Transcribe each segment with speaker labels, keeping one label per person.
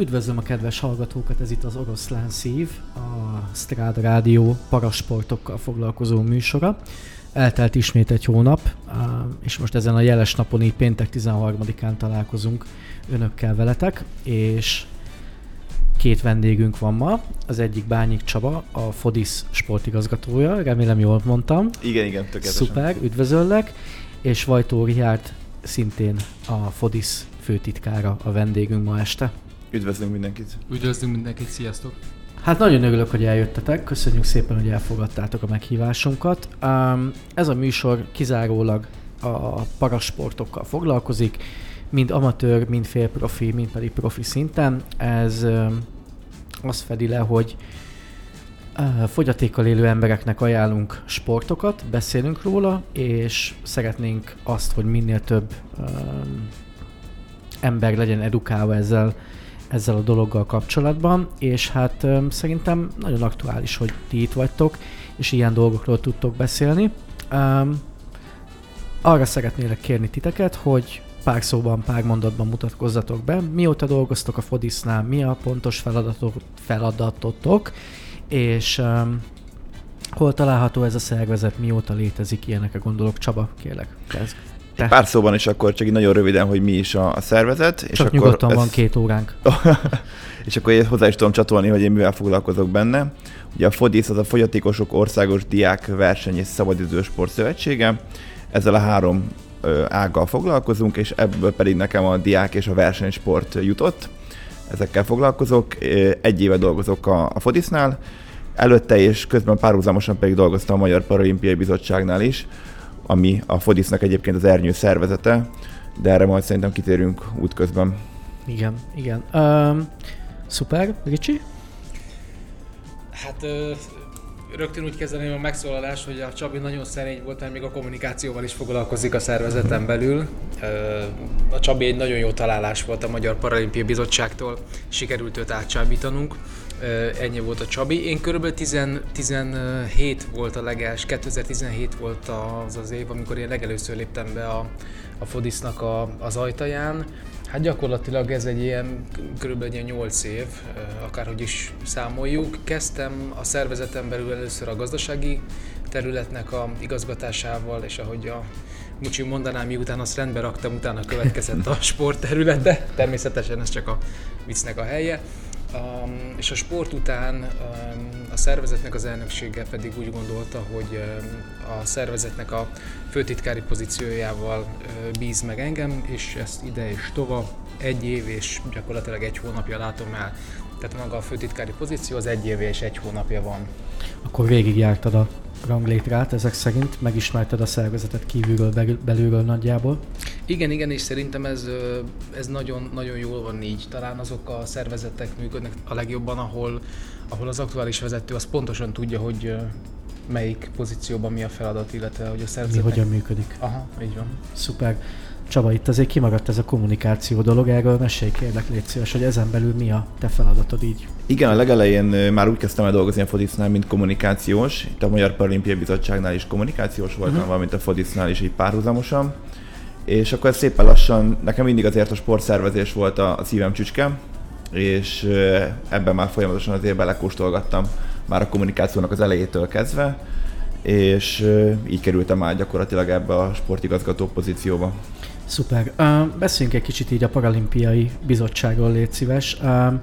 Speaker 1: Üdvözlöm a kedves hallgatókat, ez itt az Oroszlán Szív, a Strád Rádió parasportokkal foglalkozó műsora. Eltelt ismét egy hónap, és most ezen a jeles napon, így péntek 13-án találkozunk önökkel veletek, és két vendégünk van ma. Az egyik Bányik Csaba, a Fodis sportigazgatója, remélem jól mondtam.
Speaker 2: Igen, igen, tökéletesen.
Speaker 1: Szuper, üdvözöllek. És Vajtó Rihárd, szintén a Fodis főtitkára a vendégünk ma este.
Speaker 2: Üdvözlünk mindenkit!
Speaker 3: Üdvözlünk mindenkit, sziasztok!
Speaker 1: Hát nagyon örülök, hogy eljöttetek, köszönjük szépen, hogy elfogadtátok a meghívásunkat. Um, ez a műsor kizárólag a parasportokkal foglalkozik, mind amatőr, mind félprofi, mind pedig profi szinten. Ez um, azt fedi le, hogy uh, fogyatékkal élő embereknek ajánlunk sportokat, beszélünk róla, és szeretnénk azt, hogy minél több um, ember legyen edukálva ezzel ezzel a dologgal kapcsolatban, és hát szerintem nagyon aktuális, hogy ti itt vagytok, és ilyen dolgokról tudtok beszélni. Um, arra szeretnélek kérni titeket, hogy pár szóban, pár mondatban mutatkozzatok be. Mióta dolgoztok a Fodisznál, mi a pontos feladatok, feladatotok, és um, hol található ez a szervezet, mióta létezik ilyenekre gondolok. Csaba, kérlek, kezd.
Speaker 2: Te. Pár szóban is akkor csak így nagyon röviden, hogy mi is a, a szervezet.
Speaker 1: Csak
Speaker 2: és
Speaker 1: akkor nyugodtan ez... van két óránk.
Speaker 2: és akkor én hozzá is tudom csatolni, hogy én mivel foglalkozok benne. Ugye a FODIS az a Fogyatékosok Országos Diák Verseny és Szabadidős Sport Szövetsége. Ezzel a három ággal foglalkozunk, és ebből pedig nekem a diák és a versenysport jutott. Ezekkel foglalkozok. Egy éve dolgozok a, a Fodisznál, előtte és közben párhuzamosan pedig dolgoztam a Magyar Paralimpiai Bizottságnál is, ami a Fodisznak egyébként az ernyő szervezete, de erre majd szerintem kitérünk útközben.
Speaker 1: Igen, igen. Um, szuper, Ricsi?
Speaker 3: Hát rögtön úgy kezdeném a megszólalást, hogy a Csabi nagyon szerény volt, mert még a kommunikációval is foglalkozik a szervezeten belül. A Csabi egy nagyon jó találás volt a Magyar Paralimpiai Bizottságtól, sikerült őt átcsábítanunk. Ennyi volt a Csabi. Én körülbelül 10, 17 volt a leges, 2017 volt az az év, amikor én legelőször léptem be a, a Fodisznak a, az ajtaján. Hát gyakorlatilag ez egy ilyen, körülbelül egy 8 év, akárhogy is számoljuk. Kezdtem a szervezetem belül először a gazdasági területnek a igazgatásával, és ahogy a Mucsi mondanám, miután azt rendbe raktam, utána következett a sportterülete. Természetesen ez csak a viccnek a helye. Um, és a sport után um, a szervezetnek az elnöksége pedig úgy gondolta, hogy um, a szervezetnek a főtitkári pozíciójával uh, bíz meg engem, és ezt ide és tova egy év és gyakorlatilag egy hónapja látom el. Tehát maga a főtitkári pozíció az egy év és egy hónapja van.
Speaker 1: Akkor végigjártad a ranglétrát ezek szerint, megismerted a szervezetet kívülről, belülről nagyjából.
Speaker 3: Igen, igen, és szerintem ez, ez nagyon, nagyon jól van így. Talán azok a szervezetek működnek a legjobban, ahol, ahol az aktuális vezető az pontosan tudja, hogy melyik pozícióban mi a feladat, illetve hogy a szervezetnek...
Speaker 1: Mi hogyan működik.
Speaker 3: Aha, így van.
Speaker 1: Szuper. Csaba, itt azért kimaradt ez a kommunikáció dolog, erről mesélj kérlek, légy szíves, hogy ezen belül mi a te feladatod így?
Speaker 2: Igen, a legelején már úgy kezdtem el dolgozni a Fodisznál, mint kommunikációs. Itt a Magyar Paralimpiai Bizottságnál is kommunikációs voltam, uh-huh. valamint a Fodisznál is így párhuzamosan. És akkor szépen lassan, nekem mindig azért a sportszervezés volt a, a szívem csücske, és ebben már folyamatosan azért belekóstolgattam már a kommunikációnak az elejétől kezdve, és így kerültem már gyakorlatilag ebbe a sportigazgató pozícióba.
Speaker 1: Szuper. Uh, beszéljünk egy kicsit így a Paralimpiai Bizottságról, légy szíves. Uh,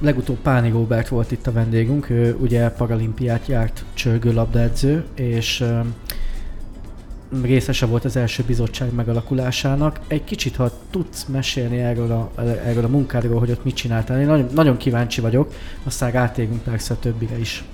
Speaker 1: legutóbb Páni Robert volt itt a vendégünk, ő ugye paralimpiát járt csörgőlabdaedző, és uh, részese volt az első bizottság megalakulásának. Egy kicsit, ha tudsz mesélni erről a, erről a munkádról, hogy ott mit csináltál, én nagyon, nagyon kíváncsi vagyok, aztán rátérünk persze a többire is.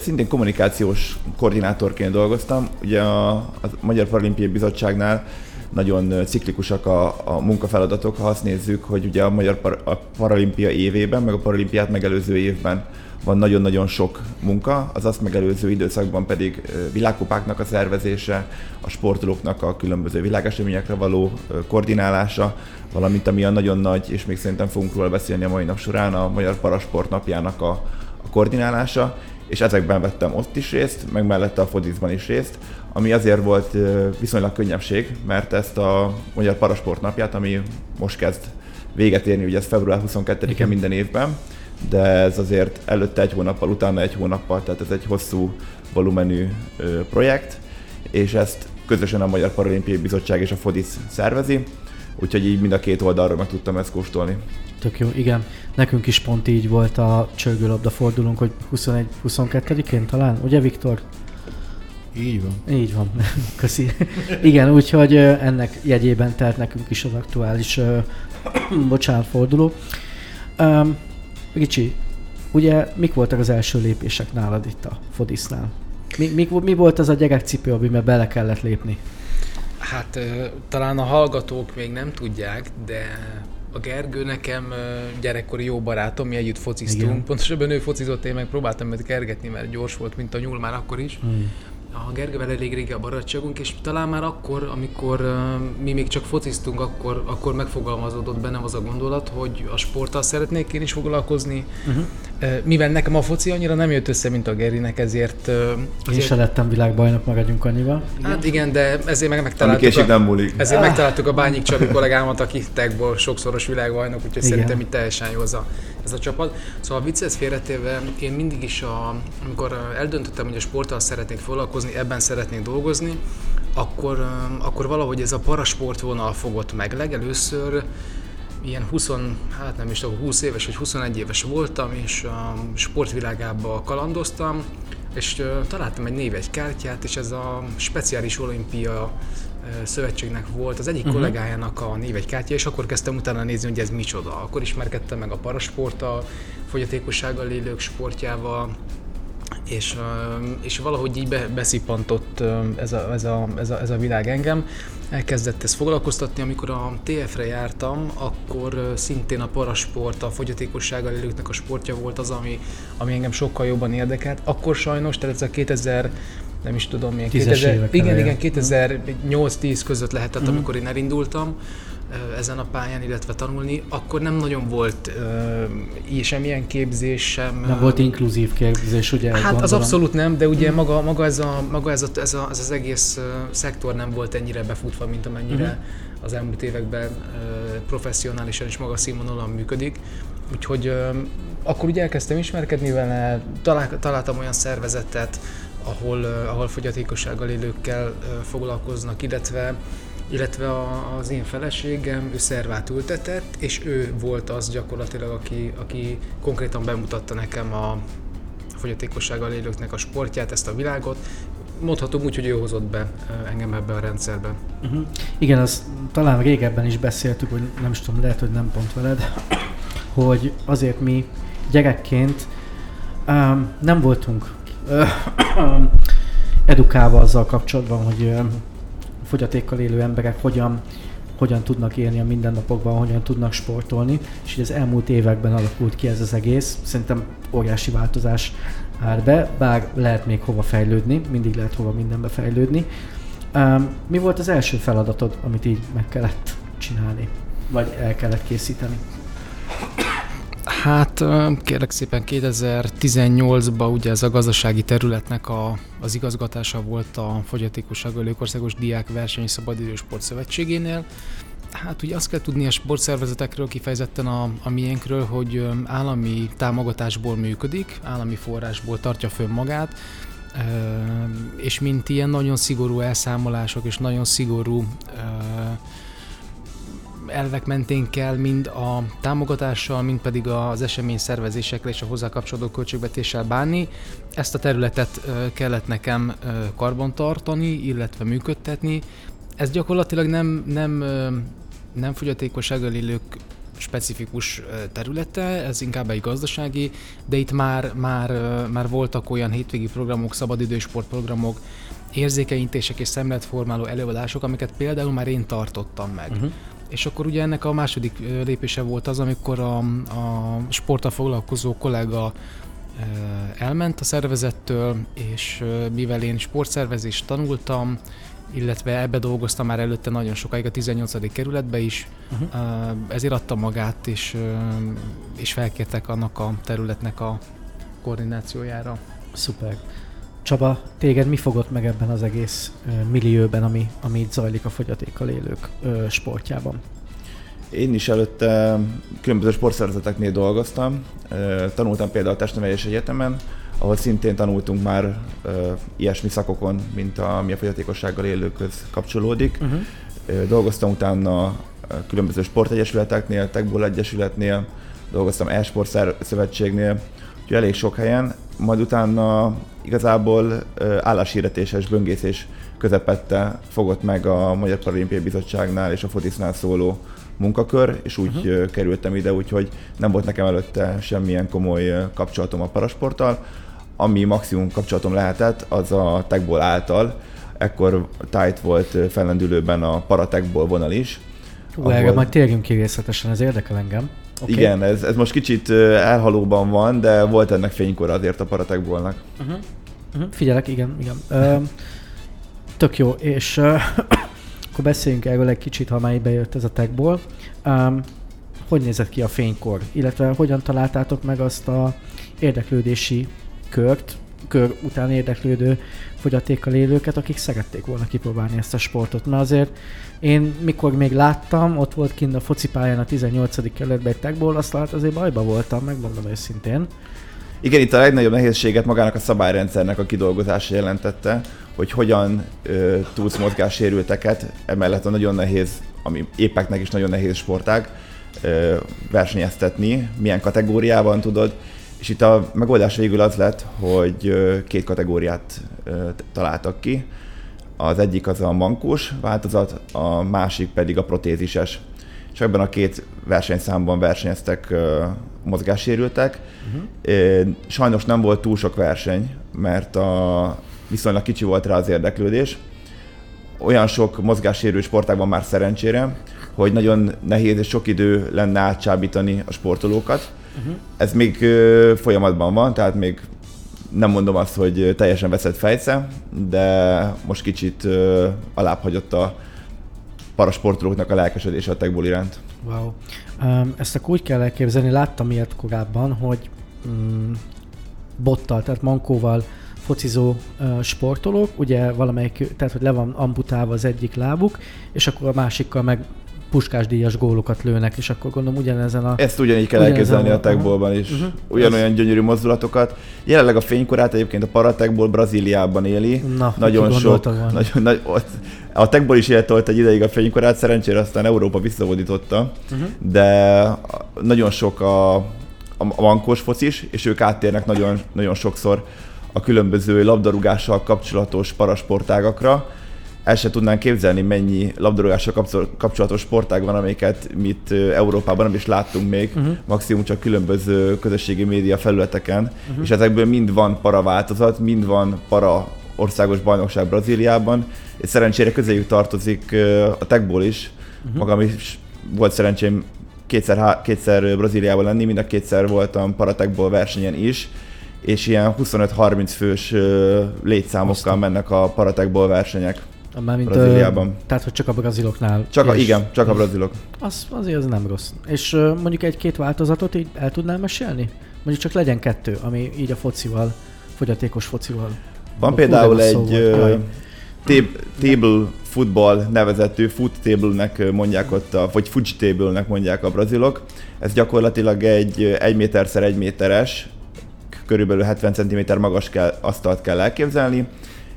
Speaker 2: Szintén kommunikációs koordinátorként dolgoztam. Ugye a, a Magyar Paralimpiai Bizottságnál nagyon ciklikusak a, a munkafeladatok, ha azt nézzük, hogy ugye a Magyar Par- a Paralimpia évében, meg a Paralimpiát megelőző évben van nagyon-nagyon sok munka, az azt megelőző időszakban pedig világkupáknak a szervezése, a sportolóknak a különböző világeseményekre való koordinálása, valamint ami a nagyon nagy, és még szerintem fogunk róla beszélni a mai nap során, a Magyar Parasport napjának a, a koordinálása, és ezekben vettem ott is részt, meg mellette a fodizban is részt, ami azért volt viszonylag könnyebbség, mert ezt a Magyar Parasport napját, ami most kezd véget érni, ugye ez február 22-e minden évben, de ez azért előtte egy hónappal, utána egy hónappal, tehát ez egy hosszú volumenű projekt, és ezt közösen a Magyar Paralimpiai Bizottság és a FODIS szervezi, úgyhogy így mind a két oldalról meg tudtam ezt kóstolni.
Speaker 1: Tök jó, igen. Nekünk is pont így volt a csörgőlabda fordulónk, hogy 21-22-én talán, ugye Viktor?
Speaker 4: Így van.
Speaker 1: Így van, köszi. Igen, úgyhogy ennek jegyében telt nekünk is az aktuális, bocsánat, forduló. Um, Ricsi, ugye mik voltak az első lépések nálad itt a Fodisznál? Mi, mi, mi volt az a gyerekcipő, amiben bele kellett lépni?
Speaker 3: Hát talán a hallgatók még nem tudják, de a Gergő nekem gyerekkori jó barátom, mi együtt fociztunk. Igen. Pontosabban ő focizott, én meg próbáltam őt kergetni, mert gyors volt, mint a nyúl már akkor is. Hmm a Gergővel elég régi a barátságunk, és talán már akkor, amikor uh, mi még csak fociztunk, akkor, akkor megfogalmazódott bennem az a gondolat, hogy a sporttal szeretnék én is foglalkozni. Uh-huh. Uh, mivel nekem a foci annyira nem jött össze, mint a Gerinek, ezért... Uh,
Speaker 1: ezért... Én se lettem világbajnok, maradjunk annyival.
Speaker 3: Hát igen, de ezért meg megtaláltuk, a,
Speaker 2: nem múlik.
Speaker 3: ezért ah. megtaláltuk a Bányik Csabi kollégámat, aki techból sokszoros világbajnok, úgyhogy igen. szerintem itt teljesen jó az a ez a csapat. Szóval vicces félretéve, én mindig is, a, amikor eldöntöttem, hogy a sporttal szeretnék foglalkozni, ebben szeretnék dolgozni, akkor, akkor valahogy ez a parasport vonal fogott meg. Legelőször ilyen 20, hát nem is tudom, 20 éves vagy 21 éves voltam, és a sportvilágába kalandoztam, és találtam egy név, egy kártyát, és ez a speciális olimpia szövetségnek volt az egyik uh-huh. kollégájának a név egy kártya, és akkor kezdtem utána nézni, hogy ez micsoda. Akkor ismerkedtem meg a parasporttal, fogyatékossággal élők sportjával, és, és valahogy így be, beszippantott ez a, ez, a, ez, a, ez a világ engem. Elkezdett ez foglalkoztatni, amikor a TF-re jártam, akkor szintén a parasport, a fogyatékossággal élőknek a sportja volt az, ami, ami engem sokkal jobban érdekelt. Akkor sajnos, tehát ez a 2000 nem is tudom, milyen 2000, igen, igen, 2008-10 között lehetett, uh-huh. amikor én elindultam ezen a pályán, illetve tanulni, akkor nem nagyon volt uh, semmilyen képzés sem.
Speaker 1: Nem volt inkluzív képzés, ugye?
Speaker 3: Hát gondolom. az abszolút nem, de ugye maga, maga, ez, a, maga ez, a, ez, a, ez az egész uh, szektor nem volt ennyire befutva, mint amennyire uh-huh. az elmúlt években uh, professzionálisan és magas színvonalon működik. Úgyhogy uh, akkor ugye elkezdtem ismerkedni vele, talál, találtam olyan szervezetet, ahol, ahol fogyatékossággal élőkkel foglalkoznak, illetve illetve az én feleségem, ő szervát ültetett, és ő volt az gyakorlatilag, aki, aki konkrétan bemutatta nekem a fogyatékossággal élőknek a sportját, ezt a világot. Mondhatom úgy, hogy ő hozott be engem ebbe a rendszerbe.
Speaker 1: Uh-huh. Igen, azt talán régebben is beszéltük, hogy nem is tudom, lehet, hogy nem pont veled, hogy azért mi gyerekként um, nem voltunk edukálva azzal kapcsolatban, hogy fogyatékkal élő emberek hogyan, hogyan tudnak élni a mindennapokban, hogyan tudnak sportolni, és így az elmúlt években alakult ki ez az egész. Szerintem óriási változás áll be, bár lehet még hova fejlődni, mindig lehet hova mindenbe fejlődni. mi volt az első feladatod, amit így meg kellett csinálni, vagy el kellett készíteni?
Speaker 3: Hát kérlek szépen 2018-ban ugye ez a gazdasági területnek a, az igazgatása volt a Fogyatékossággal Országos Diák Verseny Szabadidős Sport Szövetségénél. Hát ugye azt kell tudni a sportszervezetekről, kifejezetten a, a miénkről, hogy állami támogatásból működik, állami forrásból tartja fönn magát, és mint ilyen nagyon szigorú elszámolások és nagyon szigorú elvek mentén kell mind a támogatással, mind pedig az esemény szervezésekre és a hozzá kapcsolódó költségvetéssel bánni. Ezt a területet kellett nekem karbantartani, illetve működtetni. Ez gyakorlatilag nem, nem, nem fogyatékossággal élők specifikus területe, ez inkább egy gazdasági, de itt már, már, már voltak olyan hétvégi programok, szabadidős sportprogramok, érzékenyítések és szemletformáló előadások, amiket például már én tartottam meg. Uh-huh. És akkor ugye ennek a második lépése volt az, amikor a, a sporttal foglalkozó kollega elment a szervezettől, és mivel én sportszervezést tanultam, illetve ebbe dolgoztam már előtte nagyon sokáig a 18. kerületbe is, uh-huh. ezért adta magát, és, és felkértek annak a területnek a koordinációjára.
Speaker 1: Szuper. Csaba, téged mi fogott meg ebben az egész millióben, ami, ami itt zajlik a fogyatékkal élők ö, sportjában?
Speaker 2: Én is előtte különböző sportszervezeteknél dolgoztam. Tanultam például a Testnevelés Egyetemen, ahol szintén tanultunk már ilyesmi szakokon, mint ami a fogyatékossággal élőkhöz kapcsolódik. Uh-huh. Dolgoztam utána különböző sportegyesületeknél, Techball Egyesületnél, dolgoztam e-sport szövetségnél, úgyhogy elég sok helyen, majd utána igazából álláshirdetéses böngészés közepette fogott meg a Magyar Paralimpiai Bizottságnál és a Fotisznál szóló munkakör, és úgy uh-huh. kerültem ide, úgyhogy nem volt nekem előtte semmilyen komoly kapcsolatom a parasporttal. Ami maximum kapcsolatom lehetett, az a Techball által. Ekkor tájt volt fellendülőben a Paratechball vonal is.
Speaker 1: Hú, ahol... erre majd térjünk ki részletesen, ez érdekel engem.
Speaker 2: Okay. Igen, ez, ez most kicsit elhalóban van, de volt ennek fénykor azért a Paratechballnak. Uh-huh.
Speaker 1: Uh-huh. Figyelek, igen, igen. Uh, tök jó, és uh, akkor beszéljünk erről egy kicsit, ha már bejött ez a techból. Um, hogy nézett ki a fénykor, illetve hogyan találtátok meg azt a érdeklődési kört, kör után érdeklődő fogyatékkal élőket, akik szerették volna kipróbálni ezt a sportot. Mert azért én mikor még láttam, ott volt kint a focipályán a 18. kerületben egy techból, azt lát azért bajba voltam, megmondom őszintén.
Speaker 2: Igen, itt a legnagyobb nehézséget magának a szabályrendszernek a kidolgozása jelentette, hogy hogyan ö, tudsz mozgássérülteket, emellett a nagyon nehéz, ami épeknek is nagyon nehéz sportág, ö, versenyeztetni, milyen kategóriában tudod, és itt a megoldás végül az lett, hogy két kategóriát találtak ki. Az egyik az a mankós változat, a másik pedig a protézises. És ebben a két versenyszámban versenyeztek mozgássérültek. Uh-huh. Sajnos nem volt túl sok verseny, mert a viszonylag kicsi volt rá az érdeklődés. Olyan sok mozgássérült sportágban már szerencsére, hogy nagyon nehéz és sok idő lenne átcsábítani a sportolókat. Uh-huh. Ez még folyamatban van, tehát még nem mondom azt, hogy teljesen veszett fejsze, de most kicsit alább hagyott a parasportolóknak a lelkesedése a techból iránt.
Speaker 1: Wow. Ezt akkor úgy kell elképzelni, láttam ilyet korábban, hogy um, bottal, tehát mankóval focizó sportolók, ugye valamelyik, tehát hogy le van amputálva az egyik lábuk, és akkor a másikkal meg puskásdíjas gólokat lőnek, és akkor gondolom ugyanezen a...
Speaker 2: Ezt ugyanígy kell elképzelni a techballban is. Uh-huh. Ugyanolyan Ez... gyönyörű mozdulatokat. Jelenleg a fénykorát egyébként a Paratechball Brazíliában éli.
Speaker 1: Na,
Speaker 2: nagyon sok, nagyon, nagy, ott, a techból is éltolt egy ideig a fénykorát, szerencsére aztán Európa visszavodította, uh-huh. de nagyon sok a, a mankós focis, és ők áttérnek nagyon, nagyon sokszor a különböző labdarúgással kapcsolatos parasportágakra. El se tudnánk képzelni, mennyi labdarúgással kapcsolatos sportág van, amiket mi itt Európában nem is láttunk még, uh-huh. maximum csak különböző közösségi média felületeken, uh-huh. és ezekből mind van para változat, mind van para országos bajnokság Brazíliában, és szerencsére közéjük tartozik a Techból is. Uh-huh. Magam is volt szerencsém kétszer, kétszer Brazíliában lenni, mind a kétszer voltam Paratekból versenyen is, és ilyen 25-30 fős létszámokkal mennek a Paratekból versenyek. Mármint, Brazíliában. Ö,
Speaker 1: tehát, hogy csak a braziloknál.
Speaker 2: Csak a, igen, csak a brazilok.
Speaker 1: Az, azért az nem rossz. És ö, mondjuk egy-két változatot így el tudnál mesélni? Mondjuk csak legyen kettő, ami így a focival, fogyatékos focival.
Speaker 2: Van például egy table football nevezetű, foot table-nek mondják ott, a, vagy fudge table-nek mondják a brazilok. Ez gyakorlatilag egy 1 méterszer 1 méteres, körülbelül 70 cm magas kell, asztalt kell elképzelni,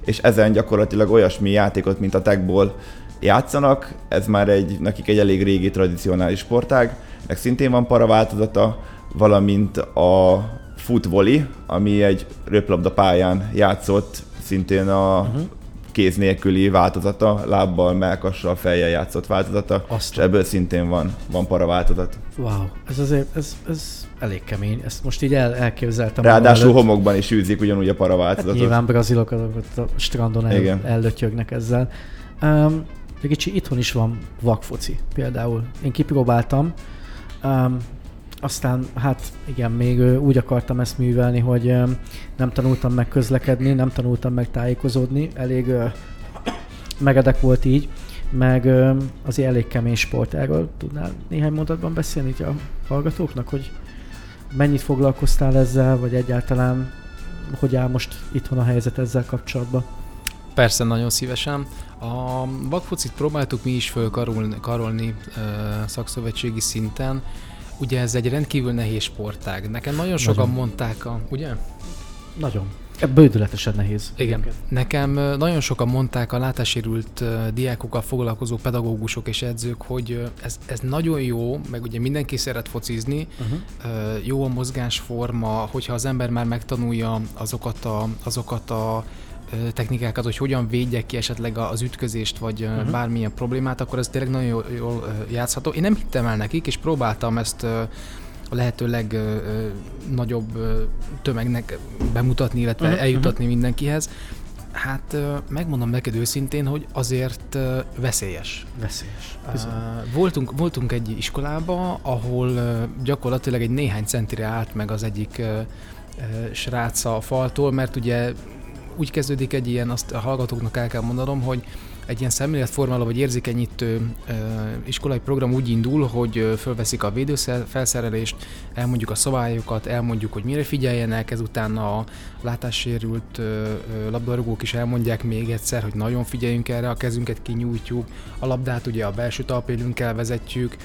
Speaker 2: és ezen gyakorlatilag olyasmi játékot, mint a techból játszanak. Ez már egy, nekik egy elég régi tradicionális sportág, nek szintén van para változata, valamint a foot volley, ami egy röplabda pályán játszott, szintén a uh-huh kéz nélküli változata, lábbal, melkassal, fejjel játszott változata, Azt és ebből szintén van, van para változat.
Speaker 1: Wow, ez azért, ez, ez elég kemény, ezt most így el, elképzeltem.
Speaker 2: Ráadásul homokban is űzik ugyanúgy a para változatot. Hát
Speaker 1: nyilván brazilok ott a strandon el, ellötyögnek ezzel. Um, kicsi itthon is van vakfoci például. Én kipróbáltam, um, aztán hát igen, még úgy akartam ezt művelni, hogy nem tanultam meg közlekedni, nem tanultam meg tájékozódni, elég megedek volt így, meg az elég kemény sport. Erről tudnál néhány mondatban beszélni a hallgatóknak, hogy mennyit foglalkoztál ezzel, vagy egyáltalán hogy áll most itthon a helyzet ezzel kapcsolatban?
Speaker 3: Persze, nagyon szívesen. A vakfocit próbáltuk mi is fölkarolni karolni, szakszövetségi szinten. Ugye ez egy rendkívül nehéz sportág. Nekem nagyon sokan nagyon. mondták, a, ugye?
Speaker 1: Nagyon. Bődületesen nehéz.
Speaker 3: Igen. Nekem nagyon sokan mondták a látássérült diákokkal foglalkozó pedagógusok és edzők, hogy ez, ez nagyon jó, meg ugye mindenki szeret focizni, uh-huh. jó a mozgásforma, hogyha az ember már megtanulja azokat a, azokat a technikákat, hogy hogyan védjek ki esetleg az ütközést, vagy uh-huh. bármilyen problémát, akkor ez tényleg nagyon jól, jól játszható. Én nem hittem el nekik, és próbáltam ezt a lehető legnagyobb tömegnek bemutatni, illetve uh-huh. eljutatni uh-huh. mindenkihez. Hát megmondom neked őszintén, hogy azért veszélyes.
Speaker 1: Veszélyes.
Speaker 3: Voltunk, voltunk egy iskolába, ahol gyakorlatilag egy néhány centire állt meg az egyik srác a faltól, mert ugye úgy kezdődik egy ilyen, azt a hallgatóknak el kell mondanom, hogy egy ilyen szemléletformáló vagy érzékenyítő iskolai program úgy indul, hogy fölveszik a védőfelszerelést, elmondjuk a szabályokat, elmondjuk, hogy mire figyeljenek, ezután a látássérült labdarúgók is elmondják még egyszer, hogy nagyon figyeljünk erre, a kezünket kinyújtjuk, a labdát ugye a belső talpélünkkel vezetjük,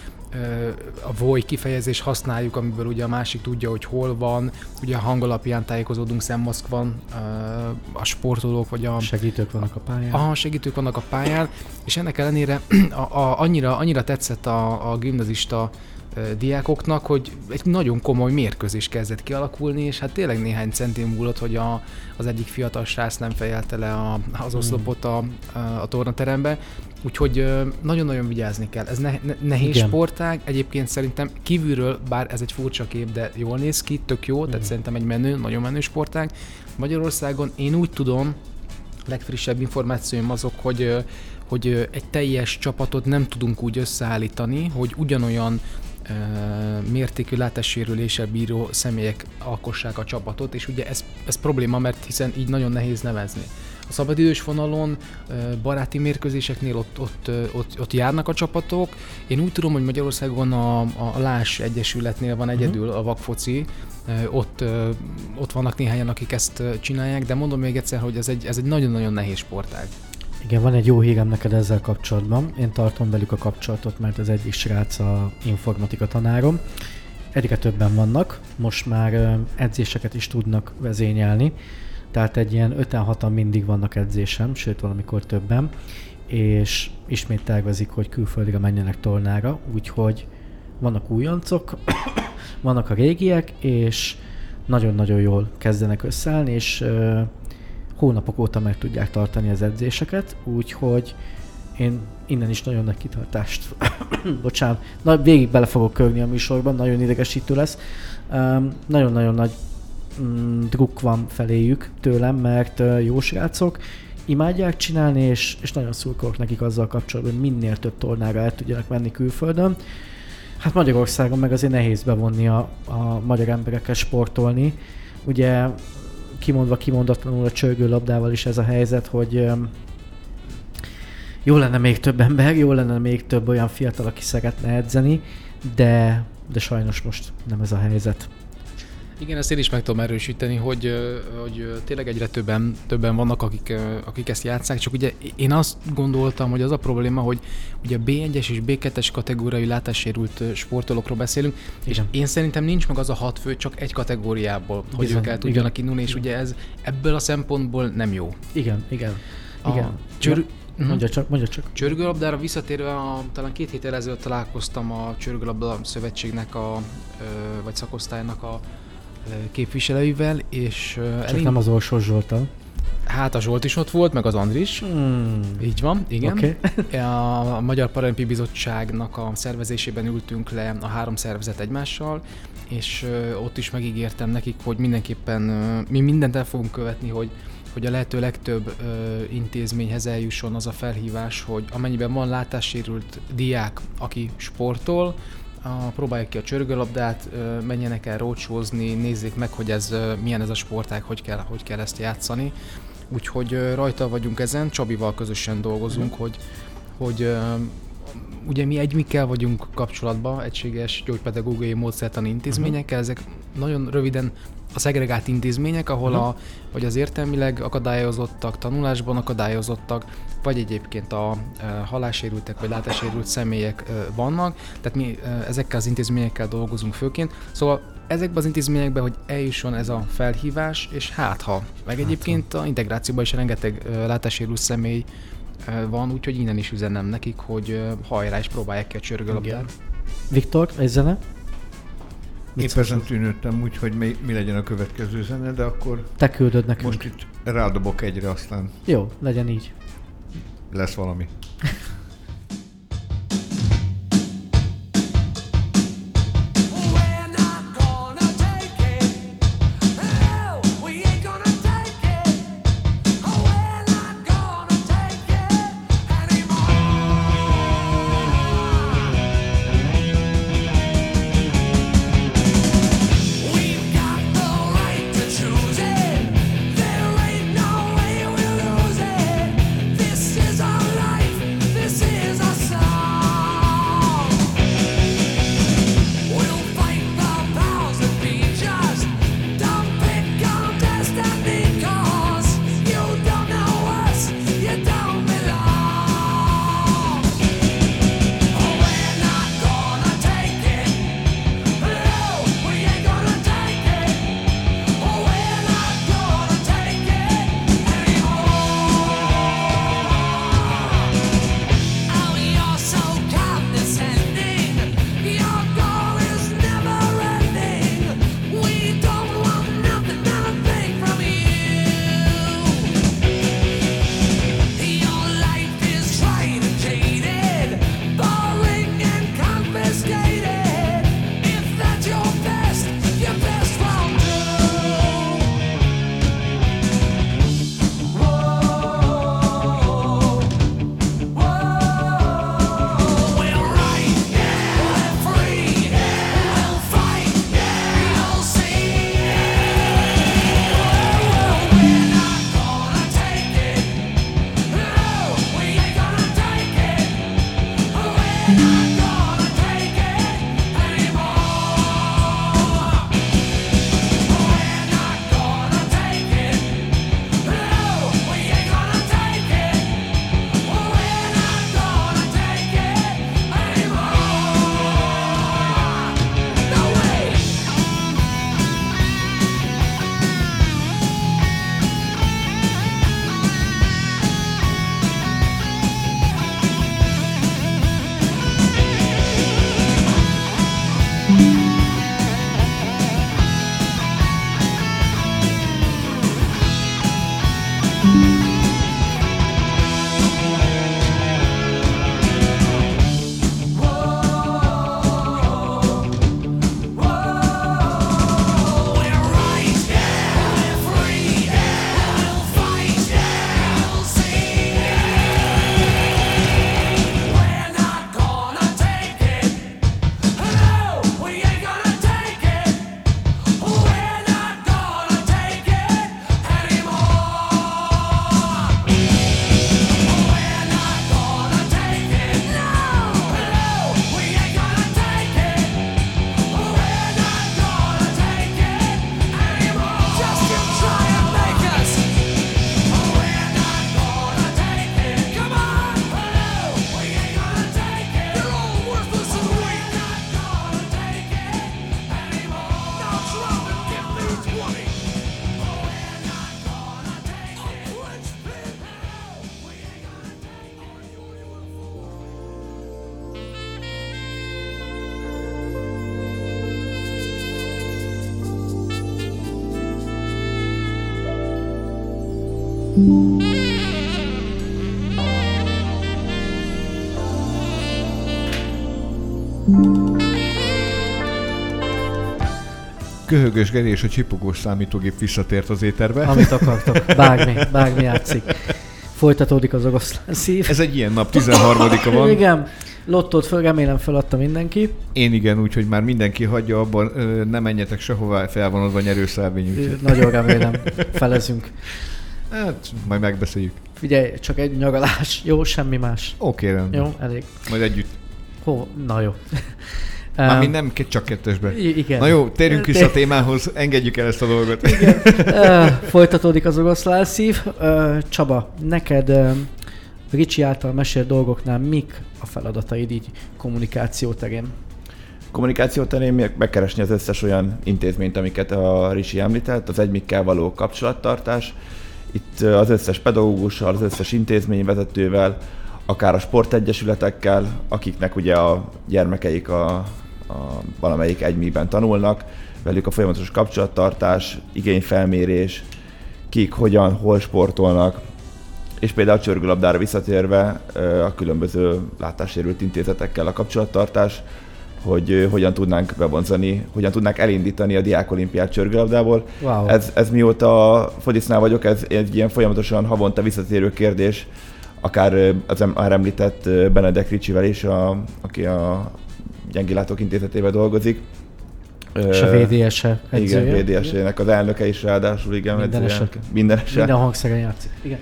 Speaker 3: a voy kifejezés használjuk, amiből ugye a másik tudja, hogy hol van, ugye a hang alapján tájékozódunk, szemmaszk van, a sportolók vagy a...
Speaker 1: Segítők vannak a pályán.
Speaker 3: A segítők vannak a pályán, és ennek ellenére a, a, annyira, annyira tetszett a, a gimnazista diákoknak, hogy egy nagyon komoly mérkőzés kezdett kialakulni, és hát tényleg néhány centim múlott, hogy a, az egyik fiatal srác nem fejelte le a, az hmm. oszlopot a, a, tornaterembe, úgyhogy nagyon-nagyon vigyázni kell. Ez ne, ne, nehéz Igen. sportág, egyébként szerintem kívülről, bár ez egy furcsa kép, de jól néz ki, tök jó, tehát hmm. szerintem egy menő, nagyon menő sportág. Magyarországon én úgy tudom, legfrissebb információim azok, hogy hogy egy teljes csapatot nem tudunk úgy összeállítani, hogy ugyanolyan mértékű látássérüléssel bíró személyek alkossák a csapatot, és ugye ez, ez probléma, mert hiszen így nagyon nehéz nevezni. A szabadidős vonalon, baráti mérkőzéseknél ott, ott, ott, ott járnak a csapatok. Én úgy tudom, hogy Magyarországon a, a Lás Egyesületnél van egyedül uh-huh. a vakfoci, ott, ott vannak néhányan, akik ezt csinálják, de mondom még egyszer, hogy ez egy, ez egy nagyon-nagyon nehéz sportág.
Speaker 1: Igen, van egy jó hírem neked ezzel kapcsolatban. Én tartom velük a kapcsolatot, mert az egyik srác a informatika tanárom. Egyre többen vannak, most már edzéseket is tudnak vezényelni, tehát egy ilyen 5-6-an mindig vannak edzésem, sőt valamikor többen, és ismét tervezik, hogy külföldre menjenek tornára, úgyhogy vannak újoncok, vannak a régiek, és nagyon-nagyon jól kezdenek összeállni, és hónapok óta meg tudják tartani az edzéseket, úgyhogy én innen is nagyon nagy kitartást, bocsánat, na, végig bele fogok körni a műsorban, nagyon idegesítő lesz. Um, nagyon-nagyon nagy um, druk van feléjük tőlem, mert uh, jó srácok, imádják csinálni, és, és nagyon szurkolok nekik azzal kapcsolatban, hogy minél több tornára el tudjanak menni külföldön. Hát Magyarországon meg azért nehéz bevonni a, a magyar emberekkel sportolni. Ugye kimondva kimondatlanul a csörgő labdával is ez a helyzet, hogy jó lenne még több ember, jó lenne még több olyan fiatal, aki szeretne edzeni, de, de sajnos most nem ez a helyzet.
Speaker 3: Igen, ezt én is meg tudom erősíteni, hogy, hogy tényleg egyre többen, többen vannak, akik, akik ezt játszák, csak ugye én azt gondoltam, hogy az a probléma, hogy ugye B1-es és B2-es kategóriai látássérült sportolókról beszélünk, és én szerintem nincs meg az a hat fő csak egy kategóriából, hogy Bizony, ők el tudjanak indulni, és ugye ez ebből a szempontból nem jó.
Speaker 1: Igen, igen. igen. Csör, Uh-huh. Mondja csak, mondja csak.
Speaker 3: Csörgőlabdára visszatérve, a, talán két hét ezelőtt találkoztam a Csörgőlabda Szövetségnek, a, vagy szakosztálynak a képviselőivel, és...
Speaker 1: Csak elég... nem az Orsós Zsoltal.
Speaker 3: Hát a Zsolt is ott volt, meg az Andris. Hmm. Így van, igen. Okay. a Magyar Paralimpi Bizottságnak a szervezésében ültünk le a három szervezet egymással, és ott is megígértem nekik, hogy mindenképpen mi mindent el fogunk követni, hogy hogy a lehető legtöbb ö, intézményhez eljusson az a felhívás, hogy amennyiben van látássérült diák, aki sportol, a, próbálják ki a csörgőlabdát, menjenek el rócsózni, nézzék meg, hogy ez milyen ez a sportág, hogy kell, hogy kell ezt játszani. Úgyhogy rajta vagyunk ezen, Csabival közösen dolgozunk, mm. hogy, hogy ugye mi egymikkel vagyunk kapcsolatban, egységes gyógypedagógiai módszertani intézményekkel, ezek nagyon röviden a szegregált intézmények, ahol uh-huh. a, vagy az értelmileg akadályozottak, tanulásban akadályozottak, vagy egyébként a, a halássérültek vagy látássérült személyek vannak, tehát mi ezekkel az intézményekkel dolgozunk főként. Szóval ezekben az intézményekben, hogy eljusson ez a felhívás, és hát ha, meg hát, egyébként a integrációban is rengeteg látássérült személy van, úgyhogy innen is üzenem nekik, hogy hajrá és próbálják ki a csörgőlabdát.
Speaker 1: Viktor, egy zene?
Speaker 4: Mit Épp ezen tűnődtem úgy, hogy mi, mi legyen a következő zene, de akkor...
Speaker 1: Te küldöd nekünk.
Speaker 4: Most itt rádobok egyre, aztán...
Speaker 1: Jó, legyen így.
Speaker 4: Lesz valami. köhögös Geri és a csipogós számítógép visszatért az éterbe.
Speaker 1: Amit akartak. Bármi, bármi játszik. Folytatódik az oroszlán szív.
Speaker 4: Ez egy ilyen nap, 13-a van.
Speaker 1: igen. Lottót föl, remélem feladta mindenki.
Speaker 4: Én igen, úgyhogy már mindenki hagyja abban, ne menjetek sehová, fel van adva nyerőszelvény.
Speaker 1: Nagyon remélem, felezünk.
Speaker 4: Hát, majd megbeszéljük.
Speaker 1: Figyelj, csak egy nyaralás, jó, semmi más.
Speaker 4: Oké, okay, rendben.
Speaker 1: Jó, elég.
Speaker 4: Majd együtt.
Speaker 1: Hó, na jó.
Speaker 4: Ami nem ke- csak kettesbe.
Speaker 1: Igen.
Speaker 4: Na jó, térjünk vissza a témához, engedjük el ezt a dolgot.
Speaker 1: Igen. Folytatódik az oroszlán szív. Csaba, neked Ricsi által mesélt dolgoknál mik a feladataid így kommunikáció terén?
Speaker 2: Kommunikáció terén meg- megkeresni az összes olyan intézményt, amiket a Risi említett, az egymikkel való kapcsolattartás. Itt az összes pedagógussal, az összes intézményvezetővel, akár a sportegyesületekkel, akiknek ugye a gyermekeik a, a valamelyik egymiben tanulnak, velük a folyamatos kapcsolattartás, igényfelmérés, kik, hogyan, hol sportolnak, és például a csörgőlabdára visszatérve a különböző látássérült intézetekkel a kapcsolattartás, hogy hogyan tudnánk bevonzani, hogyan tudnánk elindítani a diákolimpiát csörgőlabdából.
Speaker 1: Wow.
Speaker 2: Ez, ez mióta Fodisznál vagyok, ez egy ilyen folyamatosan havonta visszatérő kérdés, akár az már említett Benedek Ricsivel is, a, aki a Gyengélátók Intézetében dolgozik.
Speaker 1: És a VDS-e edzője?
Speaker 2: Igen, VDS-ének az elnöke is ráadásul, igen.
Speaker 1: Minden
Speaker 2: edzője. Minden eset.
Speaker 1: Minden hangszeren játszik. Igen.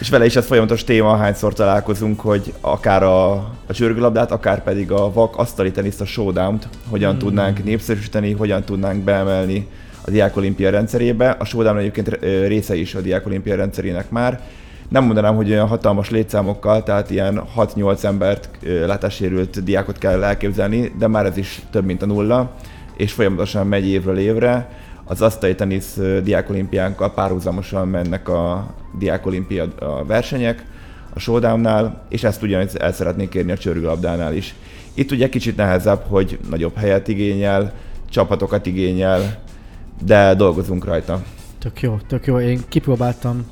Speaker 2: És vele is ez folyamatos téma, hányszor találkozunk, hogy akár a, a csörgőlabdát, akár pedig a vak asztali teniszt, a showdown-t hogyan
Speaker 1: Mm.
Speaker 2: tudnánk népszerűsíteni, hogyan tudnánk beemelni a Diákolimpia rendszerébe. A showdown egyébként része is a Diákolimpia rendszerének már. Nem mondanám, hogy olyan hatalmas létszámokkal, tehát ilyen 6-8 embert ö, látássérült diákot kell elképzelni, de már ez is több, mint a nulla, és folyamatosan megy évről évre. Az asztali tenisz diákolimpiánkkal párhuzamosan mennek a diákolimpia a versenyek a showdownnál, és ezt ugyanis el szeretnénk kérni a csörgőlabdánál is. Itt ugye kicsit nehezebb, hogy nagyobb helyet igényel, csapatokat igényel, de dolgozunk rajta.
Speaker 1: Tök jó, tök jó. Én kipróbáltam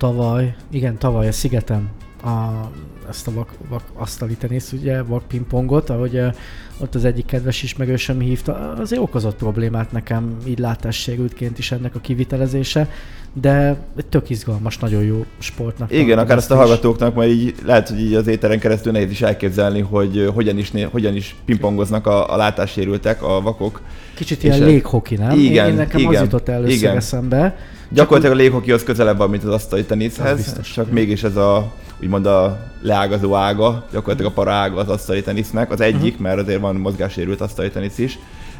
Speaker 1: tavaly, igen, tavaly a Szigeten a, ezt a vak, vak asztali tenisz, ugye, vak pingpongot, ahogy uh, ott az egyik kedves ismerősöm hívta, azért okozott problémát nekem így látássérültként is ennek a kivitelezése, de egy tök izgalmas, nagyon jó sportnak.
Speaker 2: Igen, akár ezt a hallgatóknak majd így lehet, hogy így az éteren keresztül nehéz is elképzelni, hogy hogyan is, hogyan is pingpongoznak a, a látássérültek, a vakok.
Speaker 1: Kicsit ilyen léghoki, nem?
Speaker 2: Igen,
Speaker 1: én, nekem az
Speaker 2: igen,
Speaker 1: jutott először
Speaker 2: igen.
Speaker 1: eszembe.
Speaker 2: Gyakorlatilag a léghokihoz közelebb van, mint az asztali
Speaker 1: Az
Speaker 2: teniszhez,
Speaker 1: biztos,
Speaker 2: csak mégis ez a úgymond a leágazó ága, gyakorlatilag a parága az asztali tenisznek, az egyik,
Speaker 1: Mhm.
Speaker 2: mert azért van mozgássérült asztali tenisz is,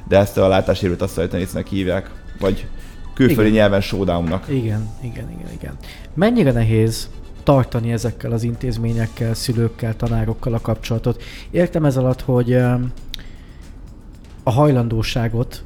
Speaker 2: de ezt a látássérült asztali tenisznek hívják, vagy külföldi
Speaker 1: Igen.
Speaker 2: nyelven showdownnak.
Speaker 1: Igen, igen, igen, igen. Mennyire nehéz tartani ezekkel az intézményekkel, szülőkkel, tanárokkal a kapcsolatot? Értem ez alatt, hogy a hajlandóságot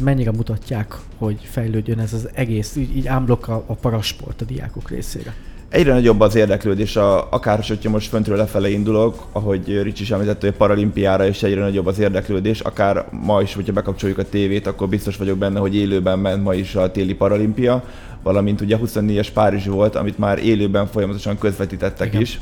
Speaker 1: mennyire mutatják, hogy fejlődjön ez az egész, így, így ámblok a, a parasport a diákok részére.
Speaker 2: Egyre nagyobb az érdeklődés, a, akár hogyha most föntről lefele indulok, ahogy Ricsi is említett, hogy a paralimpiára is egyre nagyobb az érdeklődés, akár ma is, hogyha bekapcsoljuk a tévét, akkor biztos vagyok benne, hogy élőben ment ma is a téli paralimpia, valamint ugye 24-es Párizs volt, amit már élőben folyamatosan közvetítettek
Speaker 1: Igen.
Speaker 2: is.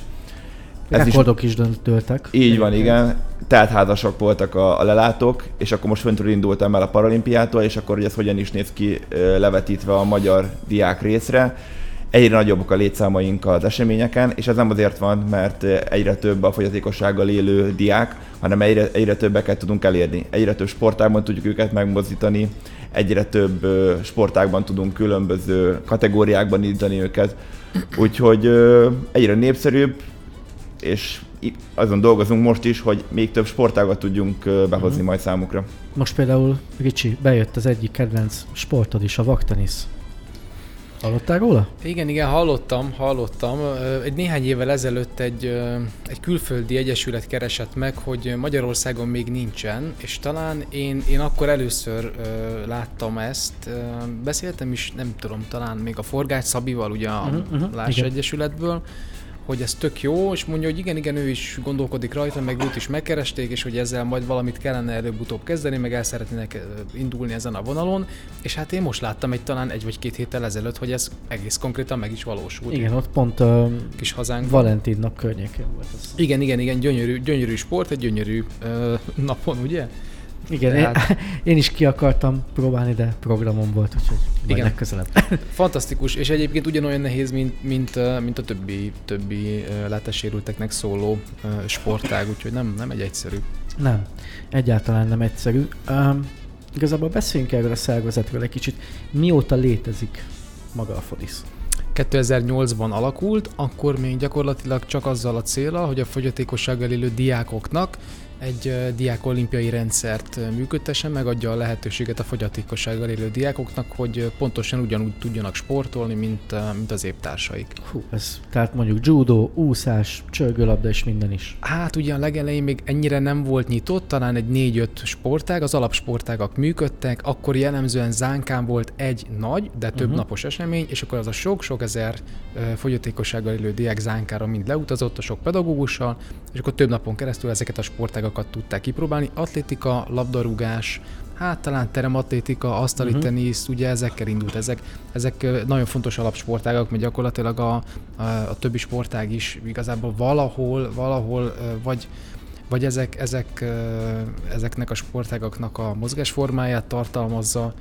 Speaker 2: Ez is
Speaker 1: Rekordok is döntöltek.
Speaker 2: így van, igen. Tehát házasok voltak a, a lelátók, és akkor most föntről indultam el a paralimpiától, és akkor hogy ez hogyan is néz ki levetítve a magyar diák részre. Egyre nagyobbak a létszámaink az eseményeken, és ez nem azért van, mert egyre több a fogyatékossággal élő diák, hanem egyre, egyre többeket tudunk elérni. Egyre több sportágban tudjuk őket megmozdítani, egyre több sportágban tudunk különböző kategóriákban indítani őket. Úgyhogy egyre népszerűbb, és azon dolgozunk most is, hogy még több sportágat tudjunk behozni majd számukra.
Speaker 1: Most például, Ricsi, bejött az egyik kedvenc sportod is, a vaktenisz. Hallottál róla?
Speaker 3: Igen, igen, hallottam, hallottam. Egy néhány évvel ezelőtt egy, egy külföldi egyesület keresett meg, hogy Magyarországon még nincsen, és talán én, én akkor először láttam ezt. Beszéltem is, nem tudom, talán még a Forgács Szabival, ugye a
Speaker 1: Mhm, mhm,
Speaker 3: Láss
Speaker 1: igen.
Speaker 3: Egyesületből, hogy ez tök jó, és mondja, hogy igen, igen, ő is gondolkodik rajta, meg őt is megkeresték, és hogy ezzel majd valamit kellene előbb-utóbb kezdeni, meg el szeretnének indulni ezen a vonalon, és hát én most láttam egy talán egy vagy két héttel ezelőtt, hogy ez egész konkrétan meg is valósult.
Speaker 1: Igen, ott pont uh,
Speaker 3: Kis hazánk.
Speaker 1: Valentin nap környékén volt az.
Speaker 3: Igen, igen, igen, gyönyörű, gyönyörű sport, egy gyönyörű ö, napon, ugye?
Speaker 1: Igen,
Speaker 3: Tehát-
Speaker 1: én, én is ki akartam próbálni, de programom volt, úgyhogy
Speaker 3: Igen.
Speaker 1: legközelebb.
Speaker 3: Fantasztikus, és egyébként ugyanolyan nehéz, mint, mint, mint a többi, többi látássérülteknek szóló sportág, úgyhogy nem, nem egy egyszerű.
Speaker 1: Nem, egyáltalán nem egyszerű. Um, igazából beszéljünk erről a szervezetről egy kicsit. Mióta létezik maga a Fodisz?
Speaker 3: 2008-ban alakult, akkor még gyakorlatilag csak azzal a célra, hogy a fogyatékossággal élő diákoknak egy diák olimpiai rendszert működtessen, megadja a lehetőséget a fogyatékossággal élő diákoknak, hogy pontosan ugyanúgy tudjanak sportolni, mint, mint az évtársaik.
Speaker 1: Hú, ez, tehát mondjuk judo, úszás, csörgőlabda és minden is.
Speaker 3: Hát ugye a legelején még ennyire nem volt nyitott, talán egy négy-öt sportág, az alapsportágak működtek, akkor jellemzően Zánkán volt egy nagy, de több uh-huh. napos esemény, és akkor az a sok-sok ezer fogyatékossággal élő diák Zánkára mind leutazott a sok pedagógussal, és akkor több napon keresztül ezeket a sportágakat tudták kipróbálni. Atlétika, labdarúgás, hát talán terematlétika, asztali uh-huh. tenisz, ugye ezekkel indult ezek. Ezek nagyon fontos alapsportágak, mert gyakorlatilag a, a, a többi sportág is igazából valahol, valahol vagy vagy ezek, ezek, ezeknek a sportágaknak a mozgásformáját tartalmazza,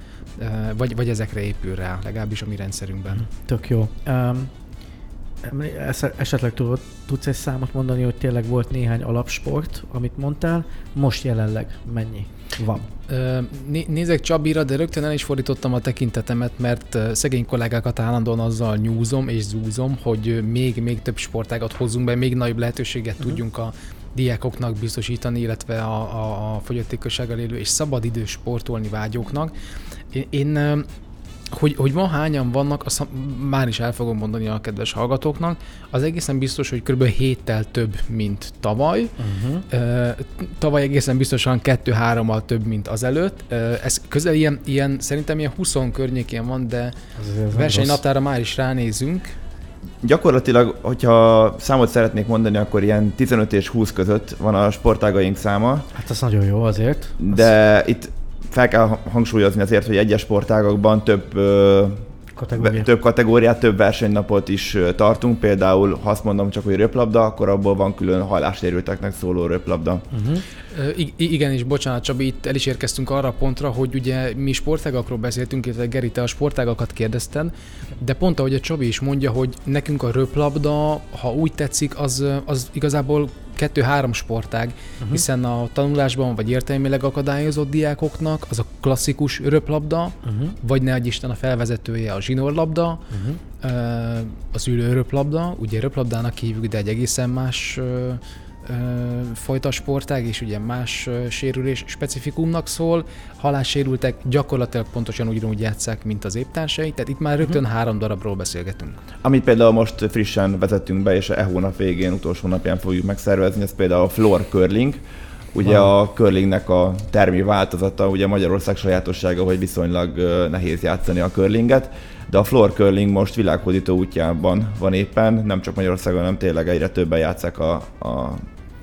Speaker 3: vagy, vagy ezekre épül rá, legalábbis a mi rendszerünkben.
Speaker 1: Tök jó. Um, esetleg tudod, tudsz egy számot mondani, hogy tényleg volt néhány alapsport, amit mondtál, most jelenleg mennyi van?
Speaker 3: Né- Nézek Csabira, de rögtön el is fordítottam a tekintetemet, mert szegény kollégákat állandóan azzal nyúzom és zúzom, hogy ö, még, még több sportágat hozzunk be, még nagyobb lehetőséget uh-huh. tudjunk a diákoknak biztosítani, illetve a, a, a fogyatékossággal élő és szabadidős sportolni vágyóknak. Én, én hogy, hogy ma hányan vannak, azt már is el fogom mondani a kedves hallgatóknak. Az egészen biztos, hogy kb. héttel több, mint tavaly.
Speaker 1: Uh-huh.
Speaker 3: Tavaly egészen biztosan 2-3-mal több, mint azelőtt. Ö, Ez közel ilyen, ilyen szerintem ilyen 20 környékén van, de versenynaptára már is ránézünk.
Speaker 2: Gyakorlatilag, hogyha számot szeretnék mondani, akkor ilyen 15 és 20 között van a sportágaink száma,
Speaker 1: Hát az nagyon jó azért.
Speaker 2: de itt fel kell hangsúlyozni azért, hogy egyes sportágakban több,
Speaker 1: Kategória.
Speaker 2: több kategóriát, több versenynapot is tartunk. Például, ha azt mondom csak, hogy röplabda, akkor abból van külön hallássérülteknek szóló röplabda.
Speaker 1: Uh-huh.
Speaker 3: Ig- igen, és bocsánat Csabi, itt el is érkeztünk arra a pontra, hogy ugye mi sportágakról beszéltünk, illetve Geri, te a sportágakat kérdezted, de pont ahogy a Csabi is mondja, hogy nekünk a röplabda, ha úgy tetszik, az, az igazából kettő-három sportág, uh-huh. hiszen a tanulásban vagy értelmileg akadályozott diákoknak az a klasszikus röplabda,
Speaker 1: Uh-huh.
Speaker 3: vagy ne Isten a felvezetője a zsinórlabda,
Speaker 1: Uh-huh.
Speaker 3: Az ülő röplabda, ugye röplabdának hívjuk, de egy egészen más fajta sportág, és ugye más sérülés specifikumnak szól. Halássérültek gyakorlatilag pontosan ugyanúgy játszák, mint az évtársai, tehát itt már rögtön három darabról beszélgetünk.
Speaker 2: Amit például most frissen vezettünk be, és e hónap végén, utolsó napján fogjuk megszervezni, ez például a floor curling. Ugye
Speaker 1: Wow.
Speaker 2: a curlingnek a termi változata, ugye Magyarország sajátossága, hogy viszonylag nehéz játszani a curlinget, de a floor curling most világhódító útjában van éppen, nem csak Magyarországon, hanem tényleg egyre többen játszák a, a,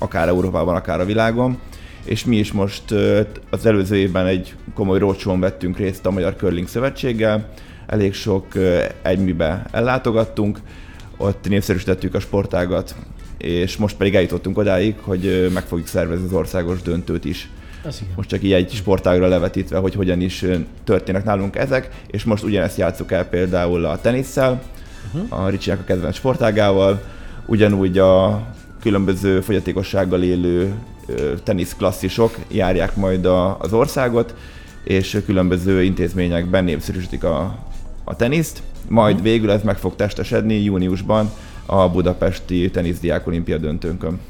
Speaker 2: akár Európában, akár a világon. És mi is most az előző évben egy komoly roadshow vettünk részt a Magyar Curling Szövetséggel, elég sok ö, egyműbe ellátogattunk, ott népszerűsítettük a sportágat, és most pedig eljutottunk odáig, hogy meg fogjuk szervezni az országos döntőt is. Most csak így egy sportágra levetítve, hogy hogyan is történnek nálunk ezek, és most ugyanezt játsszuk el például a tenisszel,
Speaker 1: Uh-huh.
Speaker 2: a Ricsinek a kedvenc sportágával, ugyanúgy a különböző fogyatékossággal élő teniszklasszisok járják majd a, az országot, és különböző intézményekben népszerűsítik a, a teniszt, majd
Speaker 1: Mhm.
Speaker 2: végül ez meg fog testesedni júniusban a budapesti teniszdiák olimpia döntőnkön.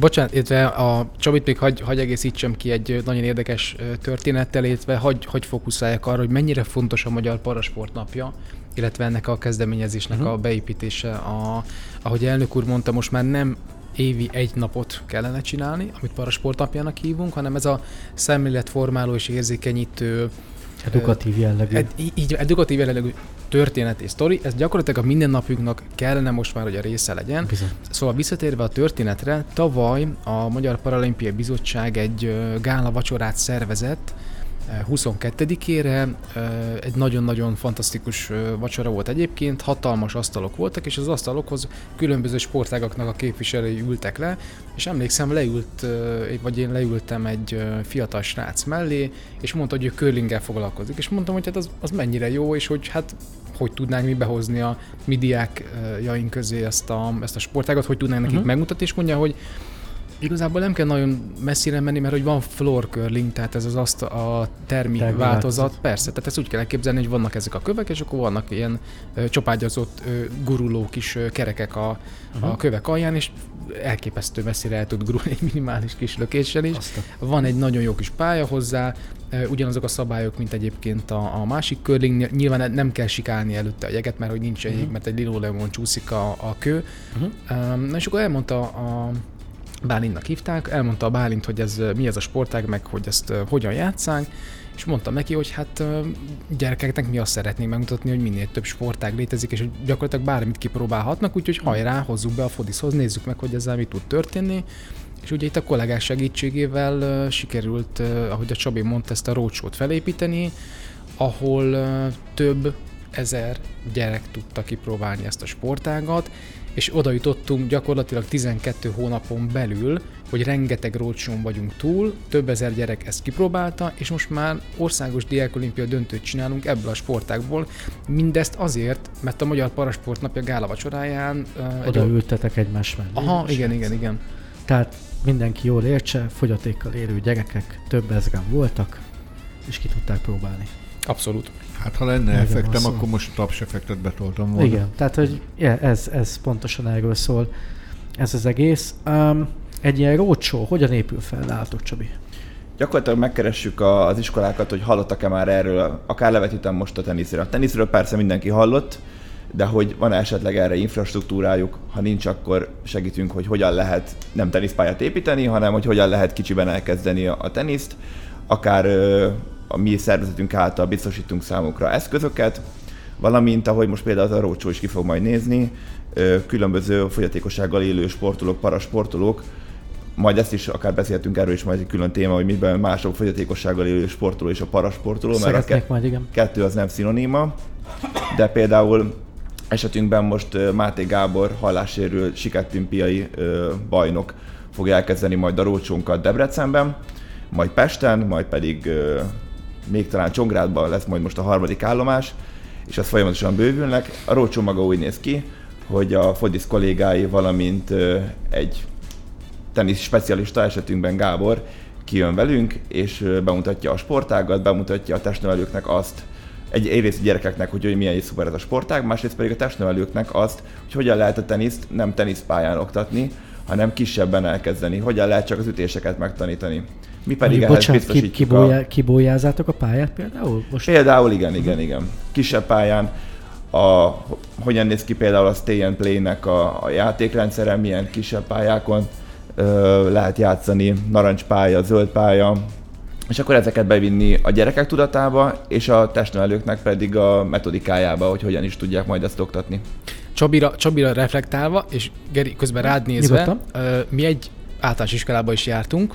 Speaker 3: Bocsánat, illetve a Csabit még hagy, hagy egészítsem ki egy nagyon érdekes történettel, illetve hagy, hagy fókuszáljak arra, hogy mennyire fontos a Magyar Parasport napja, illetve ennek a kezdeményezésnek uh-huh. a beépítése. A, ahogy elnök úr mondta, most már nem évi egy napot kellene csinálni, amit Parasport napjának hívunk, hanem ez a szemléletformáló és érzékenyítő
Speaker 1: Edukatív jellegű.
Speaker 3: Ed, így edukatív jellegű történet és sztori, ez gyakorlatilag a mindennapjunknak kellene most már, hogy a része legyen.
Speaker 1: Bizony.
Speaker 3: Szóval visszatérve a történetre, tavaly a Magyar Paralimpiai Bizottság egy gála vacsorát szervezett 22-ére. Ö, Egy nagyon-nagyon fantasztikus vacsora volt egyébként, hatalmas asztalok voltak, és az asztalokhoz különböző sportágaknak a képviselői ültek le, és emlékszem, leült, vagy én leültem egy fiatal srác mellé, és mondta, hogy ő curlinggel foglalkozik, és mondtam, hogy hát az, az mennyire jó, és hogy hát hogy tudnánk mi behozni a mi diákjaink közé ezt a, ezt a sportágat, hogy tudnánk nekik
Speaker 1: Mhm.
Speaker 3: megmutatni, és mondja, hogy Igazából nem kell nagyon messzire menni, mert hogy van floor curling, tehát ez az azt a termi
Speaker 1: Termi
Speaker 3: változat. Persze, tehát ezt úgy kell elképzelni, hogy vannak ezek a kövek, és akkor vannak ilyen ö, csopágyazott ö, guruló kis ö, kerekek a, uh-huh. a kövek alján, és elképesztő messzire el tud gurulni egy minimális kis lökéssel is.
Speaker 1: Azt a...
Speaker 3: Van egy nagyon jó kis pálya hozzá, ugyanazok a szabályok, mint egyébként a, a másik curling. Nyilván nem kell sikálni előtte a jeget, mert hogy nincs jég,
Speaker 1: Mhm.
Speaker 3: mert egy linoleumon csúszik a, a kő.
Speaker 1: Uh-huh.
Speaker 3: Um, és akkor elmondta a Bálintnak hívták, elmondta a Bálint, hogy ez mi ez a sportág, meg hogy ezt hogyan játszánk, és mondtam neki, hogy hát gyerekeknek mi azt szeretnénk megmutatni, hogy minél több sportág létezik, és hogy gyakorlatilag bármit kipróbálhatnak, úgyhogy hajrá, hozzuk be a fodiszhoz, nézzük meg, hogy ezzel mi tud történni. És ugye itt a kollégák segítségével sikerült, ahogy a Csabi mondta, ezt a roadshow-t felépíteni, ahol több ezer gyerek tudta kipróbálni ezt a sportágat, és oda jutottunk gyakorlatilag 12 hónapon belül, hogy rengeteg roadshow vagyunk túl, több ezer gyerek ezt kipróbálta, és most már országos diákolimpia döntőt csinálunk ebből a sportákból. Mindezt azért, mert a Magyar Parasport napja gála vacsoráján... egy
Speaker 1: Oda
Speaker 3: o-
Speaker 1: ültetek egymás mellé.
Speaker 3: Aha, igen, igen, igen.
Speaker 1: Tehát mindenki jól értse, fogyatékkal élő gyerekek több ezren voltak, és ki tudták próbálni.
Speaker 3: Abszolút.
Speaker 4: Hát ha lenne
Speaker 1: Erről
Speaker 4: effektem,
Speaker 1: szó.
Speaker 4: akkor most a tapseffektet betoltam volna.
Speaker 1: Igen, tehát hogy ja, ez, ez pontosan erről szól, ez az egész. Um, egy ilyen roadshow, hogyan épül fel, látok Csabi?
Speaker 2: Gyakorlatilag megkeressük a- az iskolákat, hogy hallottak-e már erről, akár levetítem most a teniszről. A teniszről persze mindenki hallott, de hogy van esetleg erre infrastruktúrájuk, ha nincs, akkor segítünk, hogy hogyan lehet nem teniszpályát építeni, hanem hogy hogyan lehet kicsiben elkezdeni a, a teniszt, akár a mi szervezetünk által biztosítunk számukra eszközöket, valamint, ahogy most például az a Rócsó is ki fog majd nézni, különböző fogyatékossággal élő sportolók, parasportolók, majd ezt is akár beszéltünk erről is majd egy külön téma, hogy miben mások fogyatékossággal élő sportoló és a parasportoló, mert a
Speaker 1: Szeretnék
Speaker 2: ke-
Speaker 1: majd, igen.
Speaker 2: kettő az nem szinoníma, de például esetünkben most Máté Gábor hallássérült sikettimpiai ö, bajnok fogja elkezdeni majd a rócsónkat Debrecenben, majd Pesten, majd pedig még talán Csongrádban lesz majd most a harmadik állomás, és ez folyamatosan bővülnek. A rócsó maga úgy néz ki, hogy a Fodis kollégái, valamint egy tenisz specialista esetünkben Gábor kijön velünk, és bemutatja a sportágat, bemutatja a testnevelőknek azt, egy egyrészt a gyerekeknek, hogy, hogy milyen szuper ez a sportág, másrészt pedig a testnevelőknek azt, hogy hogyan lehet a teniszt nem teniszpályán oktatni, hanem kisebben elkezdeni, hogyan lehet csak az ütéseket megtanítani. Mi pedig ehhez
Speaker 1: bocsánat, ki,
Speaker 2: biztosítjuk a...
Speaker 1: kibójá, kibójázátok a pályát például? Most
Speaker 2: Például igen, igen, igen. Kisebb pályán, a, hogyan néz ki például a Stay and Play-nek a, a játékrendszere, milyen kisebb pályákon ö, lehet játszani, narancspálya, zöld pálya, és akkor ezeket bevinni a gyerekek tudatába, és a testnevelőknek pedig a metodikájába, hogy hogyan is tudják majd ezt oktatni.
Speaker 3: Csabira, Csabira reflektálva, és Geri közben rád nézve,
Speaker 1: Nyugodtan.
Speaker 3: ö, mi egy általános iskolába is jártunk,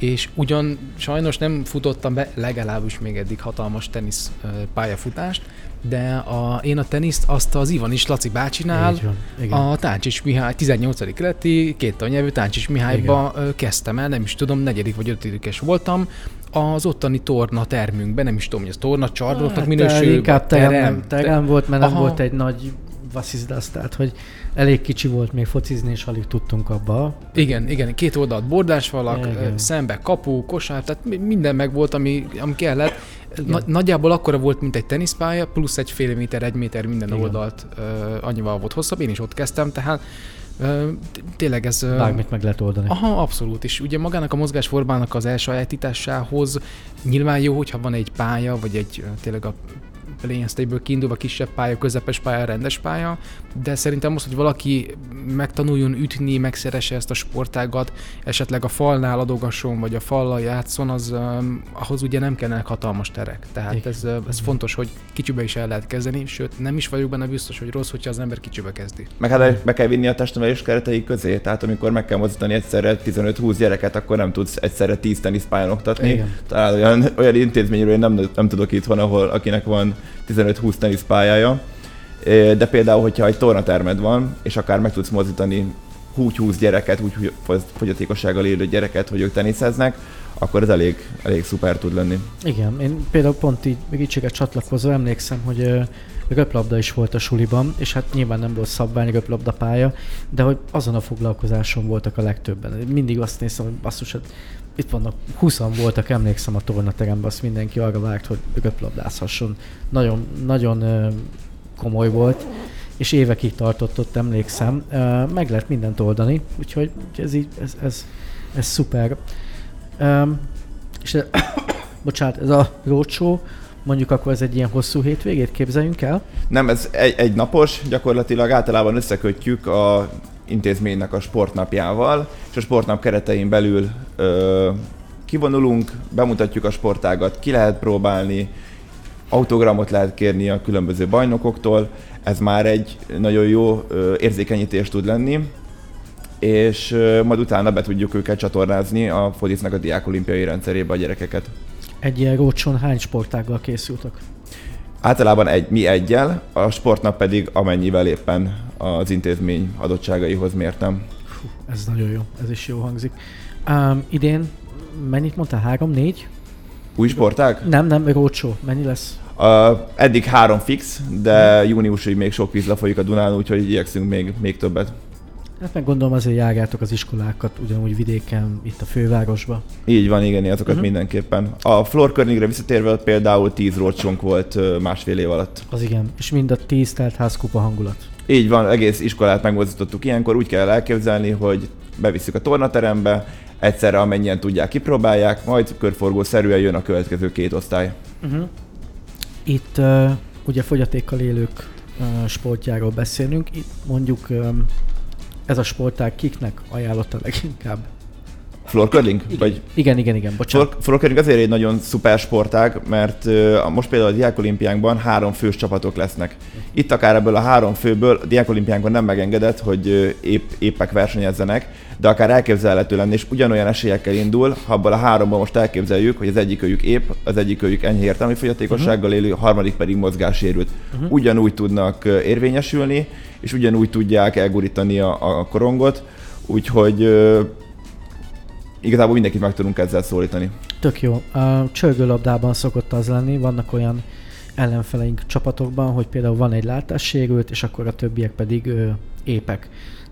Speaker 3: és ugyan sajnos nem futottam be legalábbis még eddig hatalmas tenisz pályafutást, de a, én a teniszt azt az Ivanis Laci bácsinál
Speaker 1: igen.
Speaker 3: a Táncsis Mihály 18. leti két tannyelvű Táncsis Mihályba ö, kezdtem el, nem is tudom, negyedik vagy ötödikes voltam, az ottani torna termünkben, nem is tudom, hogy az torna csarnoknak
Speaker 1: Hát,
Speaker 3: minősül,
Speaker 1: Inkább terem, terem,
Speaker 3: te-
Speaker 1: terem volt, mert nem
Speaker 3: Aha.
Speaker 1: volt egy nagy vasszizdasz, tehát hogy elég kicsi volt még focizni, és alig tudtunk abba.
Speaker 3: Igen, igen, két oldalt bordásfalak,
Speaker 1: Igen.
Speaker 3: szembe kapu, kosár, tehát mi- minden meg volt, ami, ami kellett. Na, nagyjából akkora volt, mint egy teniszpálya, plusz egy fél méter, egy méter minden
Speaker 1: Igen.
Speaker 3: oldalt ö, annyival volt hosszabb, én is ott kezdtem, tehát tényleg ez...
Speaker 1: Bármit meg lehet oldani.
Speaker 3: Aha, abszolút. És ugye magának a mozgásformának az elsajátításához nyilván jó, hogyha van egy pálya, vagy egy tényleg a Plain State-ből kiindulva kisebb pálya, közepes pálya, rendes pálya, de szerintem az, hogy valaki megtanuljon ütni, megszeresse ezt a sportágat, esetleg a falnál adogasson, vagy a fallal játszon, az um, ahhoz ugye nem kellenek hatalmas terek. Tehát
Speaker 1: Igen.
Speaker 3: ez, ez fontos, hogy kicsibe is el lehet kezdeni, sőt nem is vagyok benne biztos, hogy rossz, hogyha az ember kicsibe kezdi.
Speaker 2: Meg hát be kell vinni a testnevelés keretei közé, tehát amikor meg kell mozdítani egyszerre 15-20 gyereket, akkor nem tudsz egyszerre 10 teniszpályán oktatni.
Speaker 1: Igen.
Speaker 2: Talán olyan, olyan intézményről én nem, nem tudok itthon, ahol akinek van 15-20 teniszpályája. De például, hogyha egy tornatermed van, és akár meg tudsz mozdítani 20 gyereket, úgy fogyatékossággal élő gyereket, hogy ők teniszeznek, akkor ez elég, elég szuper tud lenni.
Speaker 1: Igen, én például pont így Ricsiga csatlakozva emlékszem, hogy ö, röplabda is volt a suliban, és hát nyilván nem volt szabvány röplabda pálya, de hogy azon a foglalkozáson voltak a legtöbben. Mindig azt néztem, hogy basszus, hát itt vannak, 20 voltak, emlékszem a tornateremben, azt mindenki arra várt, hogy röplabdázhasson. Nagyon, nagyon komoly volt, és évekig tartott ott, emlékszem. Meg lehet mindent oldani, úgyhogy ez így, ez, ez, ez szuper. És ez, bocsánat, ez a roadshow, mondjuk akkor ez egy ilyen hosszú hétvégét képzeljünk el?
Speaker 2: Nem, ez egy, egy napos, gyakorlatilag általában összekötjük a intézménynek a sportnapjával, és a sportnap keretein belül ö, kivonulunk, bemutatjuk a sportágat, ki lehet próbálni, autogramot lehet kérni a különböző bajnokoktól, ez már egy nagyon jó ö, érzékenyítés tud lenni, és ö, majd utána be tudjuk őket csatornázni a Fodisznak a diák olimpiai rendszerébe a gyerekeket.
Speaker 1: Egy ilyen rócson hány sportággal készültek?
Speaker 2: Általában egy, mi egyel, a sportnap pedig amennyivel éppen az intézmény adottságaihoz mértem.
Speaker 1: Ez nagyon jó, ez is jó hangzik. Um, idén mennyit mondtál? Három, négy?
Speaker 2: Új sportág?
Speaker 1: Nem, nem, rócsó. Mennyi lesz?
Speaker 2: Uh, eddig három fix, de júniusig még sok víz lefolyik a Dunán, úgyhogy igyekszünk még, még többet.
Speaker 1: Hát meg gondolom azért járjátok az iskolákat ugyanúgy vidéken, itt a fővárosba.
Speaker 2: Így van, igen, azokat uh-huh. mindenképpen. A Körnigre visszatérve például 10 rócsonk volt másfél év alatt.
Speaker 1: Az igen, és mind a 10 telt házkupa hangulat.
Speaker 2: Így van, egész iskolát megmozdítottuk ilyenkor, úgy kell elképzelni, hogy bevisszük a tornaterembe, egyszerre amennyien tudják, kipróbálják, majd körforgó szerűen jön a következő két osztály. Uh-huh.
Speaker 1: Itt uh, ugye fogyatékkal élők uh, sportjáról beszélünk, itt mondjuk um, ez a sportág kiknek ajánlotta leginkább?
Speaker 2: Floor curling?
Speaker 1: Igen, vagy... igen, igen, igen, bocsánat.
Speaker 2: Floor, floor curling azért egy nagyon szuper sportág, mert most például a Diákolimpiánkban három fős csapatok lesznek. Itt akár ebből a három főből a Diákolimpiánkban nem megengedett, hogy épp, éppek versenyezzenek, de akár elképzelhető lenne, és ugyanolyan esélyekkel indul, ha abból a háromban most elképzeljük, hogy az egyik őjük épp, az egyik őjük enyhe értelmi fogyatékossággal élő, a harmadik pedig mozgásérült. Uh-huh. Ugyanúgy tudnak érvényesülni, és ugyanúgy tudják elgurítani a, a korongot, úgyhogy igazából mindenkit meg tudunk ezzel szólítani.
Speaker 1: Tök jó. A csörgőlabdában szokott az lenni, vannak olyan ellenfeleink csapatokban, hogy például van egy látássérült, és akkor a többiek pedig ö, épek.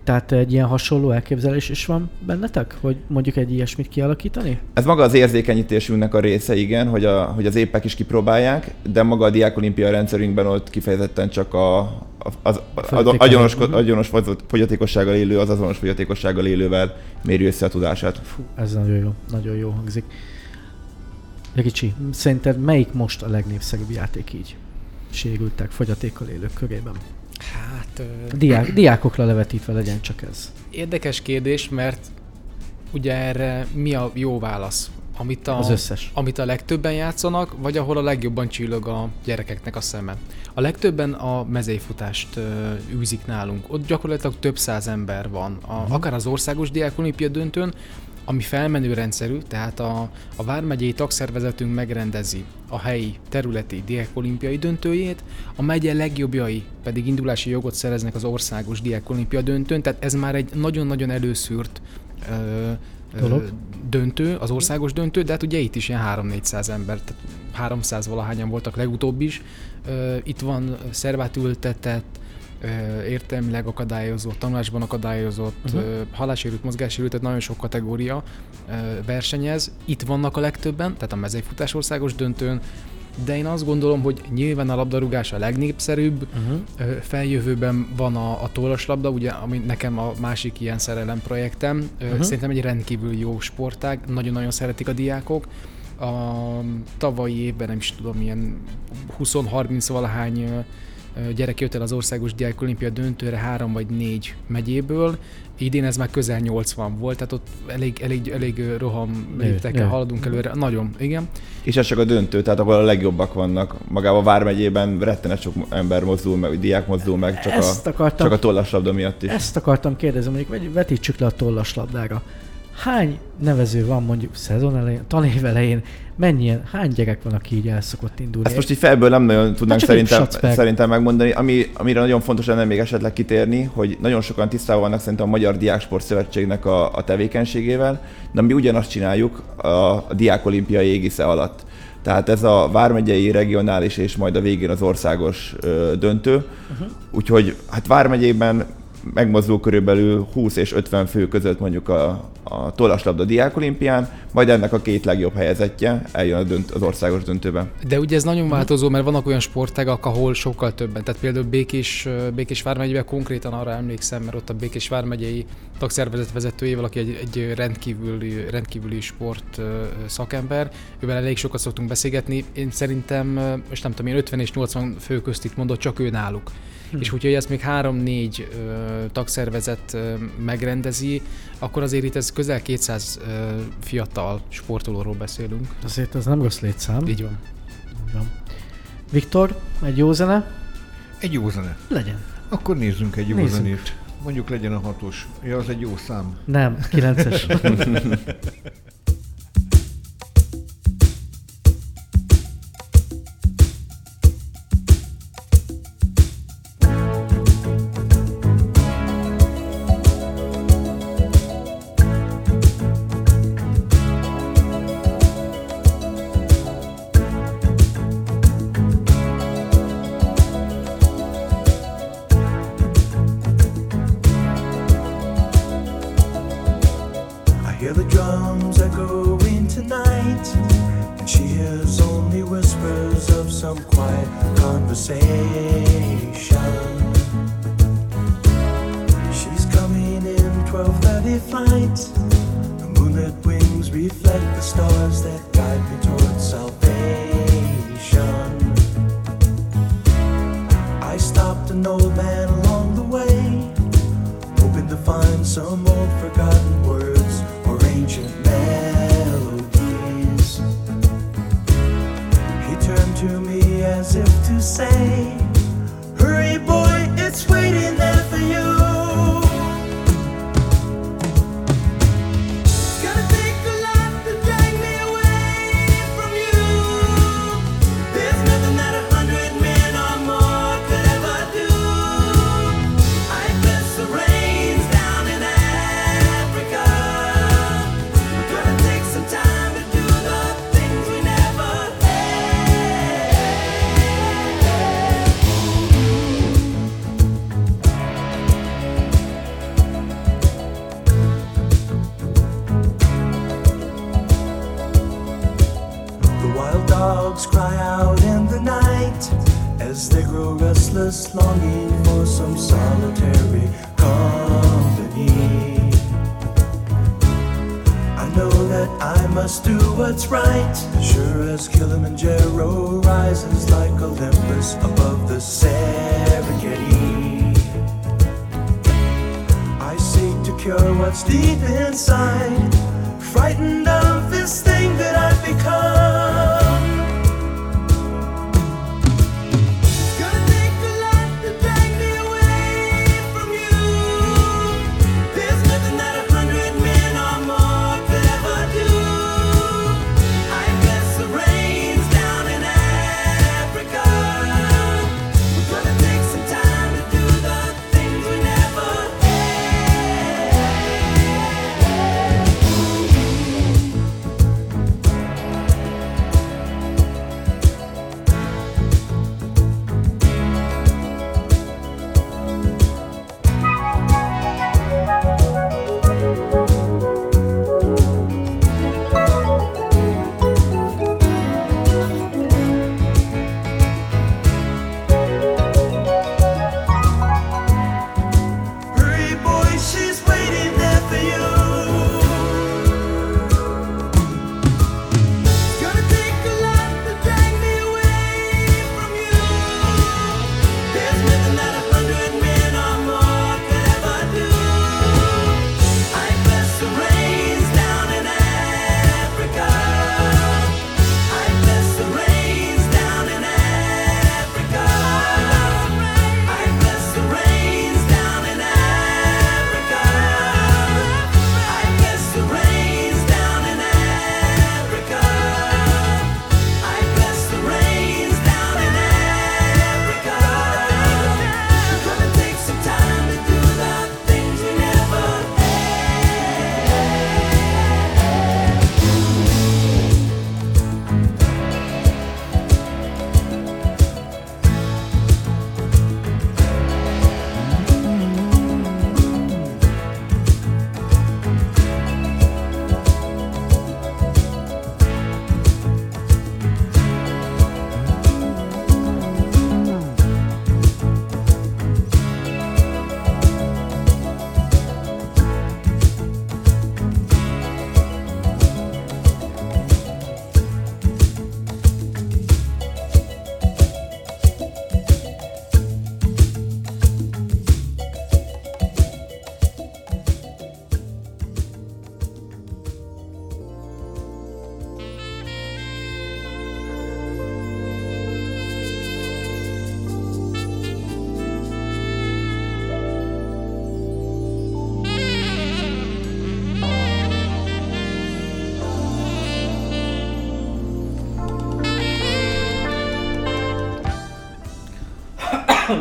Speaker 1: Tehát egy ilyen hasonló elképzelés is van bennetek, hogy mondjuk egy ilyesmit kialakítani?
Speaker 2: Ez maga az érzékenyítésünknek a része, igen, hogy, a, hogy az épek is kipróbálják, de maga a diákolimpia rendszerünkben ott kifejezetten csak a, az, az agyonos, agyonos fogyatékossággal élő, az azonos fogyatékossággal élővel méri össze a tudását.
Speaker 1: Fú, ez nagyon jó, nagyon jó hangzik. Ricsi, szerinted melyik most a legnépszerűbb játék így? Sérültek, fogyatékkal élők körében? Hát... Diák, diákokra levetítve legyen csak ez.
Speaker 3: Érdekes kérdés, mert ugye erre mi a jó válasz? Amit a,
Speaker 1: az összes.
Speaker 3: Amit a legtöbben játszanak, vagy ahol a legjobban csillog a gyerekeknek a szeme. A legtöbben a mezeifutást uh, űzik nálunk. Ott gyakorlatilag több száz ember van. A, uh-huh. Akár az országos diákolimpia döntőn, ami felmenő rendszerű, tehát a, a Vármegyei tagszervezetünk megrendezi a helyi területi diákolimpiai döntőjét, a megye legjobbjai pedig indulási jogot szereznek az országos diákolimpia döntőn, tehát ez már egy nagyon-nagyon előszűrt ö, Dolog. döntő, az országos döntő, de hát ugye itt is ilyen 3-400 ember, tehát 300 valahányan voltak legutóbb is. Itt van szervát ültetett, értelmileg akadályozott, tanulásban akadályozott, uh-huh. halásérült, mozgássérült, tehát nagyon sok kategória versenyez. Itt vannak a legtöbben, tehát a mezőfutás országos döntőn, de én azt gondolom, hogy nyilván a labdarúgás a legnépszerűbb, uh-huh. feljövőben van a, a tollaslabda, ugye, ami nekem a másik ilyen szerelem projektem. Uh-huh. Szerintem egy rendkívül jó sportág, nagyon-nagyon szeretik a diákok. A tavalyi évben nem is tudom, ilyen 20-30 valahány gyerek jött el az országos diákolimpia döntőre három vagy négy megyéből, idén ez már közel 80 volt, tehát ott elég, elég, elég roham léptekkel haladunk előre. Nagyon, igen.
Speaker 2: És ez csak a döntő, tehát ahol a legjobbak vannak. Magában a Vármegyében rettenet sok ember mozdul meg, diák mozdul meg, csak, Ezt a, akartam, csak a tollaslabda miatt is.
Speaker 1: Ezt akartam kérdezni, mondjuk vetítsük le a tollaslabdára hány nevező van mondjuk szezon elején, tanév elején, mennyien, hány gyerek van, aki így el szokott indulni?
Speaker 2: Ezt most így felből nem nagyon tudnánk hát szerintem, szerintem megmondani. Ami, amire nagyon fontos lenne még esetleg kitérni, hogy nagyon sokan tisztában vannak szerintem a Magyar Diáksport Szövetségnek a, a tevékenységével, de mi ugyanazt csináljuk a, a Diák Olimpia égisze alatt. Tehát ez a vármegyei, regionális és majd a végén az országos ö, döntő. Uh-huh. Úgyhogy hát vármegyében megmozdul körülbelül 20 és 50 fő között mondjuk a, a tollaslabda diákolimpián, majd ennek a két legjobb helyezettje eljön a dönt, az országos döntőbe.
Speaker 3: De ugye ez nagyon változó, mert vannak olyan sportágak, ahol sokkal többen. Tehát például Békés, Békés vármegyében konkrétan arra emlékszem, mert ott a Békés vármegyei tagszervezet vezetőjével, aki egy, egy rendkívüli, rendkívüli sport szakember, ővel elég sokat szoktunk beszélgetni. Én szerintem, most nem tudom, én 50 és 80 fő közt itt mondott, csak ő náluk. Hm. És hogyha ezt még három-négy tagszervezet ö, megrendezi, akkor azért itt ez közel 200 ö, fiatal sportolóról beszélünk.
Speaker 5: Azért ez nem rossz létszám.
Speaker 3: Így van.
Speaker 5: van. Viktor, egy jó zene?
Speaker 6: Egy jó zene.
Speaker 5: Legyen.
Speaker 6: Akkor nézzünk egy jó
Speaker 5: Nézzünk.
Speaker 6: zenét. Mondjuk legyen a hatos. Ja, az egy jó szám.
Speaker 5: Nem, kilences.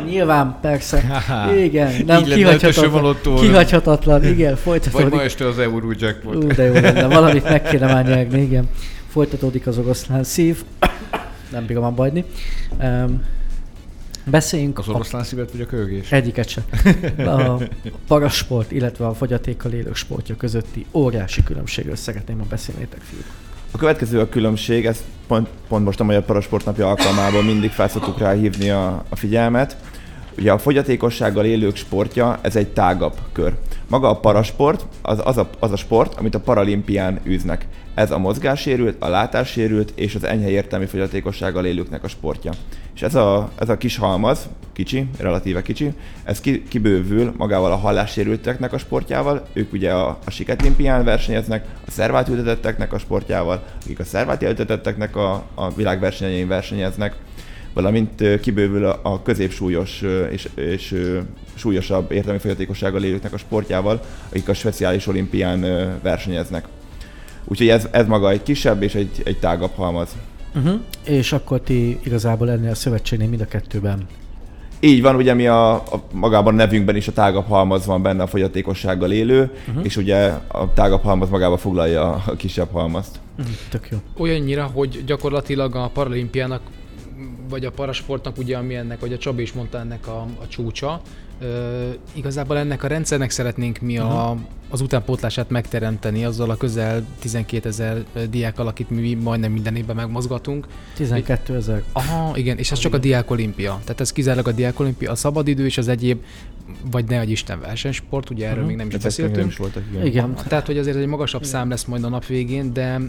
Speaker 1: Nyilván, persze.
Speaker 4: Haha.
Speaker 1: Igen,
Speaker 4: Így
Speaker 1: nem
Speaker 4: lenne
Speaker 1: kihagyhatatlan. Kihagyhatatlan, igen,
Speaker 4: Vagy
Speaker 1: folytatódik.
Speaker 4: ma este az Eurojackpot.
Speaker 1: Ú, de jó lenne, valamit meg kéne már nyerni, igen. Folytatódik az oroszlán szív. Nem bírom abba hagyni. Um, beszéljünk
Speaker 4: Az
Speaker 1: a
Speaker 4: oroszlán szívet vagy a kölgés?
Speaker 1: Egyiket sem. A parasport, illetve a fogyatékkal élők sportja közötti óriási különbségről szeretném, ha beszélnétek, fiúk.
Speaker 2: A következő a különbség, ezt pont, pont most a Magyar Parasport napja alkalmából mindig felszoktuk rá hívni a, a figyelmet. Ugye a fogyatékossággal élők sportja, ez egy tágabb kör. Maga a parasport az, az, a, az a sport, amit a paralimpián űznek. Ez a mozgássérült, a látássérült és az enyhe értelmi fogyatékossággal élőknek a sportja. És ez a, ez a kis halmaz, kicsi, relatíve kicsi, ez ki, kibővül magával a hallássérülteknek a sportjával, ők ugye a, a siketlimpián versenyeznek, a szervát a sportjával, akik a szervát a, a világversenyein versenyeznek, valamint kibővül a, a középsúlyos és, és súlyosabb értelmi fogyatékossággal élőknek a sportjával, akik a speciális olimpián versenyeznek. Úgyhogy ez, ez maga egy kisebb és egy, egy tágabb halmaz.
Speaker 1: Uh-huh. És akkor ti igazából ennél a szövetségnél mind a kettőben.
Speaker 2: Így van, ugye mi a, a magában a nevünkben is a tágabb halmaz van benne a fogyatékossággal élő, uh-huh. és ugye a tágabb halmaz magába foglalja a kisebb halmazt.
Speaker 1: Uh-huh. Tök jó.
Speaker 3: Olyannyira, hogy gyakorlatilag a paralimpiának, vagy a parasportnak, ugye ami ennek, vagy a Csabi is mondta ennek a, a csúcsa, Ö, igazából ennek a rendszernek szeretnénk mi a, az utánpótlását megteremteni azzal a közel 12 ezer diákkal, akit mi majdnem minden évben megmozgatunk.
Speaker 1: 12 ezer.
Speaker 3: Aha, igen, és ez csak a diák olimpia. Tehát ez kizárólag a diák olimpia, a szabadidő és az egyéb, vagy ne egy Isten versenysport, ugye erről
Speaker 1: Mhm.
Speaker 3: még nem is
Speaker 2: Tehát ezek
Speaker 3: beszéltünk.
Speaker 2: is voltak, igen.
Speaker 1: Igen.
Speaker 3: Tehát, hogy azért egy magasabb szám lesz majd a nap végén, de,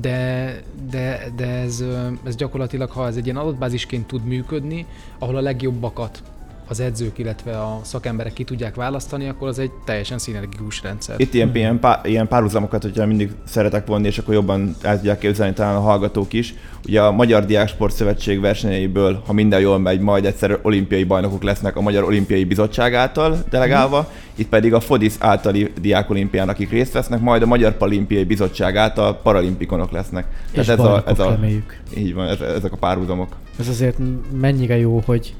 Speaker 3: de, de, de ez, ez gyakorlatilag, ha ez egy ilyen adatbázisként tud működni, ahol a legjobbakat az edzők, illetve a szakemberek ki tudják választani, akkor az egy teljesen szinergikus rendszer.
Speaker 2: Itt ilyen, ilyen, pá, ilyen párhuzamokat, hogyha mindig szeretek vonni, és akkor jobban el tudják képzelni talán a hallgatók is. Ugye a Magyar Diáksport Szövetség versenyeiből, ha minden jól megy, majd egyszer olimpiai bajnokok lesznek a Magyar Olimpiai Bizottság által delegálva,
Speaker 1: Mhm.
Speaker 2: itt pedig a FODIS általi diákolimpián, akik részt vesznek, majd a Magyar Paralimpiai Bizottság által paralimpikonok lesznek.
Speaker 1: És
Speaker 2: ez a, ez a,
Speaker 1: reméljük.
Speaker 2: így van, ez, ezek a párhuzamok.
Speaker 1: Ez azért mennyire jó, hogy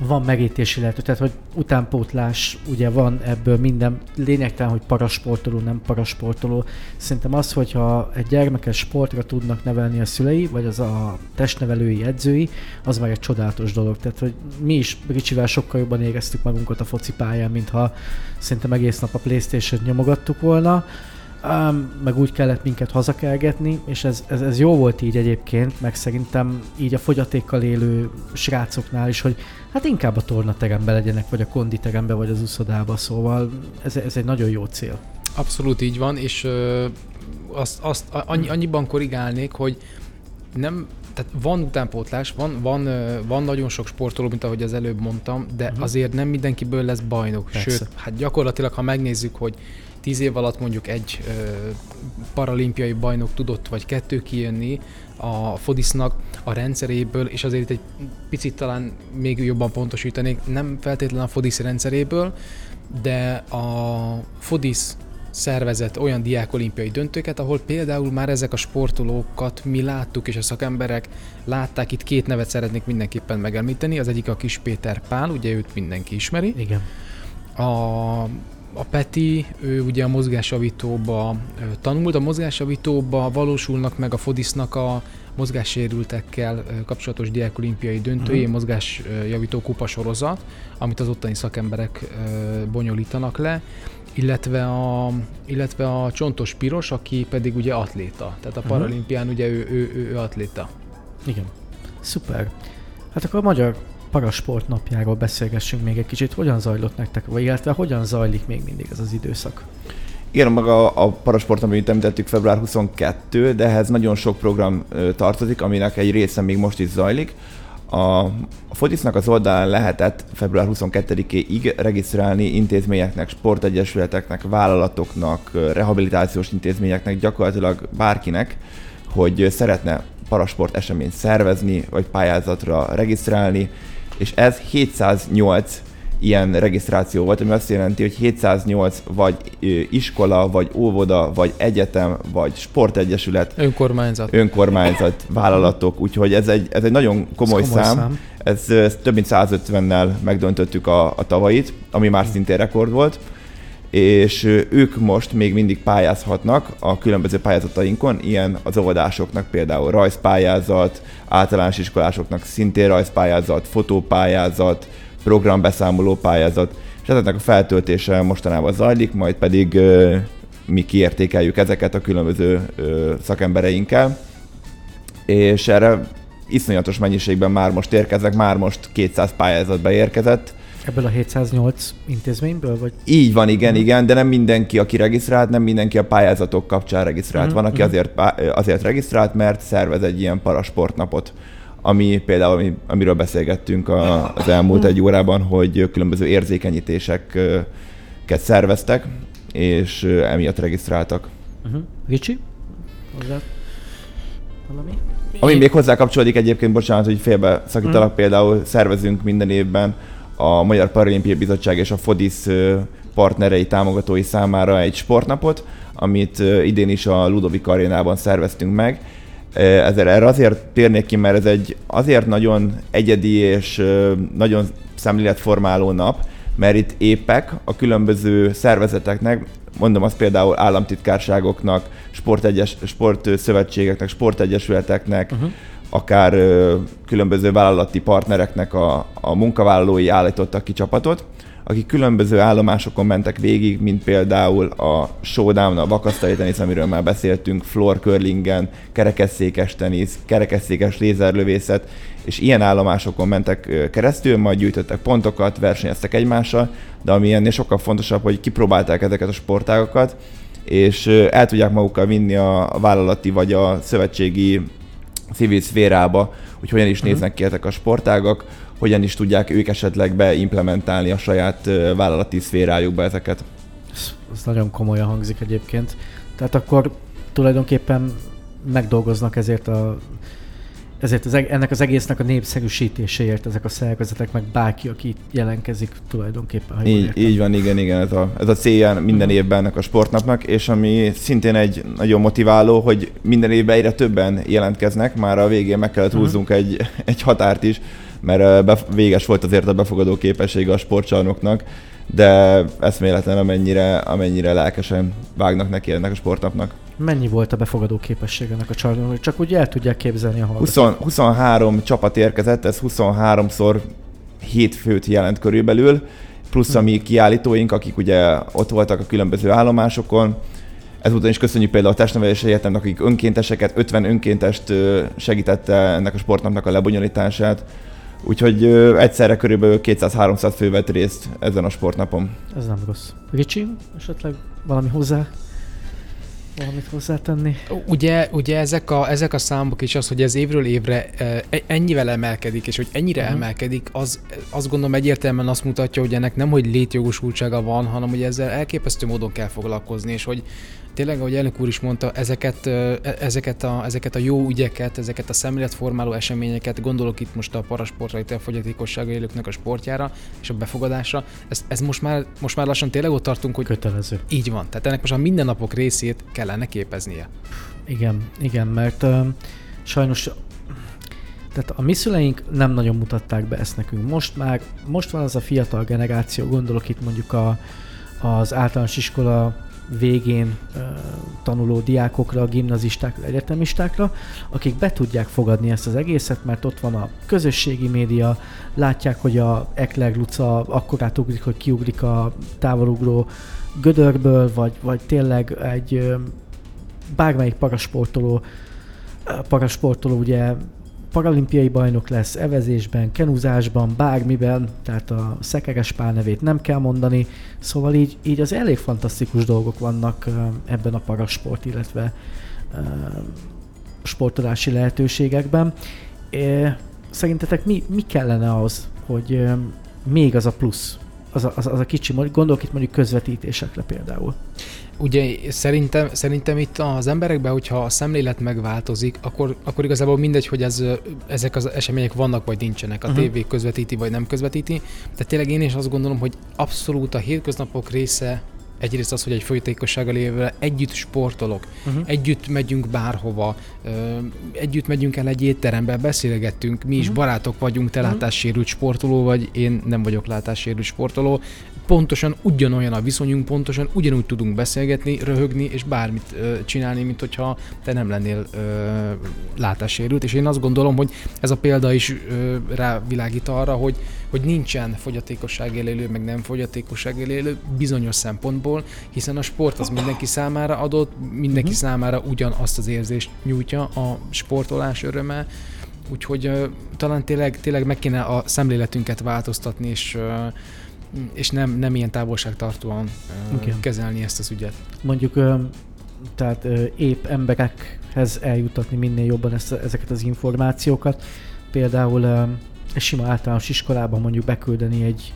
Speaker 1: van megítési lehető, tehát hogy utánpótlás, ugye van ebből minden, lényegtelen, hogy parasportoló, nem parasportoló. Szerintem az, hogyha egy gyermekes sportra tudnak nevelni a szülei, vagy az a testnevelői edzői, az már egy csodálatos dolog. Tehát, hogy mi is Ricsivel sokkal jobban éreztük magunkat a focipályán, mintha szerintem egész nap a Playstation nyomogattuk volna. Um, meg úgy kellett minket hazakergetni, és ez, ez, ez jó volt így egyébként, meg szerintem így a fogyatékkal élő srácoknál is, hogy hát inkább a tornateremben legyenek, vagy a konditeremben, vagy az uszodába, szóval ez, ez egy nagyon jó cél.
Speaker 3: Abszolút így van, és ö, azt, azt annyi, annyiban korrigálnék, hogy nem, tehát van utánpótlás, van, van, van nagyon sok sportoló, mint ahogy az előbb mondtam, de uh-huh. azért nem mindenkiből lesz bajnok.
Speaker 1: Persze.
Speaker 3: Sőt, hát gyakorlatilag, ha megnézzük, hogy tíz év alatt mondjuk egy ö, paralimpiai bajnok tudott, vagy kettő kijönni a Fodisznak a rendszeréből, és azért itt egy picit talán még jobban pontosítanék, nem feltétlenül a Fodisz rendszeréből, de a Fodisz szervezett olyan diákolimpiai döntőket, ahol például már ezek a sportolókat mi láttuk, és a szakemberek látták, itt két nevet szeretnék mindenképpen megemlíteni, az egyik a Kis Péter Pál, ugye őt mindenki ismeri,
Speaker 1: Igen.
Speaker 3: a, a Peti, ő ugye a mozgásjavítóba ö, tanult, a mozgásjavítóba valósulnak meg a Fodisznak a mozgássérültekkel kapcsolatos diákolimpiai döntői,
Speaker 1: Mhm.
Speaker 3: mozgásjavító kupa sorozat, amit az ottani szakemberek bonyolítanak le, illetve a, illetve a Csontos Piros, aki pedig ugye atléta, tehát a
Speaker 1: Mhm.
Speaker 3: paralimpián ugye ő, ő, ő, ő atléta.
Speaker 1: Igen. Szuper. Hát akkor a Magyar Parasport napjáról beszélgessünk még egy kicsit. Hogyan zajlott nektek, vagy illetve hogyan zajlik még mindig ez az időszak?
Speaker 2: Igen, maga a parasport, amit említettük, február 22, de ehhez nagyon sok program tartozik, aminek egy része még most is zajlik. A, a Fodisznak az oldalán lehetett február 22-ig regisztrálni intézményeknek, sportegyesületeknek, vállalatoknak, rehabilitációs intézményeknek, gyakorlatilag bárkinek, hogy szeretne parasport eseményt szervezni, vagy pályázatra regisztrálni, és ez 708 ilyen regisztráció volt, ami azt jelenti, hogy 708 vagy iskola, vagy óvoda, vagy egyetem, vagy sportegyesület,
Speaker 3: Önkormányzat.
Speaker 2: önkormányzat, vállalatok, úgyhogy ez egy, ez egy nagyon komoly,
Speaker 1: Ez komoly
Speaker 2: szám.
Speaker 1: szám.
Speaker 2: Ez, ez több mint 150-nel megdöntöttük a, a tavait, ami már szintén rekord volt, és ők most még mindig pályázhatnak a különböző pályázatainkon, ilyen az óvodásoknak például rajzpályázat, általános iskolásoknak szintén rajzpályázat, fotópályázat, programbeszámoló pályázat, és ezeknek a feltöltése mostanában zajlik, majd pedig ö, mi kiértékeljük ezeket a különböző ö, szakembereinkkel, és erre iszonyatos mennyiségben már most érkeznek, már most 200 pályázat beérkezett.
Speaker 1: Ebből a 708 intézményből, vagy
Speaker 2: Így van, igen, igen, de nem mindenki, aki regisztrált, nem mindenki a pályázatok kapcsán regisztrált.
Speaker 1: Mhm,
Speaker 2: Van, aki
Speaker 1: mhm.
Speaker 2: azért, azért regisztrált, mert szervez egy ilyen parasportnapot, ami például, ami, amiről beszélgettünk a, az elmúlt egy órában, hogy különböző érzékenyítéseket szerveztek, és emiatt regisztráltak.
Speaker 1: uh-huh. Ricsi? Hozzá valami?
Speaker 2: Ami még hozzá kapcsolódik egyébként, bocsánat, hogy félbe szakítalak, mm. például szervezünk minden évben a Magyar Paralimpiai Bizottság és a FODIS partnerei, támogatói számára egy sportnapot, amit idén is a Ludovik Arénában szerveztünk meg. Ezzel erre azért térnék ki, mert ez egy azért nagyon egyedi és nagyon szemléletformáló nap, mert itt épek a különböző szervezeteknek, mondom azt például államtitkárságoknak, sportegyes, sportszövetségeknek, sportegyesületeknek, uh-huh. Akár különböző vállalati partnereknek a, a munkavállalói állítottak ki csapatot, akik különböző állomásokon mentek végig, mint például a showdown, a vakasztai tenisz, amiről már beszéltünk, floor curlingen, kerekesszékes tenisz, kerekesszékes lézerlövészet, és ilyen állomásokon mentek keresztül, majd gyűjtöttek pontokat, versenyeztek egymással, de ami ennél sokkal fontosabb, hogy kipróbálták ezeket a sportágokat, és el tudják magukkal vinni a vállalati vagy a szövetségi civil szférába, hogy hogyan is néznek ki ezek a sportágak, hogyan is tudják ők esetleg beimplementálni a saját vállalati szférájukba ezeket.
Speaker 1: Ez, ez nagyon komolyan hangzik egyébként. Tehát akkor tulajdonképpen megdolgoznak ezért a ezért az, ennek az egésznek a népszerűsítéséért ezek a szervezetek, meg bárki, aki itt jelentkezik tulajdonképpen, ha
Speaker 2: Így, így van, igen, igen, ez a, ez a célja minden évben ennek a sportnapnak, és ami szintén egy nagyon motiváló, hogy minden évben egyre többen jelentkeznek, már a végén meg kellett
Speaker 1: Mhm.
Speaker 2: húzzunk egy, egy határt is, mert ö, bef- véges volt azért a befogadó képessége a sportcsarnoknak, de eszméletlen amennyire, amennyire lelkesen vágnak neki ennek a sportnapnak.
Speaker 1: Mennyi volt a befogadó képesség ennek a csarnoknak, hogy csak úgy el tudják képzelni a
Speaker 2: 20,
Speaker 1: hallgatók.
Speaker 2: 23 csapat érkezett, ez 23-szor 7 főt jelent körülbelül, plusz a mi kiállítóink, akik ugye ott voltak a különböző állomásokon. Ezúton is köszönjük például a Testnevelési Egyetemnek, akik önkénteseket, 50 önkéntest segítette ennek a sportnapnak a lebonyolítását. Úgyhogy egyszerre körülbelül 200-300 fő vett részt ezen a sportnapon.
Speaker 1: Ez nem rossz. Ricsi, esetleg valami hozzá? Valamit hozzátenni?
Speaker 3: Ugye, ugye ezek, a, ezek a számok is az, hogy ez évről évre eh, ennyivel emelkedik, és hogy ennyire uh-huh. emelkedik, az azt gondolom egyértelműen azt mutatja, hogy ennek nem hogy létjogosultsága van, hanem hogy ezzel elképesztő módon kell foglalkozni, és hogy tényleg, ahogy elnök úr is mondta, ezeket, e- ezeket, a, ezeket a jó ügyeket, ezeket a szemléletformáló eseményeket, gondolok itt most a parasportra, itt a fogyatékossággal élőknek a sportjára és a befogadásra, ez, ez most, már, most már lassan tényleg ott tartunk, hogy
Speaker 1: Kötelező.
Speaker 3: így van. Tehát ennek most a mindennapok részét kellene képeznie.
Speaker 1: Igen, igen, mert uh, sajnos tehát a mi szüleink nem nagyon mutatták be ezt nekünk. Most már, most van az a fiatal generáció, gondolok itt mondjuk a, az általános iskola végén tanuló diákokra, gimnazistákra, egyetemistákra, akik be tudják fogadni ezt az egészet, mert ott van a közösségi média, látják, hogy a Ekler Luca akkorát ugrik, hogy kiugrik a távolugró gödörből, vagy, vagy tényleg egy bármelyik parasportoló, parasportoló ugye paralimpiai bajnok lesz evezésben, kenuzásban, bármiben, tehát a szekeres pál nevét nem kell mondani, szóval így, így az elég fantasztikus dolgok vannak ebben a parasport, illetve sportolási lehetőségekben. Szerintetek mi, mi kellene az, hogy még az a plusz, az a, az, a- kicsi, gondolok itt mondjuk közvetítésekre például.
Speaker 3: Ugye szerintem, szerintem itt az emberekben, hogyha a szemlélet megváltozik, akkor, akkor igazából mindegy, hogy ez, ezek az események vannak vagy nincsenek, a
Speaker 1: Mhm.
Speaker 3: tévé közvetíti vagy nem közvetíti, de tényleg én is azt gondolom, hogy abszolút a hétköznapok része egyrészt az, hogy egy folytékossággal élve együtt sportolok,
Speaker 1: Uh-huh.
Speaker 3: együtt megyünk bárhova, együtt megyünk el egy étterembe, beszélgettünk, mi is
Speaker 1: Mhm.
Speaker 3: barátok vagyunk, te látássérült sportoló vagy, én nem vagyok látássérült sportoló, pontosan ugyanolyan a viszonyunk, pontosan ugyanúgy tudunk beszélgetni, röhögni és bármit ö, csinálni, mint hogyha te nem lennél ö, látássérült, és én azt gondolom, hogy ez a példa is ö, rávilágít arra, hogy, hogy nincsen fogyatékossággal élő, meg nem fogyatékossággal élő bizonyos szempontból, hiszen a sport az mindenki számára adott, mindenki
Speaker 1: Mhm.
Speaker 3: számára ugyanazt az érzést nyújtja a sportolás öröme, úgyhogy ö, talán tényleg, tényleg meg kéne a szemléletünket változtatni, és ö, és nem, nem ilyen távolságtartóan
Speaker 1: Igen.
Speaker 3: kezelni ezt az ügyet.
Speaker 1: mondjuk tehát épp emberekhez eljutatni minél jobban ezt, ezeket az információkat. Például sima általános iskolában mondjuk beküldeni egy,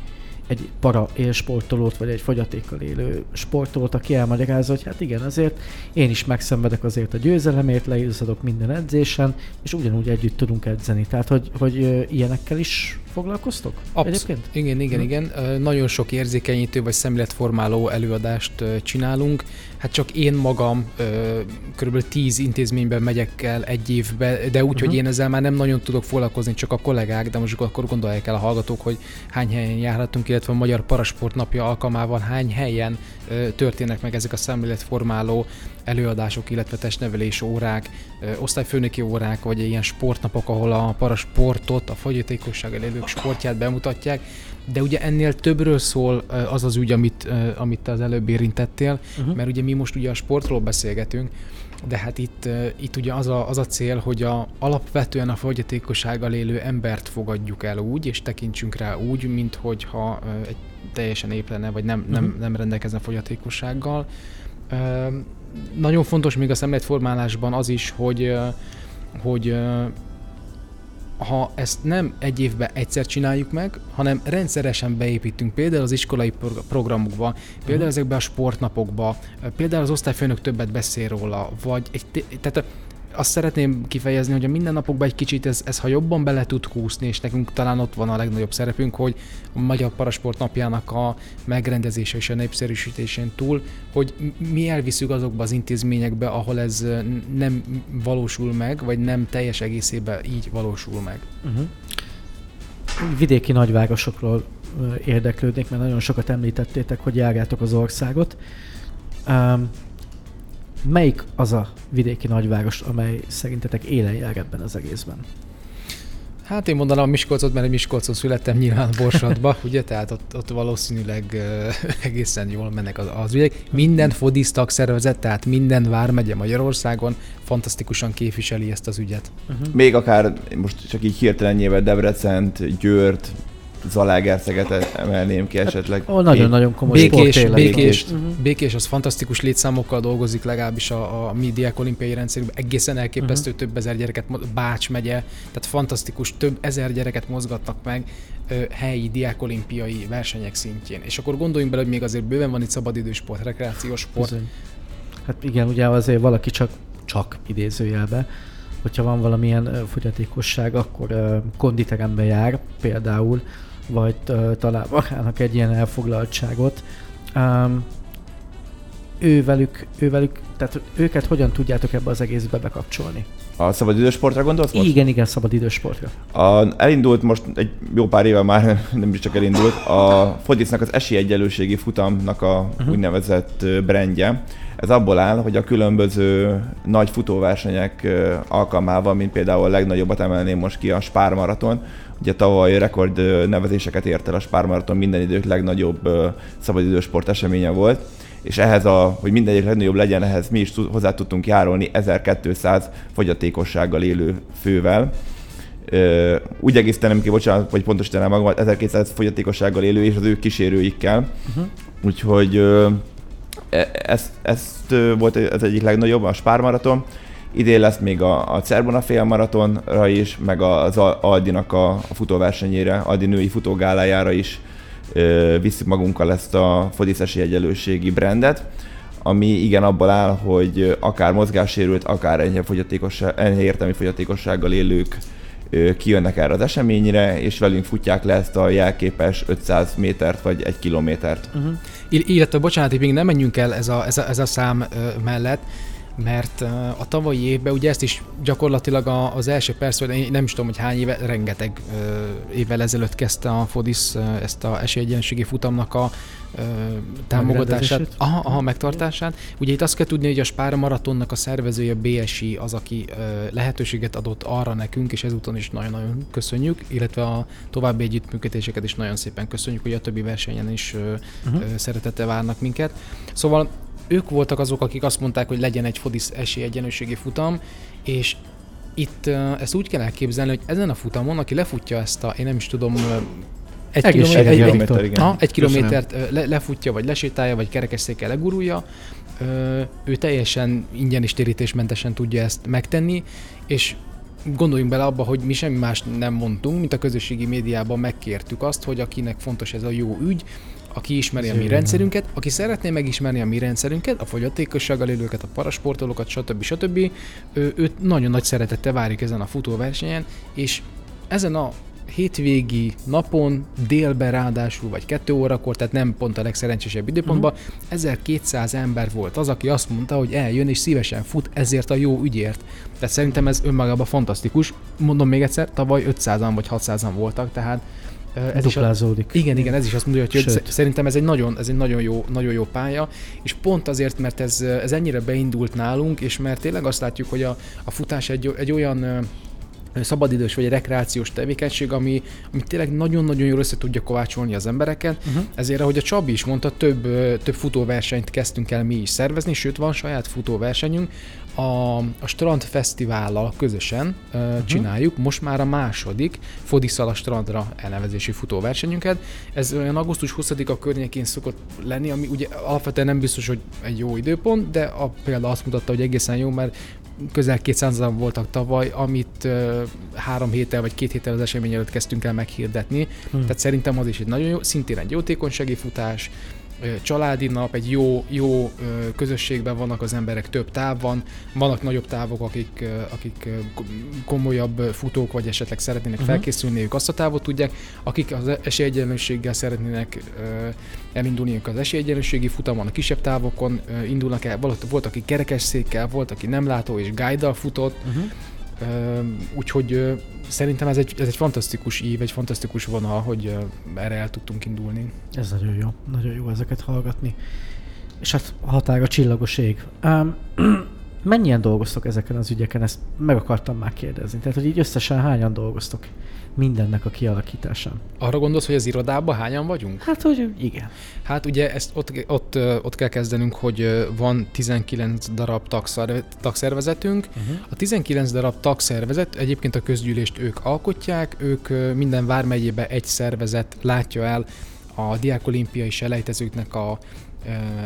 Speaker 1: egy para élsportolót, vagy egy fogyatékkal élő sportolót, aki elmagyarázza, hogy hát igen, azért én is megszenvedek azért a győzelemért, leízadok minden edzésen, és ugyanúgy együtt tudunk edzeni. Tehát, hogy, hogy ilyenekkel is foglalkoztok
Speaker 3: Absz-
Speaker 1: egyébként?
Speaker 3: Igen, igen,
Speaker 1: Mhm.
Speaker 3: igen. Nagyon sok érzékenyítő vagy szemléletformáló előadást csinálunk. Hát csak én magam körülbelül 10 intézményben megyek el egy évbe, de úgy,
Speaker 1: Mhm.
Speaker 3: hogy én ezzel már nem nagyon tudok foglalkozni, csak a kollégák, de most akkor gondolják el a hallgatók, hogy hány helyen járhatunk, illetve a Magyar Parasport napja alkalmával hány helyen történnek meg ezek a szemléletformáló előadások, illetve testnevelés órák, osztályfőnöki órák, vagy ilyen sportnapok, ahol a parasportot, a fogyatékossággal élők sportját bemutatják, de ugye ennél többről szól az az ügy, amit, amit te az előbb érintettél,
Speaker 1: Uh-huh.
Speaker 3: mert ugye mi most ugye a sportról beszélgetünk, de hát itt, itt ugye az a, az a cél, hogy a, alapvetően a fogyatékossággal élő embert fogadjuk el úgy, és tekintsünk rá úgy, mint hogyha egy teljesen ép lenne, vagy nem, nem,
Speaker 1: Mhm.
Speaker 3: nem rendelkezne fogyatékossággal. Nagyon fontos még a szemléletformálásban az is, hogy, hogy ha ezt nem egy évben egyszer csináljuk meg, hanem rendszeresen beépítünk például az iskolai prog- programokba, például
Speaker 1: Mhm.
Speaker 3: ezekbe a sportnapokba, például az osztályfőnök többet beszél róla, vagy egy, tehát azt szeretném kifejezni, hogy a mindennapokban egy kicsit ez, ez ha jobban bele tud kúszni, és nekünk talán ott van a legnagyobb szerepünk, hogy a Magyar Parasport napjának a megrendezése és a népszerűsítésén túl, hogy mi elviszük azokba az intézményekbe, ahol ez nem valósul meg, vagy nem teljes egészében így valósul meg.
Speaker 1: Uh-huh. Vidéki nagyvárosokról érdeklődnék, mert nagyon sokat említettétek, hogy járjátok az országot. Um, melyik az a vidéki nagyváros, amely szerintetek élen jár ebben az egészben?
Speaker 3: Hát én mondanám a Miskolcot, mert Miskolcon születtem nyilván Borsodba, ugye, tehát ott, ott valószínűleg uh, egészen jól mennek az, az ügyek. Minden FODIS tagszervezet, tehát minden vármegye Magyarországon fantasztikusan képviseli ezt az ügyet.
Speaker 1: Uh-huh.
Speaker 2: Még akár most csak így hirtelen nyilván Debrecent, Győrt, Zalaegerszeget emelném ki esetleg.
Speaker 1: Ó, nagyon-nagyon komoly
Speaker 3: Békés,
Speaker 1: sportélet.
Speaker 3: békés,
Speaker 1: Mhm.
Speaker 3: békés, az fantasztikus létszámokkal dolgozik legalábbis a, a mi diák olimpiai rendszerünkben. Egészen elképesztő,
Speaker 1: Mhm.
Speaker 3: több ezer gyereket, Bács megye, tehát fantasztikus, több ezer gyereket mozgatnak meg ö, helyi diák olimpiai versenyek szintjén. És akkor gondoljunk bele, hogy még azért bőven van itt szabadidősport, rekreációs sport.
Speaker 1: Bizony. Hát igen, ugye azért valaki csak, csak idézőjelbe, hogyha van valamilyen fogyatékosság, akkor konditerembe jár például, vagy talál magának egy ilyen elfoglaltságot. Um, ővelük, ővelük, tehát őket hogyan tudjátok ebbe az egészbe bekapcsolni?
Speaker 2: A szabadidősportra gondolsz most?
Speaker 1: Igen, igen, szabad idősportra.
Speaker 2: A, elindult most egy jó pár éve már, nem is csak elindult, a Fodisznak az esélyegyenlőségi futamnak a uh-huh. úgynevezett ö, brandje. Ez abból áll, hogy a különböző nagy futóversenyek alkalmával, mint például a legnagyobbat emelném most ki a Spár Maraton, ugye tavaly rekord nevezéseket ért el a Spár Maraton, minden idők legnagyobb szabadidősport eseménye volt és ehhez, a, hogy minden egyik legnagyobb legyen, ehhez mi is hozzá tudtunk járulni 1200 fogyatékossággal élő fővel. Úgy egészítenem ki, bocsánat, vagy pontosítanám magamat, 1200 fogyatékossággal élő és az ő kísérőikkel.
Speaker 1: Uh-huh.
Speaker 2: Úgyhogy e- ez, ez volt az egyik legnagyobb, a Spár maraton. Idén lesz még a, a Cerbona félmaratonra is, meg az Al- Aldinak a, a futóversenyére, Aldi női futógálájára is ö, visszük magunkkal ezt a fodiszesi egyenlőségi brandet. ami igen abból áll, hogy akár mozgássérült, akár enyhe, fogyatékosság, enyhe értelmi fogyatékossággal élők kijönnek erre az eseményre, és velünk futják le ezt a jelképes 500 métert vagy egy kilométert.
Speaker 1: Uh-huh.
Speaker 3: Ill- illetve bocsánat, még nem menjünk el ez a, ez a, ez a szám mellett, mert a tavalyi évben, ugye ezt is gyakorlatilag az első perc, vagy én nem is tudom, hogy hány éve, rengeteg évvel ezelőtt kezdte a Fodis ezt a esélyegyenlőségi futamnak a támogatását, aha, aha, megtartását. Ugye itt azt kell tudni, hogy a Spára Maratonnak a szervezője BSI az, aki lehetőséget adott arra nekünk, és ezúton is nagyon-nagyon köszönjük, illetve a további együttműködéseket is nagyon szépen köszönjük, hogy a többi versenyen is
Speaker 1: Uh-huh.
Speaker 3: szeretettel várnak minket. Szóval ők voltak azok, akik azt mondták, hogy legyen egy Fodis esélyegyenlőségi futam, és itt ezt úgy kell elképzelni, hogy ezen a futamon, aki lefutja ezt a, én nem is tudom, egy kilométer, egy,
Speaker 2: igen.
Speaker 3: aha, egy kilométert le, lefutja, vagy lesétálja, vagy kerekesszékkel legurulja, ő teljesen ingyen és térítésmentesen tudja ezt megtenni, és gondoljunk bele abba, hogy mi semmi más nem mondtunk, mint a közösségi médiában megkértük azt, hogy akinek fontos ez a jó ügy, aki ismeri a mi rendszerünket, aki szeretné megismerni a mi rendszerünket, a fogyatékossággal élőket, a parasportolókat, stb. stb. Ő, őt nagyon nagy szeretettel várjuk ezen a futóversenyen, és ezen a hétvégi napon, délben ráadásul, vagy kettő órakor, tehát nem pont a legszerencsésebb időpontban, 1200 ember volt az, aki azt mondta, hogy eljön és szívesen fut ezért a jó ügyért. Tehát szerintem ez önmagában fantasztikus. Mondom még egyszer, tavaly 500-an vagy 600-an voltak, tehát ez is a,
Speaker 1: Duplázódik.
Speaker 3: igen, igen, ez is azt mondja, hogy
Speaker 1: Sőt.
Speaker 3: Szerintem ez egy nagyon, ez egy nagyon jó, nagyon jó pálya, és pont azért, mert ez, ez ennyire beindult nálunk, és mert tényleg azt látjuk, hogy a, a futás egy, egy olyan szabadidős vagy rekreációs tevékenység, ami, ami tényleg nagyon-nagyon jól össze tudja kovácsolni az embereket.
Speaker 1: Uh-huh.
Speaker 3: Ezért, ahogy a Csabi is mondta, több, több futóversenyt kezdtünk el mi is szervezni, sőt van saját futóversenyünk. A, a Strand Fesztivállal közösen uh, csináljuk, most már a második Fodiszal a strandra elnevezési futóversenyünket. Ez olyan augusztus 20-a környékén szokott lenni, ami ugye alapvetően nem biztos, hogy egy jó időpont, de a példa azt mutatta, hogy egészen jó, mert közel 200-an voltak tavaly, amit három héttel vagy két héttel az esemény előtt kezdtünk el meghirdetni.
Speaker 1: Hmm.
Speaker 3: Tehát szerintem az is egy nagyon jó, szintén egy jótékonysági futás, családi nap, egy jó, jó közösségben vannak az emberek több táv van, vannak nagyobb távok, akik, akik komolyabb futók, vagy esetleg szeretnének uh-huh. felkészülni, ők azt a távot tudják, akik az esélyegyenlőséggel szeretnének elindulni, ők az esélyegyenlőségi futamon, a kisebb távokon indulnak el, volt, volt, aki kerekesszékkel, volt, aki nem látó és guide futott,
Speaker 1: Uh-huh.
Speaker 3: Úgyhogy szerintem ez egy, ez egy fantasztikus ív, egy fantasztikus vonal, hogy erre el tudtunk indulni.
Speaker 1: Ez nagyon jó. Nagyon jó ezeket hallgatni. És hát határa csillagos ég. Mennyien dolgoztok ezeken az ügyeken? Ezt meg akartam már kérdezni. Tehát, hogy így összesen hányan dolgoztok mindennek a kialakításán?
Speaker 3: Arra gondolsz, hogy az irodában hányan vagyunk?
Speaker 1: Hát, hogy igen.
Speaker 3: Hát ugye ezt ott, ott, ott kell kezdenünk, hogy van 19 darab tagszerve- tagszervezetünk.
Speaker 1: Uh-huh.
Speaker 3: A 19 darab tagszervezet, egyébként a közgyűlést ők alkotják, ők minden vármegyébe egy szervezet látja el a diákolimpiai selejtezőknek a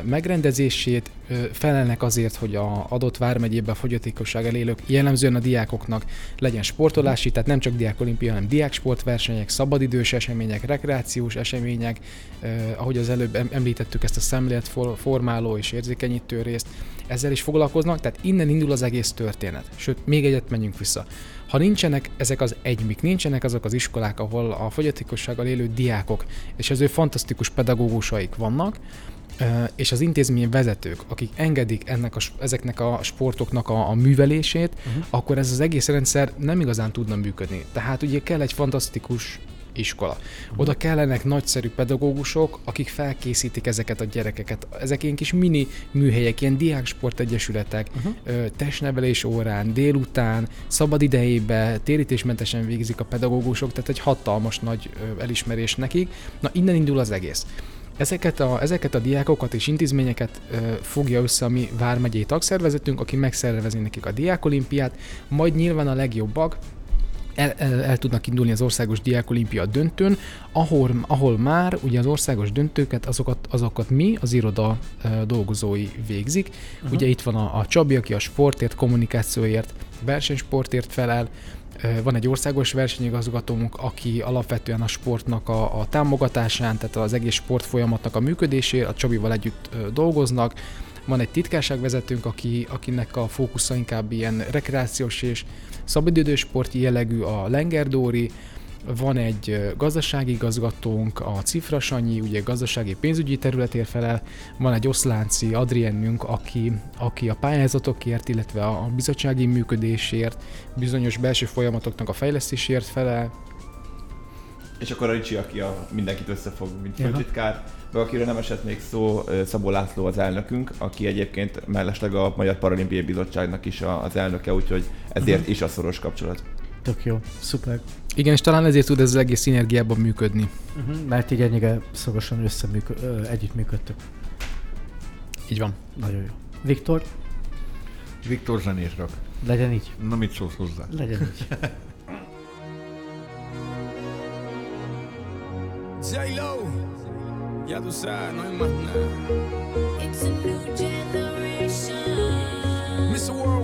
Speaker 3: megrendezését, felelnek azért, hogy a adott vármegyében fogyatékossággal élők, jellemzően a diákoknak legyen sportolási, tehát nem csak diákolimpia, hanem diáksportversenyek, szabadidős események, rekreációs események, ahogy az előbb em- említettük ezt a szemléletformáló és érzékenyítő részt, ezzel is foglalkoznak, tehát innen indul az egész történet. Sőt, még egyet menjünk vissza. Ha nincsenek ezek az egymik, nincsenek azok az iskolák, ahol a fogyatékossággal élő diákok és az ő fantasztikus pedagógusaik vannak, és az intézmény vezetők, akik engedik ennek a, ezeknek a sportoknak a, a művelését,
Speaker 1: Uh-huh.
Speaker 3: akkor ez az egész rendszer nem igazán tudna működni. Tehát ugye kell egy fantasztikus iskola. Oda kellenek nagyszerű pedagógusok, akik felkészítik ezeket a gyerekeket. Ezek ilyen kis mini műhelyek, ilyen diáksportegyesületek,
Speaker 1: Uh-huh.
Speaker 3: testnevelés órán, délután, szabad idejébe, térítésmentesen végzik a pedagógusok, tehát egy hatalmas nagy elismerés nekik. Na innen indul az egész. Ezeket a, ezeket a diákokat és intézményeket ö, fogja össze a mi Vármegyei tagszervezetünk, aki megszervezi nekik a diákolimpiát, majd nyilván a legjobbak el, el, el tudnak indulni az országos diákolimpia döntőn, ahol, ahol már ugye az országos döntőket, azokat, azokat mi, az iroda ö, dolgozói végzik. Uh-huh. Ugye itt van a, a Csabi, aki a sportért, kommunikációért, versenysportért felel, van egy országos versenyigazgatónk, aki alapvetően a sportnak a, a támogatásán, tehát az egész sport folyamatnak a működésért, a Csabival együtt dolgoznak. Van egy titkárságvezetőnk, aki, akinek a fókusza inkább ilyen rekreációs és szabadidősporti jellegű a Lengerdóri, van egy gazdasági igazgatónk, a Cifra Sanyi, ugye gazdasági pénzügyi területért felel, van egy oszlánci Adriennünk, aki, aki a pályázatokért, illetve a bizottsági működésért, bizonyos belső folyamatoknak a fejlesztésért felel,
Speaker 2: És akkor a Ricsi, aki a mindenkit összefog, mint főtitkár, meg akiről nem esett még szó, Szabó László az elnökünk, aki egyébként mellesleg a Magyar Paralimpiai Bizottságnak is az elnöke, úgyhogy ezért
Speaker 1: Mhm.
Speaker 2: is a szoros kapcsolat.
Speaker 1: Tök jó, szuper.
Speaker 3: Igen, és talán ezért tud ez az egész szinergiában működni.
Speaker 1: Uh-huh. Mert így ennyire szorosan összeműkö- ö, együttműködtök.
Speaker 3: Így van.
Speaker 1: Nagyon jó. Viktor,
Speaker 6: Viktor zenét rak.
Speaker 1: legyen így.
Speaker 6: Na mit szólsz hozzá?
Speaker 1: Legyen így.
Speaker 7: J-Lo, ya tú sabes, no hay más nada.
Speaker 8: It's a new generation
Speaker 7: Mr. Worldwide,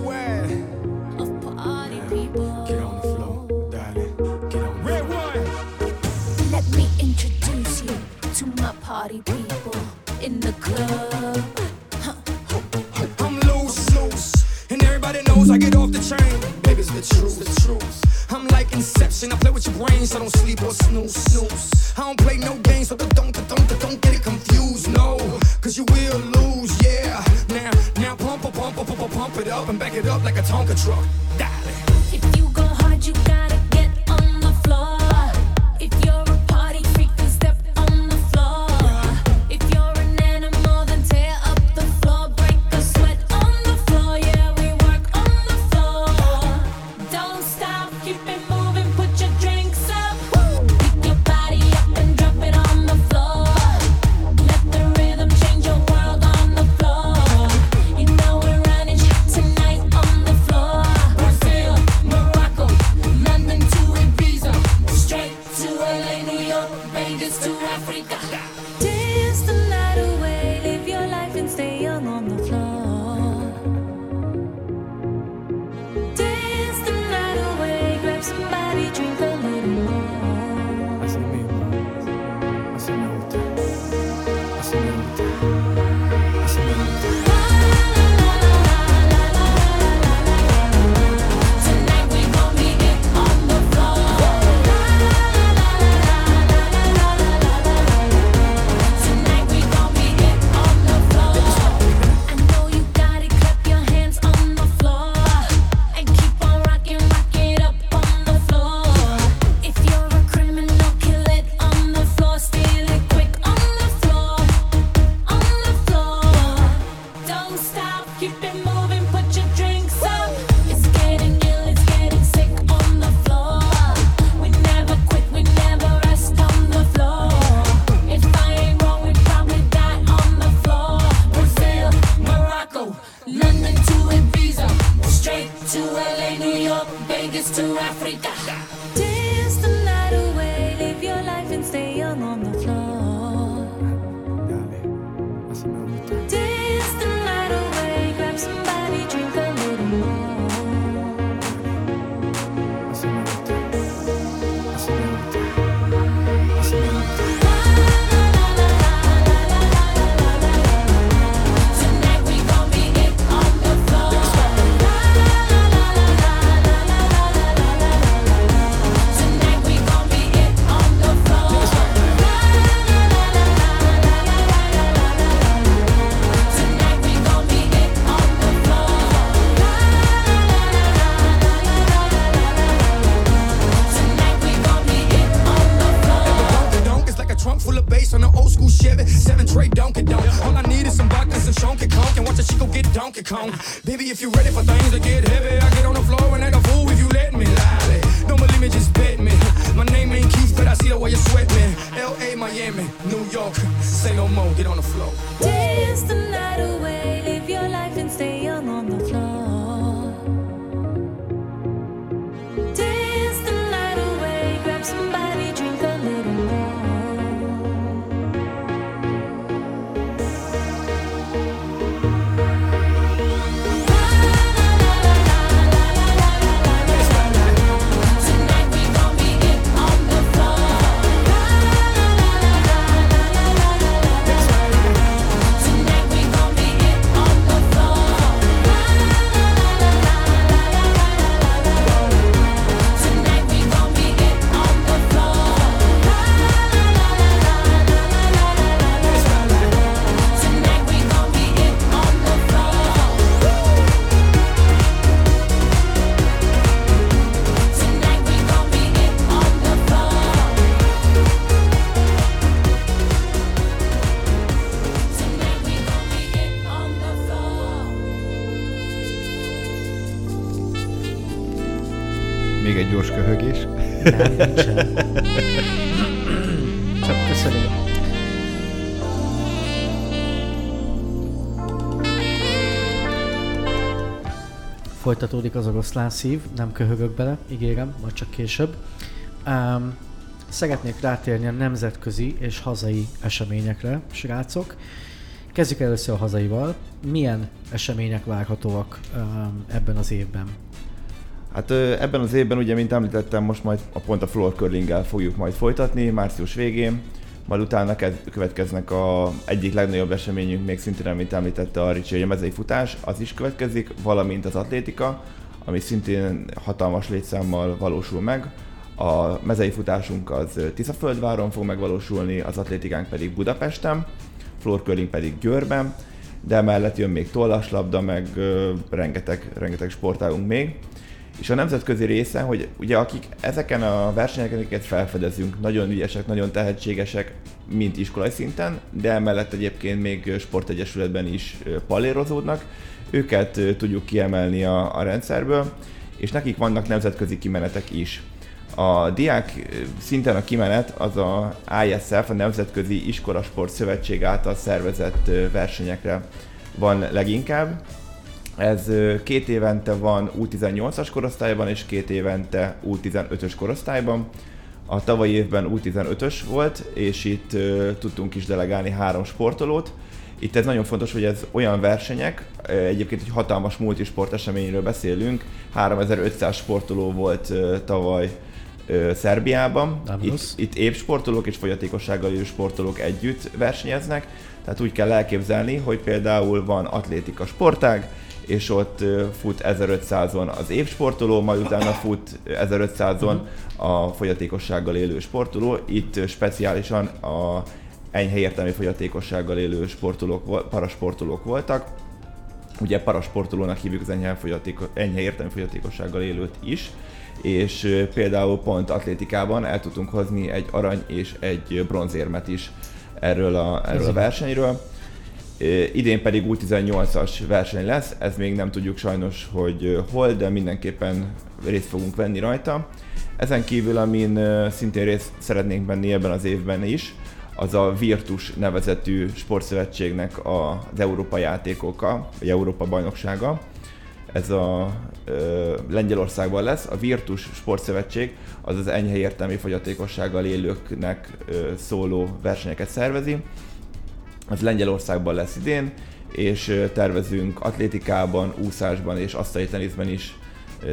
Speaker 8: party people in the club.
Speaker 7: I'm loose, loose, and everybody knows I get off the train. Baby, it's the truth, the truth. I'm like Inception, I play with your brains, so don't sleep or snooze, snooze. I don't play no games, so don't, don't, don't, don't get it confused, no, cause you will lose, yeah. Now, now pump, pump, pump, pump, pump, pump it up and back it up like a Tonka truck, darling.
Speaker 8: If you go hard, you gotta get on the floor.
Speaker 7: Chevy. Seven tray Donkey Donk. All I need is some vodka and some Chonky Conk. And watch a Chico get Donkey Kong. Baby, if you ready for things to get heavy, I get on the floor and act a fool if you let me. Lolly. Don't believe me, just bet me. My name ain't Keith, but I see the way you sweat me. L.A., Miami, New York. Say no more, get on the floor.
Speaker 8: Dance the night away,
Speaker 1: Csak köszönöm. Folytatódik az oroszlán szív, nem köhögök bele, ígérem, majd csak később. Um, szeretnék rátérni a nemzetközi és hazai eseményekre, srácok. Kezdjük először a hazaival. Milyen események várhatóak um, ebben az évben?
Speaker 2: Hát ebben az évben ugye, mint említettem, most majd a pont a floor curlinggel fogjuk majd folytatni, március végén, majd utána kez, következnek a egyik legnagyobb eseményünk, még szintén, mint említette a Ricsi, hogy a mezei futás, az is következik, valamint az atlétika, ami szintén hatalmas létszámmal valósul meg. A mezei futásunk az Tiszaföldváron fog megvalósulni, az atlétikánk pedig Budapesten, floor curling pedig Győrben, de emellett jön még tollaslabda, meg ö, rengeteg, rengeteg sportágunk még. És a nemzetközi része, hogy ugye akik ezeken a versenyeken, akiket felfedezünk, nagyon ügyesek, nagyon tehetségesek, mint iskolai szinten, de emellett egyébként még sportegyesületben is ö, pallérozódnak, őket tudjuk kiemelni a, a rendszerből, és nekik vannak nemzetközi kimenetek is. A diák szinten a kimenet az a ISF, a Nemzetközi Iskolasport Szövetség által szervezett versenyekre van leginkább, ez két évente van U18-as korosztályban, és két évente U15-ös korosztályban. A tavalyi évben U15-ös volt, és itt tudtunk is delegálni három sportolót. Itt ez nagyon fontos, hogy ez olyan versenyek, egyébként egy hatalmas multisport eseményről beszélünk, 3500 sportoló volt tavaly Szerbiában. Itt, itt évsportolók és fogyatékossággal élő sportolók együtt versenyeznek, tehát úgy kell elképzelni, hogy például van atlétika sportág, és ott fut 1500-on az évsportoló, majd utána fut 1500-on a fogyatékossággal élő sportoló. Itt speciálisan a enyhe értelmi fogyatékossággal élő sportolók, parasportolók voltak. Ugye parasportolónak hívjuk az enyhe, fogyatéko- enyhe értelmi fogyatékossággal élőt is, és például pont atlétikában el tudtunk hozni egy arany és egy bronzérmet is erről a, erről a versenyről. Idén pedig U18-as verseny lesz, ez még nem tudjuk sajnos, hogy hol, de mindenképpen részt fogunk venni rajta. Ezen kívül, amin szintén részt szeretnénk venni ebben az évben is, az a Virtus nevezetű sportszövetségnek az Európa játékoka, vagy Európa bajnoksága. Ez a ö, Lengyelországban lesz. A Virtus Sportszövetség az az enyhe értelmi fogyatékossággal élőknek ö, szóló versenyeket szervezi. Az Lengyelországban lesz idén, és tervezünk atlétikában, úszásban és asztali teniszben is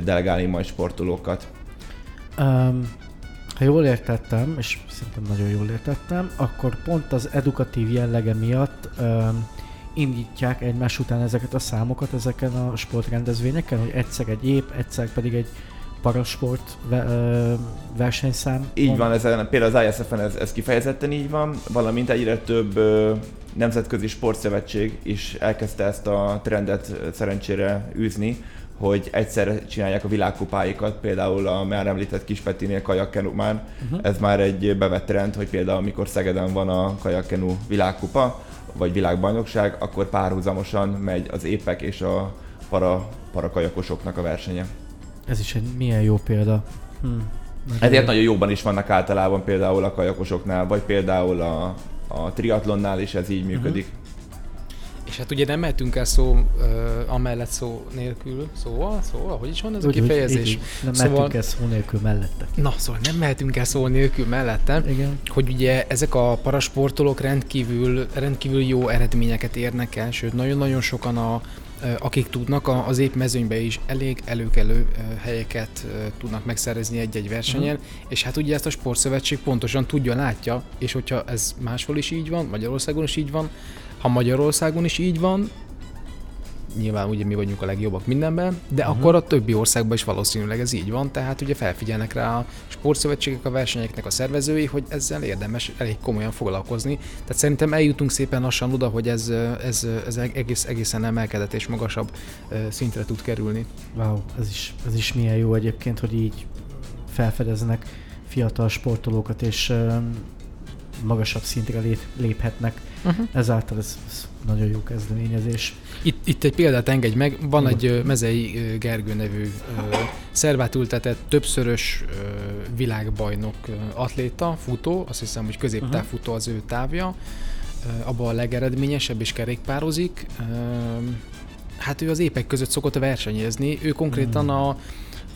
Speaker 2: delegálni majd sportolókat.
Speaker 1: Um, ha jól értettem, és szerintem nagyon jól értettem, akkor pont az edukatív jellege miatt um, indítják egymás után ezeket a számokat ezeken a sportrendezvényeken, hogy egyszer egy ép, egyszer pedig egy parasport ve, ö, versenyszám.
Speaker 2: Így van, ezen, például az ISF-en ez, ez kifejezetten így van, valamint egyre több ö, nemzetközi sportszövetség is elkezdte ezt a trendet szerencsére űzni, hogy egyszerre csinálják a világkupáikat, például a már említett Kispetinél kajakkenu már, uh-huh. ez már egy bevett trend, hogy például amikor Szegeden van a kajakkenu világkupa, vagy világbajnokság, akkor párhuzamosan megy az épek és a para, parakajakosoknak a versenye.
Speaker 1: Ez is egy milyen jó példa. Hm.
Speaker 2: Ezért nagyon jóban is vannak általában például a kajakosoknál, vagy például a, a triatlonnál is ez így működik.
Speaker 3: És hát ugye nem mehetünk el szó uh, amellett szó nélkül, szóval, szóval, hogy is van ez a
Speaker 1: Úgy, úgy,
Speaker 3: kifejezés?
Speaker 1: így, nem
Speaker 3: Szóval-
Speaker 1: szóval... el szó nélkül mellette.
Speaker 3: Na, szóval nem mehetünk el szó nélkül mellettem,
Speaker 1: Igen.
Speaker 3: hogy ugye ezek a parasportolók rendkívül, rendkívül jó eredményeket érnek el, sőt nagyon-nagyon sokan a, akik tudnak, az épp mezőnybe is elég előkelő helyeket tudnak megszerezni egy-egy versenyen, uh-huh. és hát ugye ezt a sportszövetség pontosan tudja, látja, és hogyha ez máshol is így van, Magyarországon is így van, ha Magyarországon is így van, nyilván ugye mi vagyunk a legjobbak mindenben, de uh-huh. akkor a többi országban is valószínűleg ez így van, tehát ugye felfigyelnek rá a sportszövetségek, a versenyeknek a szervezői, hogy ezzel érdemes elég komolyan foglalkozni. Tehát szerintem eljutunk szépen lassan oda, hogy ez, ez, ez egész, egészen emelkedett és magasabb szintre tud kerülni.
Speaker 1: Wow, ez is, ez is milyen jó egyébként, hogy így felfedeznek fiatal sportolókat, és magasabb szintre lép, léphetnek Uh-huh. Ezáltal ez, ez nagyon jó kezdeményezés.
Speaker 3: Itt, itt egy példát engedj meg, van egy Mezei Gergő nevű ö, szervát ültetett, többszörös világbajnok atléta, futó, azt hiszem, hogy középtávfutó az ő távja, abban a legeredményesebb és kerékpározik. Hát ő az épek között szokott versenyezni, ő konkrétan a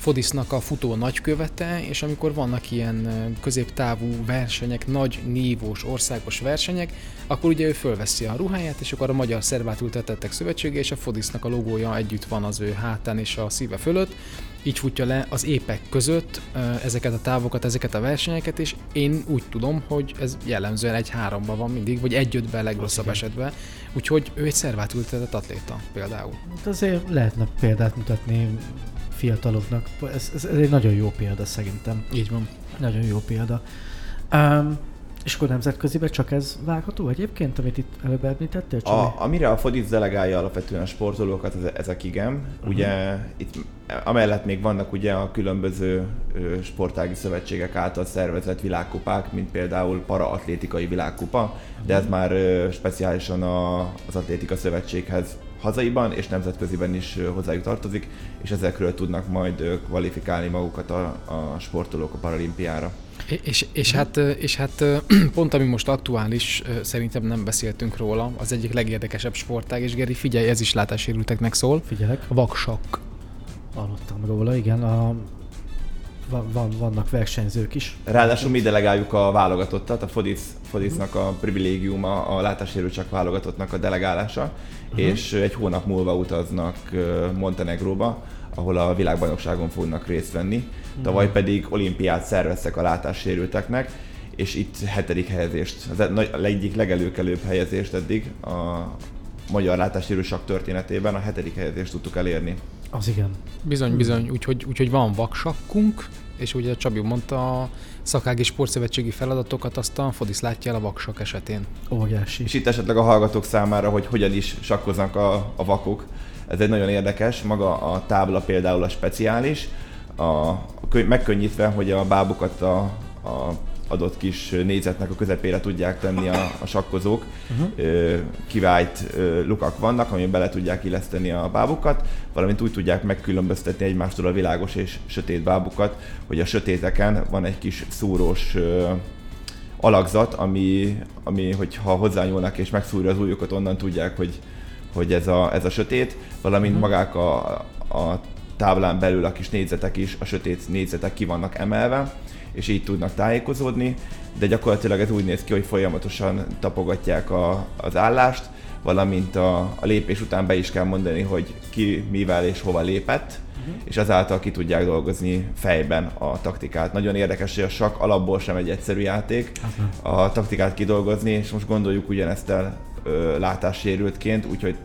Speaker 3: Fodisznak a futó nagykövete, és amikor vannak ilyen középtávú versenyek, nagy nívós országos versenyek, akkor ugye ő fölveszi a ruháját, és akkor a Magyar Szervátültetettek Szövetsége és a Fodisznak a logója együtt van az ő hátán és a szíve fölött. Így futja le az épek között ezeket a távokat, ezeket a versenyeket, és én úgy tudom, hogy ez jellemzően egy háromban van mindig, vagy egy ötben legrosszabb esetben. Úgyhogy ő egy szervátültetett atléta például.
Speaker 1: Hát azért lehetne példát mutatni fiataloknak. Ez, ez, ez egy nagyon jó példa szerintem.
Speaker 3: Így van.
Speaker 1: Nagyon jó példa. Um, és akkor nemzetköziben csak ez várható egyébként, amit itt előbb említettél?
Speaker 2: A, amire a Fodisz delegálja alapvetően a sportolókat, ez, ezek igen. Uh-huh. Ugye itt amellett még vannak ugye a különböző ö, sportági szövetségek által szervezett világkupák, mint például paraatlétikai világkupa, de ez már ö, speciálisan a, az atlétika szövetséghez hazaiban és nemzetköziben is hozzájuk tartozik, és ezekről tudnak majd kvalifikálni magukat a, a sportolók a paralimpiára.
Speaker 3: És, és, hát, és hát pont ami most aktuális, szerintem nem beszéltünk róla, az egyik legérdekesebb sportág, és Geri, figyelj, ez is látássérülteknek szól,
Speaker 1: Figyelek,
Speaker 3: a vaksakk.
Speaker 1: hallottam róla, igen. A, van, van, vannak versenyzők is.
Speaker 2: Ráadásul mi delegáljuk a válogatottat, a Fodisz, Fodisznak a privilégiuma a látássérült válogatottnak a delegálása, uh-huh. és egy hónap múlva utaznak Montenegróba, ahol a világbajnokságon fognak részt venni. Tavaly pedig olimpiát szerveztek a látássérülteknek, és itt hetedik helyezést, az e- egyik legelőkelőbb helyezést eddig a magyar látássérült sakk történetében, a hetedik helyezést tudtuk elérni.
Speaker 1: Az igen.
Speaker 3: Bizony, bizony, úgyhogy, úgyhogy van vaksakkunk, és ugye Csabi mondta, a szakági sportszövetségi feladatokat azt a Fodisz látja el a vaksak esetén.
Speaker 1: Óriási.
Speaker 2: És itt esetleg a hallgatók számára, hogy hogyan is sakkoznak a, a vakok. Ez egy nagyon érdekes, maga a tábla például a speciális, a, a kö- megkönnyítve, hogy a bábukat a, a adott kis négyzetnek a közepére tudják tenni a, a sakkozók. Uh-huh. Kivált lukak vannak, amiben bele tudják illeszteni a bábukat, valamint úgy tudják megkülönböztetni egymástól a világos és sötét bábukat, hogy a sötéteken van egy kis szúrós alakzat, ami, ami hogyha hozzányúlnak és megszúrja az ujjukat, onnan tudják, hogy, hogy ez, a, ez a sötét, valamint uh-huh. magák a, a táblán belül a kis négyzetek is, a sötét négyzetek ki vannak emelve, és így tudnak tájékozódni, de gyakorlatilag ez úgy néz ki, hogy folyamatosan tapogatják a, az állást, valamint a, a lépés után be is kell mondani, hogy ki mivel és hova lépett, uh-huh. és azáltal ki tudják dolgozni fejben a taktikát. Nagyon érdekes, hogy a sakk alapból sem egy egyszerű játék a taktikát kidolgozni, és most gondoljuk ugyanezt el ö, látássérültként, úgyhogy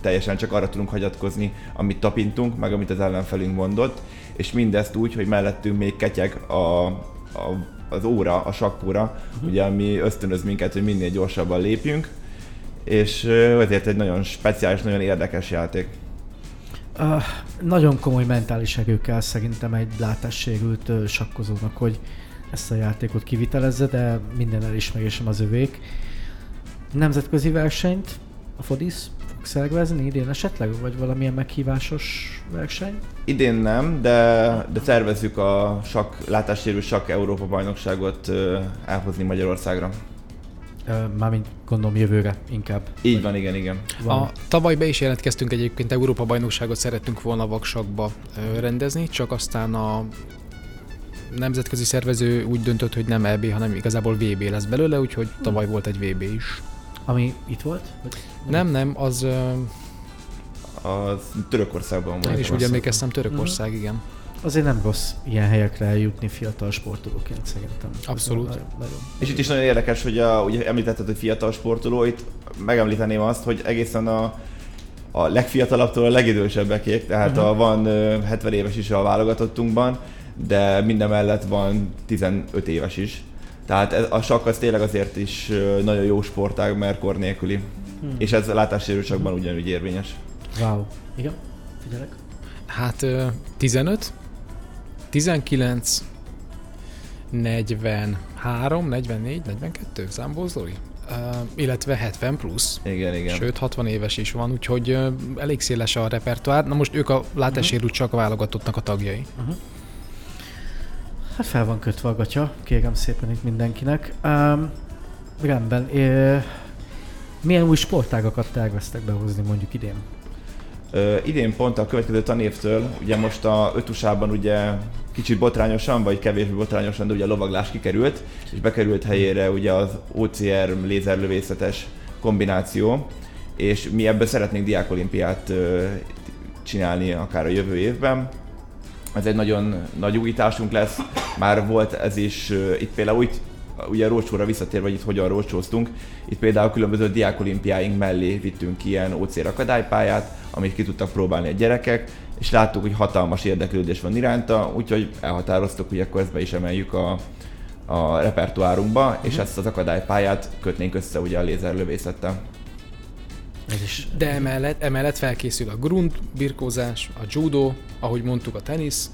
Speaker 2: teljesen csak arra tudunk hagyatkozni, amit tapintunk, meg amit az ellenfelünk mondott, és mindezt úgy, hogy mellettünk még ketyeg a, a, az óra, a sakkóra, uh-huh. ugye, ami ösztönöz minket, hogy minél gyorsabban lépjünk, és ezért egy nagyon speciális, nagyon érdekes játék.
Speaker 1: Uh, nagyon komoly mentális erő kell szerintem egy látássérült uh, sakkozónak, hogy ezt a játékot kivitelezze, de minden elismerésem az övék. Nemzetközi versenyt a Fodisz fog szervezni idén esetleg, vagy valamilyen meghívásos verseny?
Speaker 2: Idén nem, de, de tervezzük a sakk, látássérült sakk Európa bajnokságot elhozni Magyarországra.
Speaker 1: Mármint gondolom jövőre inkább.
Speaker 2: Így van, igen, igen.
Speaker 1: Van.
Speaker 3: A, tavaly be is jelentkeztünk egyébként Európa bajnokságot szerettünk volna vaksakba rendezni, csak aztán a nemzetközi szervező úgy döntött, hogy nem EB, hanem igazából VB lesz belőle, úgyhogy tavaly volt egy VB is.
Speaker 1: Ami itt volt? Vagy?
Speaker 3: Nem, nem, az ö,
Speaker 2: Az Törökországban volt.
Speaker 3: én is úgy emlékeztem Törökország, igen.
Speaker 1: Azért nem rossz ilyen helyekre eljutni fiatal sportolóként szerintem.
Speaker 3: Abszolút.
Speaker 1: Nagyon, nagyon.
Speaker 2: És itt is nagyon érdekes, hogy a, ugye említetted, hogy fiatal sportoló, itt megemlíteném azt, hogy egészen a, a legfiatalabbtól a legidősebbekig, tehát uh-huh. a, van ö, 70 éves is a válogatottunkban, de minden mellett van 15 éves is. Tehát ez, a sakk az tényleg azért is nagyon jó sportág, mert kor nélküli. Hmm. És ez a látássérültségben ugyanúgy érvényes.
Speaker 1: Wow. Igen? Figyelek.
Speaker 3: Hát ö, 15, 19, 43, 44, 42, számból Zoli? Uh, illetve 70 plusz.
Speaker 2: Igen, igen.
Speaker 3: Sőt, 60 éves is van, úgyhogy uh, elég széles a repertoár. Na most ők a látássérült csak a válogatottnak a tagjai.
Speaker 1: Hát fel van kötve a gatya, kérem szépen itt mindenkinek. Um, rendben. É, milyen új sportágakat terveztek behozni mondjuk idén?
Speaker 2: Ö, idén pont a következő tanévtől, ugye most a ötusában ugye kicsit botrányosan, vagy kevésbé botrányosan, de ugye a lovaglás kikerült, és bekerült helyére ugye az OCR lézerlövészetes kombináció, és mi ebből szeretnénk diákolimpiát ö, csinálni akár a jövő évben. Ez egy nagyon nagy újításunk lesz, már volt ez is, itt például úgy, ugye rócsóra visszatérve, hogy itt hogyan rócsóztunk, itt például különböző diákolimpiáink mellé vittünk ilyen OCR akadálypályát, amit ki tudtak próbálni a gyerekek, és láttuk, hogy hatalmas érdeklődés van iránta, úgyhogy elhatároztuk, hogy akkor ezt be is emeljük a, a repertoárunkba, és ezt az akadálypályát kötnénk össze ugye a lézerlövészettel.
Speaker 1: Ez is
Speaker 3: De emellett, emellett felkészül a grund, birkózás, a judo, ahogy mondtuk a tenisz,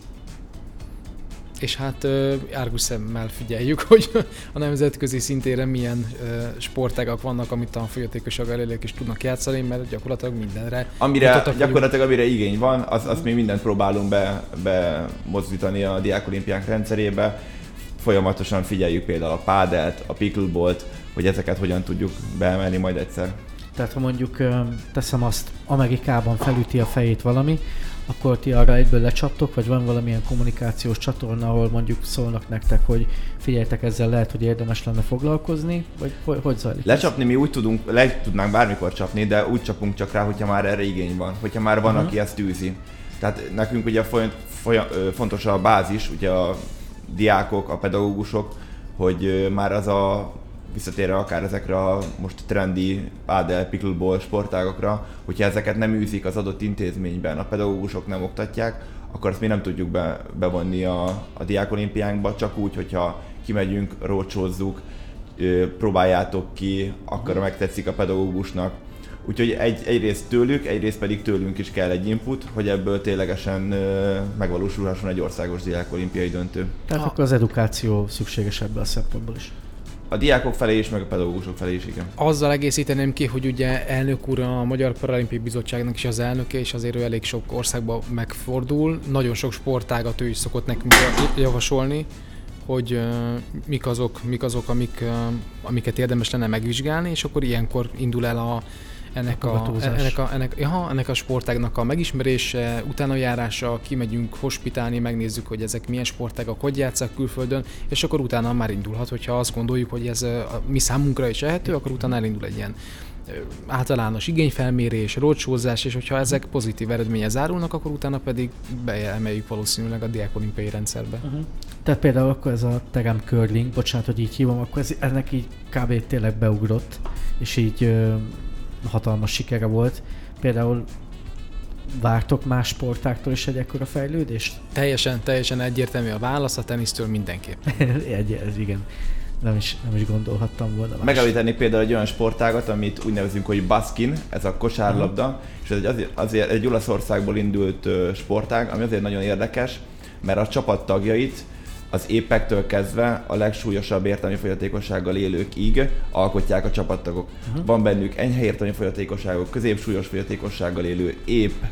Speaker 3: és hát árgus szemmel figyeljük, hogy a nemzetközi szintére milyen sportágak vannak, amit a fogyatékossággal élők is tudnak játszani, mert gyakorlatilag mindenre
Speaker 2: Amire gyakorlatilag amire igény van, az, azt mi mindent próbálunk be, bemozdítani a diákolimpiánk rendszerébe. Folyamatosan figyeljük például a pádelt, a pickleballt, hogy ezeket hogyan tudjuk beemelni majd egyszer.
Speaker 1: Tehát ha mondjuk teszem azt, Amerikában felüti a fejét valami, akkor ti arra egyből lecsaptok, vagy van valamilyen kommunikációs csatorna, ahol mondjuk szólnak nektek, hogy figyeljetek ezzel lehet, hogy érdemes lenne foglalkozni, vagy hogy, hogy zajlik? ez?
Speaker 2: Lecsapni mi úgy tudunk, le tudnánk bármikor csapni, de úgy csapunk csak rá, hogyha már erre igény van, hogyha már van,
Speaker 1: Aha.
Speaker 2: aki ezt űzi. Tehát nekünk ugye folyam, folyam, fontos a bázis, ugye a diákok, a pedagógusok, hogy már az a visszatérve akár ezekre a most trendi pádel, pickleball sportágokra, hogyha ezeket nem űzik az adott intézményben, a pedagógusok nem oktatják, akkor ezt mi nem tudjuk be, bevonni a, a diákolimpiánkba, csak úgy, hogyha kimegyünk, rócsózzuk, próbáljátok ki, akkor megtetszik a pedagógusnak. Úgyhogy egy, egyrészt tőlük, egyrészt pedig tőlünk is kell egy input, hogy ebből ténylegesen ö, megvalósulhasson egy országos diákolimpiai döntő.
Speaker 1: Tehát
Speaker 3: Ha.
Speaker 1: akkor az edukáció szükséges ebből a szempontból is.
Speaker 2: A diákok felé is, meg a pedagógusok felé is, igen.
Speaker 3: Azzal egészíteném ki, hogy ugye elnök úr a Magyar Paralimpiai Bizottságnak is az elnöke, és azért ő elég sok országban megfordul. Nagyon sok sportágat ő is szokott nekünk javasolni, hogy uh, mik azok, mik azok amik, uh, amiket érdemes lenne megvizsgálni, és akkor ilyenkor indul el a, ennek, a,
Speaker 1: Hallgatózás.
Speaker 3: ennek, a, ennek, ja, ennek a sportágnak a megismerése, utána járása, kimegyünk hospitálni, megnézzük, hogy ezek milyen sportágak, hogy játszák külföldön, és akkor utána már indulhat, hogyha azt gondoljuk, hogy ez a mi számunkra is ehető, akkor utána elindul egy ilyen általános igényfelmérés, roadshow-zás, és hogyha ezek pozitív eredménye zárulnak, akkor utána pedig beemeljük valószínűleg a diákolimpiai rendszerbe.
Speaker 1: Uh-huh. Tehát például akkor ez a terem curling, bocsánat, hogy így hívom, akkor ez, ennek így kb. tényleg beugrott, és így hatalmas sikere volt. Például vártok más sportáktól is egy ekkora fejlődést?
Speaker 3: Teljesen, teljesen egyértelmű a válasz, a tenisztől mindenképp.
Speaker 1: egy, ez igen. Nem is, nem is gondolhattam volna. más.
Speaker 2: Megemlíteni például egy olyan sportágat, amit úgy nevezünk, hogy baskin, ez a kosárlabda, és ez egy, azért, azért egy Olaszországból indult sportág, ami azért nagyon érdekes, mert a csapat tagjait az épektől kezdve a legsúlyosabb értelmi fogyatékossággal élőkig alkotják a csapattagok. Uh-huh. Van bennük enyhe értelmi fogyatékosságok, középsúlyos fogyatékossággal élő, épp,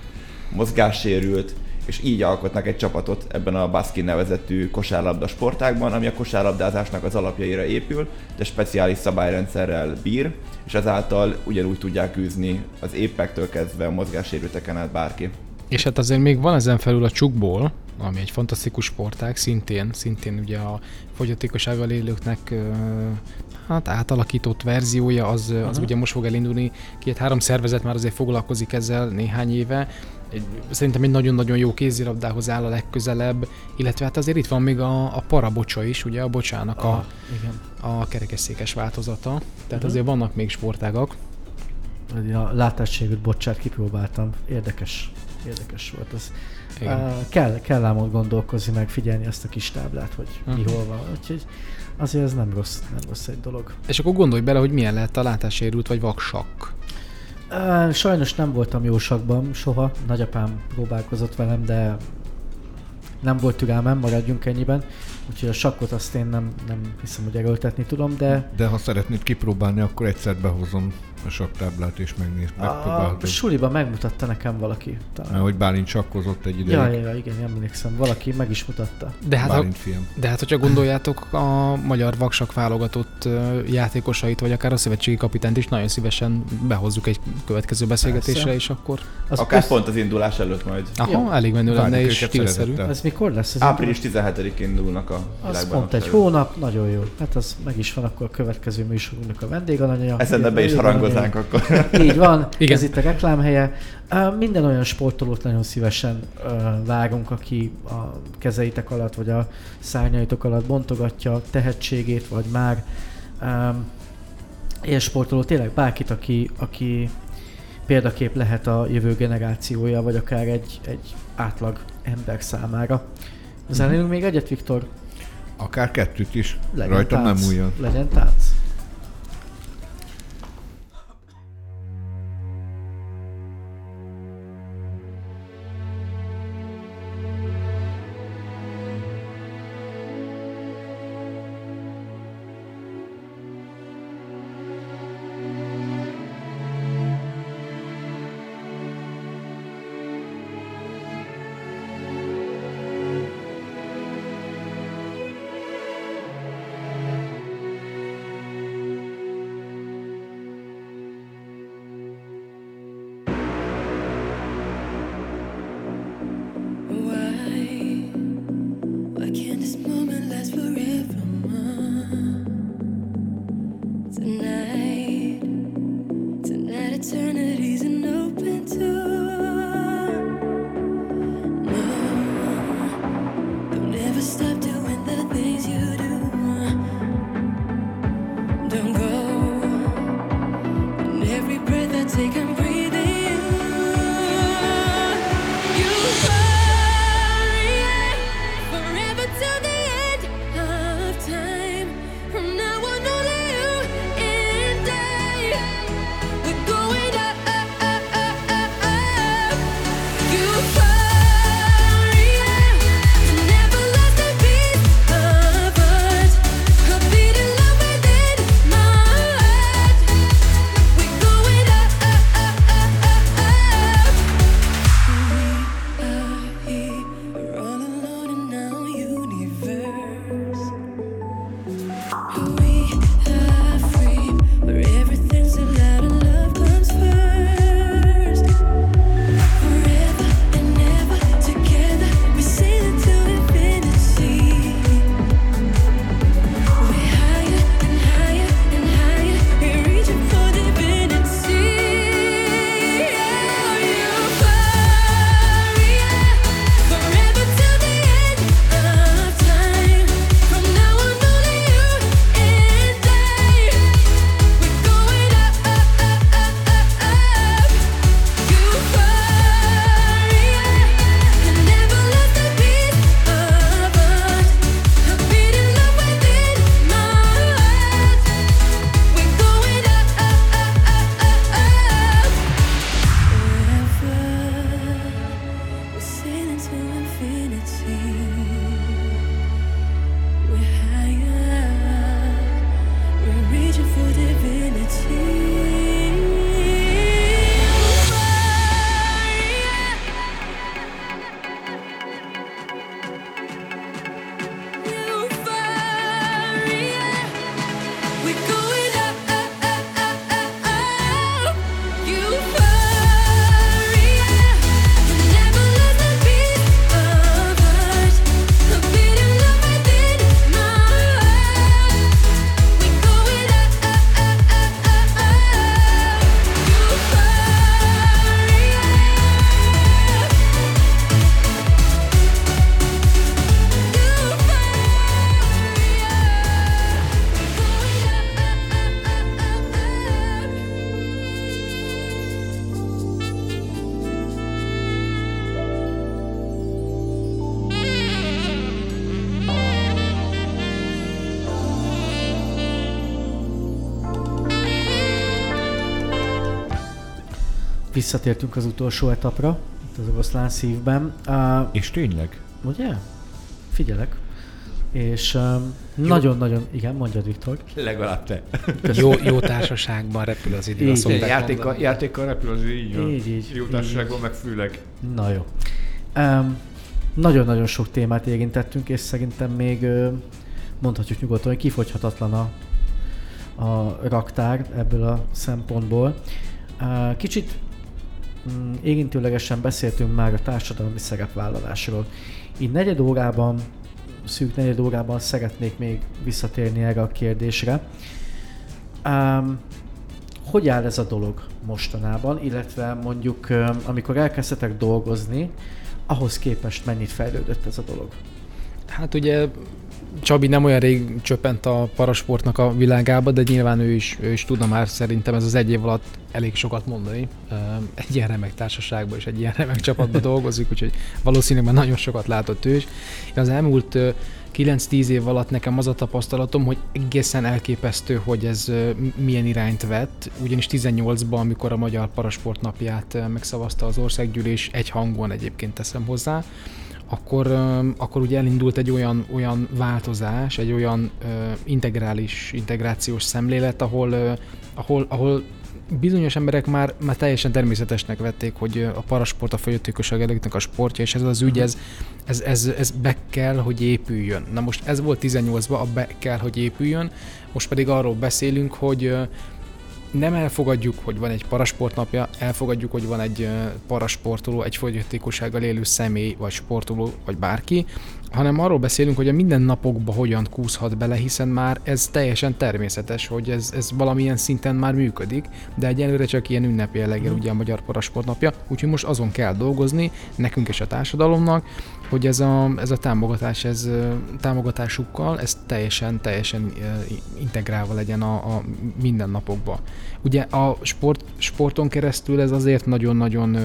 Speaker 2: mozgássérült, és így alkotnak egy csapatot ebben a baskin nevezetű kosárlabda sportágban, ami a kosárlabdázásnak az alapjaira épül, de speciális szabályrendszerrel bír, és ezáltal ugyanúgy tudják űzni az épektől kezdve a mozgássérülteken át bárki.
Speaker 3: És hát azért még van ezen felül a csukból, ami egy fantasztikus sportág, szintén, szintén ugye a fogyatékossággal élőknek hát átalakított verziója, az, uh-huh. az ugye most fog elindulni. Két-három szervezet már azért foglalkozik ezzel néhány éve. Egy, szerintem egy nagyon-nagyon jó kézilabdához áll a legközelebb, illetve hát azért itt van még a, a parabocsa is, ugye a bocsának a,
Speaker 1: Ah, igen.
Speaker 3: a kerekesszékes változata. Tehát uh-huh. azért vannak még sportágak.
Speaker 1: A látássérült bocsát kipróbáltam. Érdekes. Érdekes volt az.
Speaker 3: Igen.
Speaker 1: Uh, kell, kell ám ott gondolkozni, meg figyelni azt a kis táblát, hogy mi
Speaker 3: Mhm.
Speaker 1: hol van. Úgyhogy azért ez nem rossz, nem rossz egy dolog.
Speaker 3: És akkor gondolj bele, hogy milyen lehet a látássérült vagy vaksakk.
Speaker 1: Uh, sajnos nem voltam jó sakban soha. Nagyapám próbálkozott velem, de
Speaker 4: nem volt türelmem, maradjunk ennyiben. Úgyhogy a sakkot azt én nem, nem hiszem, hogy erőltetni tudom, de
Speaker 6: De ha szeretnéd kipróbálni, akkor egyszer behozom a saktáblát és megnéz,
Speaker 4: a
Speaker 6: megpróbálod.
Speaker 4: suliban megmutatta nekem valaki.
Speaker 6: Mert
Speaker 4: Talán.
Speaker 6: hogy Bálint sakkozott egy ideig.
Speaker 4: Ja, ja, ja, igen, emlékszem. Valaki meg is mutatta.
Speaker 3: De hát,
Speaker 6: Bálint fiam.
Speaker 3: de hát, hogyha gondoljátok, a magyar vaksak válogatott játékosait, vagy akár a szövetségi kapitányt is nagyon szívesen behozzuk egy következő beszélgetésre,
Speaker 4: Persze.
Speaker 3: és akkor...
Speaker 4: Az
Speaker 2: Akár pont az indulás előtt majd.
Speaker 3: Aha,
Speaker 4: Jó.
Speaker 3: elég menő lenne, és stílszerű.
Speaker 4: Ez mikor lesz? Ez
Speaker 2: Április 17-én indulnak a
Speaker 4: Az pont egy hónap, nagyon jó. Hát az meg is van akkor a következő műsorunknak a vendégalanya.
Speaker 2: Ezen be is harangoznánk akkor.
Speaker 4: Így van,
Speaker 3: Igen.
Speaker 4: ez itt a reklámhelye. Minden olyan sportolót nagyon szívesen vágunk, aki a kezeitek alatt, vagy a szárnyaitok alatt bontogatja tehetségét, vagy már ilyen sportoló, tényleg bárkit, aki, aki példakép lehet a jövő generációja, vagy akár egy, egy átlag ember számára. Zenélünk még egyet, Viktor?
Speaker 6: Akár kettőt is.
Speaker 4: Legyen
Speaker 6: Rajtam
Speaker 4: tánc.
Speaker 6: nem újjon.
Speaker 4: Legyen tánc. Visszatértünk az utolsó etapra, itt az oroszlán szívben. Uh,
Speaker 6: És tényleg?
Speaker 1: Ugye? Figyelek. És um, nagyon-nagyon, igen, mondjad Viktor.
Speaker 4: Legalább te.
Speaker 3: Jó, jó társaságban repül az idő.
Speaker 1: Így.
Speaker 3: szokták
Speaker 4: Játékkal,
Speaker 3: mondani.
Speaker 4: játékkal repül, az így van.
Speaker 1: Így, így,
Speaker 4: Jó
Speaker 1: így,
Speaker 4: társaságban meg főleg.
Speaker 1: Na jó. Um, nagyon-nagyon sok témát érintettünk, és szerintem még mondhatjuk nyugodtan, hogy kifogyhatatlan a, a raktár ebből a szempontból. Kicsit mm, érintőlegesen beszéltünk már a társadalmi szerepvállalásról. Így negyed órában, szűk negyed órában szeretnék még visszatérni erre a kérdésre. Um, hogy áll ez a dolog mostanában, illetve mondjuk amikor elkezdtetek dolgozni, ahhoz képest mennyit fejlődött ez a dolog?
Speaker 3: Hát ugye Csabi nem olyan rég csöppent a parasportnak a világába, de nyilván ő is, ő is tudna már szerintem ez az egy év alatt elég sokat mondani. Egy ilyen remek társaságban és egy ilyen remek csapatban dolgozik, úgyhogy valószínűleg már nagyon sokat látott ő is. Az elmúlt ö, 9-10 év alatt nekem az a tapasztalatom, hogy egészen elképesztő, hogy ez milyen irányt vett, ugyanis 18-ban, amikor a Magyar Parasport napját megszavazta az országgyűlés, egy hangon egyébként teszem hozzá, akkor, akkor ugye elindult egy olyan, olyan változás, egy olyan integrális, integrációs szemlélet, ahol, ahol, ahol bizonyos emberek már, már teljesen természetesnek vették, hogy a parasport a fogyatékosság előttnek a sportja, és ez az ügy, ez, ez, ez, ez be kell, hogy épüljön. Na most ez volt 18-ban, a be kell, hogy épüljön, most pedig arról beszélünk, hogy nem elfogadjuk, hogy van egy parasportnapja, elfogadjuk, hogy van egy parasportoló, egy fogyatékossággal élő személy, vagy sportoló, vagy bárki, hanem arról beszélünk, hogy a mindennapokba hogyan kúszhat bele, hiszen már ez teljesen természetes, hogy ez, ez valamilyen szinten már működik, de egyelőre csak ilyen ünnepi jelleggel ugye a Magyar Parasportnapja, úgyhogy most azon kell dolgozni, nekünk és a társadalomnak, hogy ez a, ez a támogatás, ez támogatásukkal, ez teljesen, teljesen integrálva legyen a, a mindennapokba. Ugye a sport, sporton keresztül ez azért nagyon-nagyon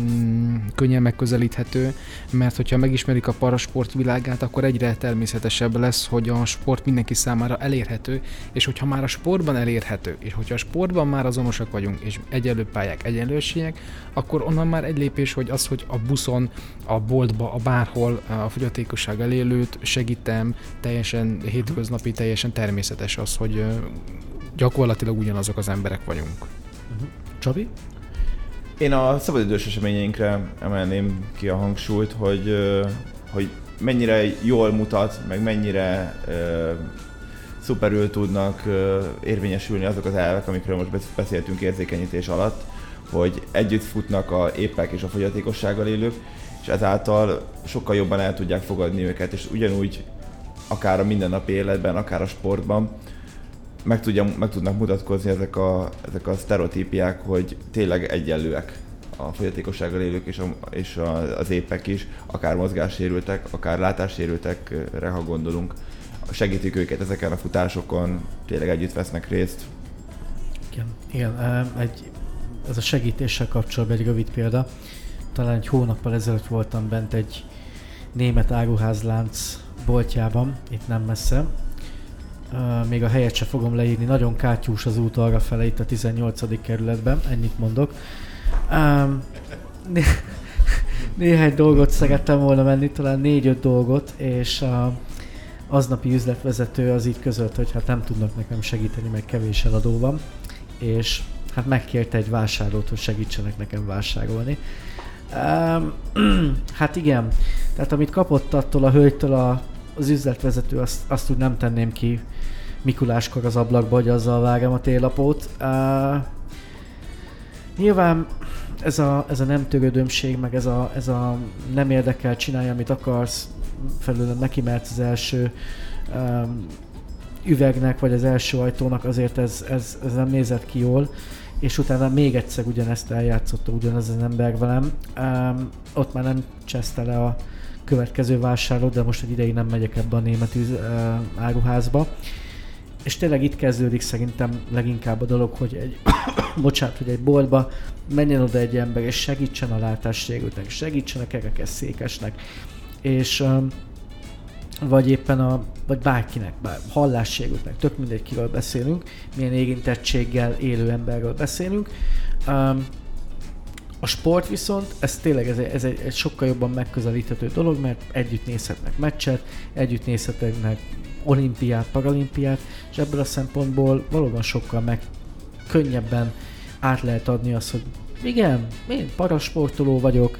Speaker 3: mm, könnyen megközelíthető, mert hogyha megismerik a parasport világát, akkor egyre természetesebb lesz, hogy a sport mindenki számára elérhető, és hogyha már a sportban elérhető, és hogyha a sportban már azonosak vagyunk, és egyenlő pályák, egyenlőségek, akkor onnan már egy lépés, hogy az, hogy a buszon, a boltba, a bárhol a fogyatékossággal élőt segítem, teljesen hétköznapi, teljesen természetes az, hogy gyakorlatilag ugyanazok az emberek vagyunk.
Speaker 1: Csabi?
Speaker 2: Én a szabadidős eseményeinkre emelném ki a hangsúlyt, hogy, hogy mennyire jól mutat, meg mennyire szuperül tudnak érvényesülni azok az elvek, amikről most besz- beszéltünk érzékenyítés alatt, hogy együtt futnak a épek és a fogyatékossággal élők, és ezáltal sokkal jobban el tudják fogadni őket, és ugyanúgy akár a mindennapi életben, akár a sportban meg, tudja, meg tudnak mutatkozni ezek a, ezek a sztereotípiák, hogy tényleg egyenlőek a fogyatékossággal élők és, a, és a, az épek is, akár mozgássérültek, akár látássérültekre, ha gondolunk. Segítik őket ezeken a futásokon, tényleg együtt vesznek részt.
Speaker 1: Igen, igen egy, ez a segítéssel kapcsolatban egy rövid példa. Talán egy hónappal ezelőtt voltam bent egy német áruházlánc boltjában, itt nem messze. Ö, Még a helyet se fogom leírni, nagyon kátyús az út arra fele itt a 18. kerületben, ennyit mondok. Um, né- néhány dolgot szerettem volna menni, talán négy-öt dolgot, és a aznapi üzletvezető az így közölt, hogy hát nem tudnak nekem segíteni, meg kevés eladó van, és hát megkérte egy vásárlót, hogy segítsenek nekem vásárolni. Um, hát igen, tehát amit kapott attól a hölgytől a, az üzletvezető, azt, azt úgy nem tenném ki Mikuláskor az ablakba, hogy azzal vágom a télapót. Uh, nyilván ez a, ez a nem törődömség, meg ez a, ez a nem érdekel, csinálja, amit akarsz, felülön neki mert az első um, üvegnek, vagy az első ajtónak azért ez, ez, ez nem nézett ki jól, és utána még egyszer ugyanezt eljátszotta ugyanaz az ember velem. Um, ott már nem cseszte le a következő vásárlót, de most egy ideig nem megyek ebbe a német uh, áruházba. És tényleg itt kezdődik szerintem leginkább a dolog, hogy egy, bocsánat, hogy egy boltba menjen oda egy ember, és segítsen a látássérültnek, segítsen a kerekes székesnek, és vagy éppen a, vagy bárkinek, bár hallássérültnek, tök mindegy kiről beszélünk, milyen érintettséggel élő emberről beszélünk. A sport viszont, ez tényleg ez egy, ez egy, egy sokkal jobban megközelíthető dolog, mert együtt nézhetnek meccset, együtt nézhetnek olimpiát, paralimpiát, és ebből a szempontból valóban sokkal meg könnyebben át lehet adni azt, hogy igen, én parasportoló vagyok,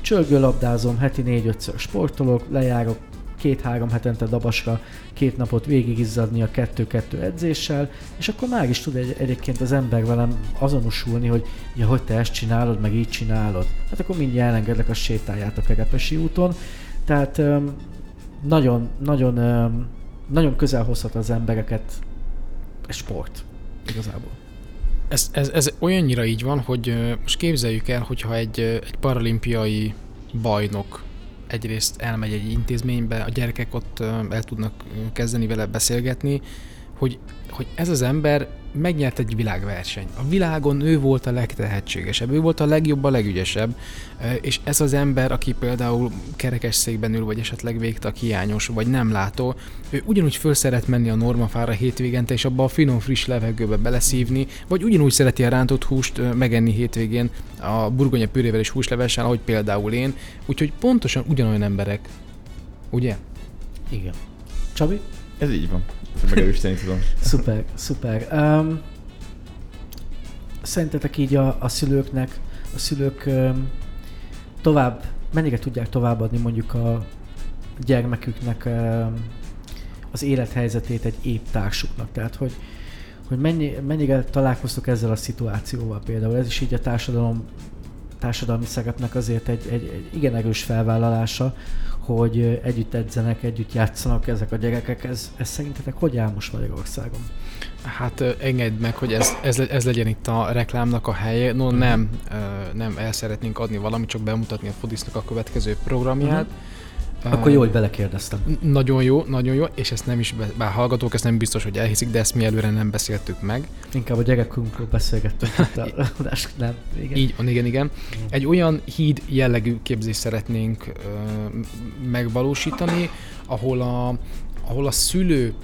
Speaker 1: csörgőlabdázom, heti négy-ötször sportolok, lejárok két-három hetente dabasra, két napot végigizzadni a kettő-kettő edzéssel, és akkor már is tud egy, egyébként az ember velem azonosulni, hogy ja, hogy te ezt csinálod, meg így csinálod. Hát akkor mindjárt elengedlek a sétáját a Kerepesi úton. Tehát nagyon, nagyon, nagyon közel hozhat az embereket egy sport. Igazából.
Speaker 3: Ez, ez, ez olyannyira így van, hogy most képzeljük el, hogyha egy, egy paralimpiai bajnok egyrészt elmegy egy intézménybe, a gyerekek ott el tudnak kezdeni vele beszélgetni, hogy, hogy ez az ember megnyert egy világversenyt. A világon ő volt a legtehetségesebb, ő volt a legjobb, a legügyesebb, és ez az ember, aki például kerekesszékben ül, vagy esetleg végtag hiányos, vagy nem látó, ő ugyanúgy föl szeret menni a normafára hétvégente, és abba a finom friss levegőbe beleszívni, vagy ugyanúgy szereti a rántott húst megenni hétvégén a burgonya pürével és húslevessel, ahogy például én. Úgyhogy pontosan ugyanolyan emberek. Ugye?
Speaker 1: Igen. Csabi?
Speaker 2: Ez így van. Megerősíteni tudom.
Speaker 1: Szuper, szuper. Um, szerintetek így a, a szülőknek, a szülők um, tovább, mennyire tudják továbbadni mondjuk a gyermeküknek um, az élethelyzetét egy épp társuknak? Tehát, hogy, hogy mennyi, mennyire találkoztok ezzel a szituációval például? Ez is így a társadalom társadalmi szerepnek azért egy, egy, egy igen erős felvállalása, hogy együtt edzenek, együtt játszanak ezek a gyerekek. Ez, ez szerintetek hogy áll most Magyarországon?
Speaker 3: Hát engedd meg, hogy ez, ez, ez legyen itt a reklámnak a helye. No nem, ö, nem el szeretnénk adni valamit, csak bemutatni a Fodisznak a következő programját.
Speaker 1: Akkor jó, hogy belekérdeztem.
Speaker 3: Nagyon jó, nagyon jó, és ezt nem is, bár hallgatók ezt nem biztos, hogy elhiszik, de ezt mi előre nem beszéltük meg.
Speaker 1: Inkább a gyerekünkről beszélgettünk nem? Igen.
Speaker 3: Így van, igen, igen. Egy olyan híd jellegű képzést szeretnénk ö, megvalósítani, ahol a, ahol a szülő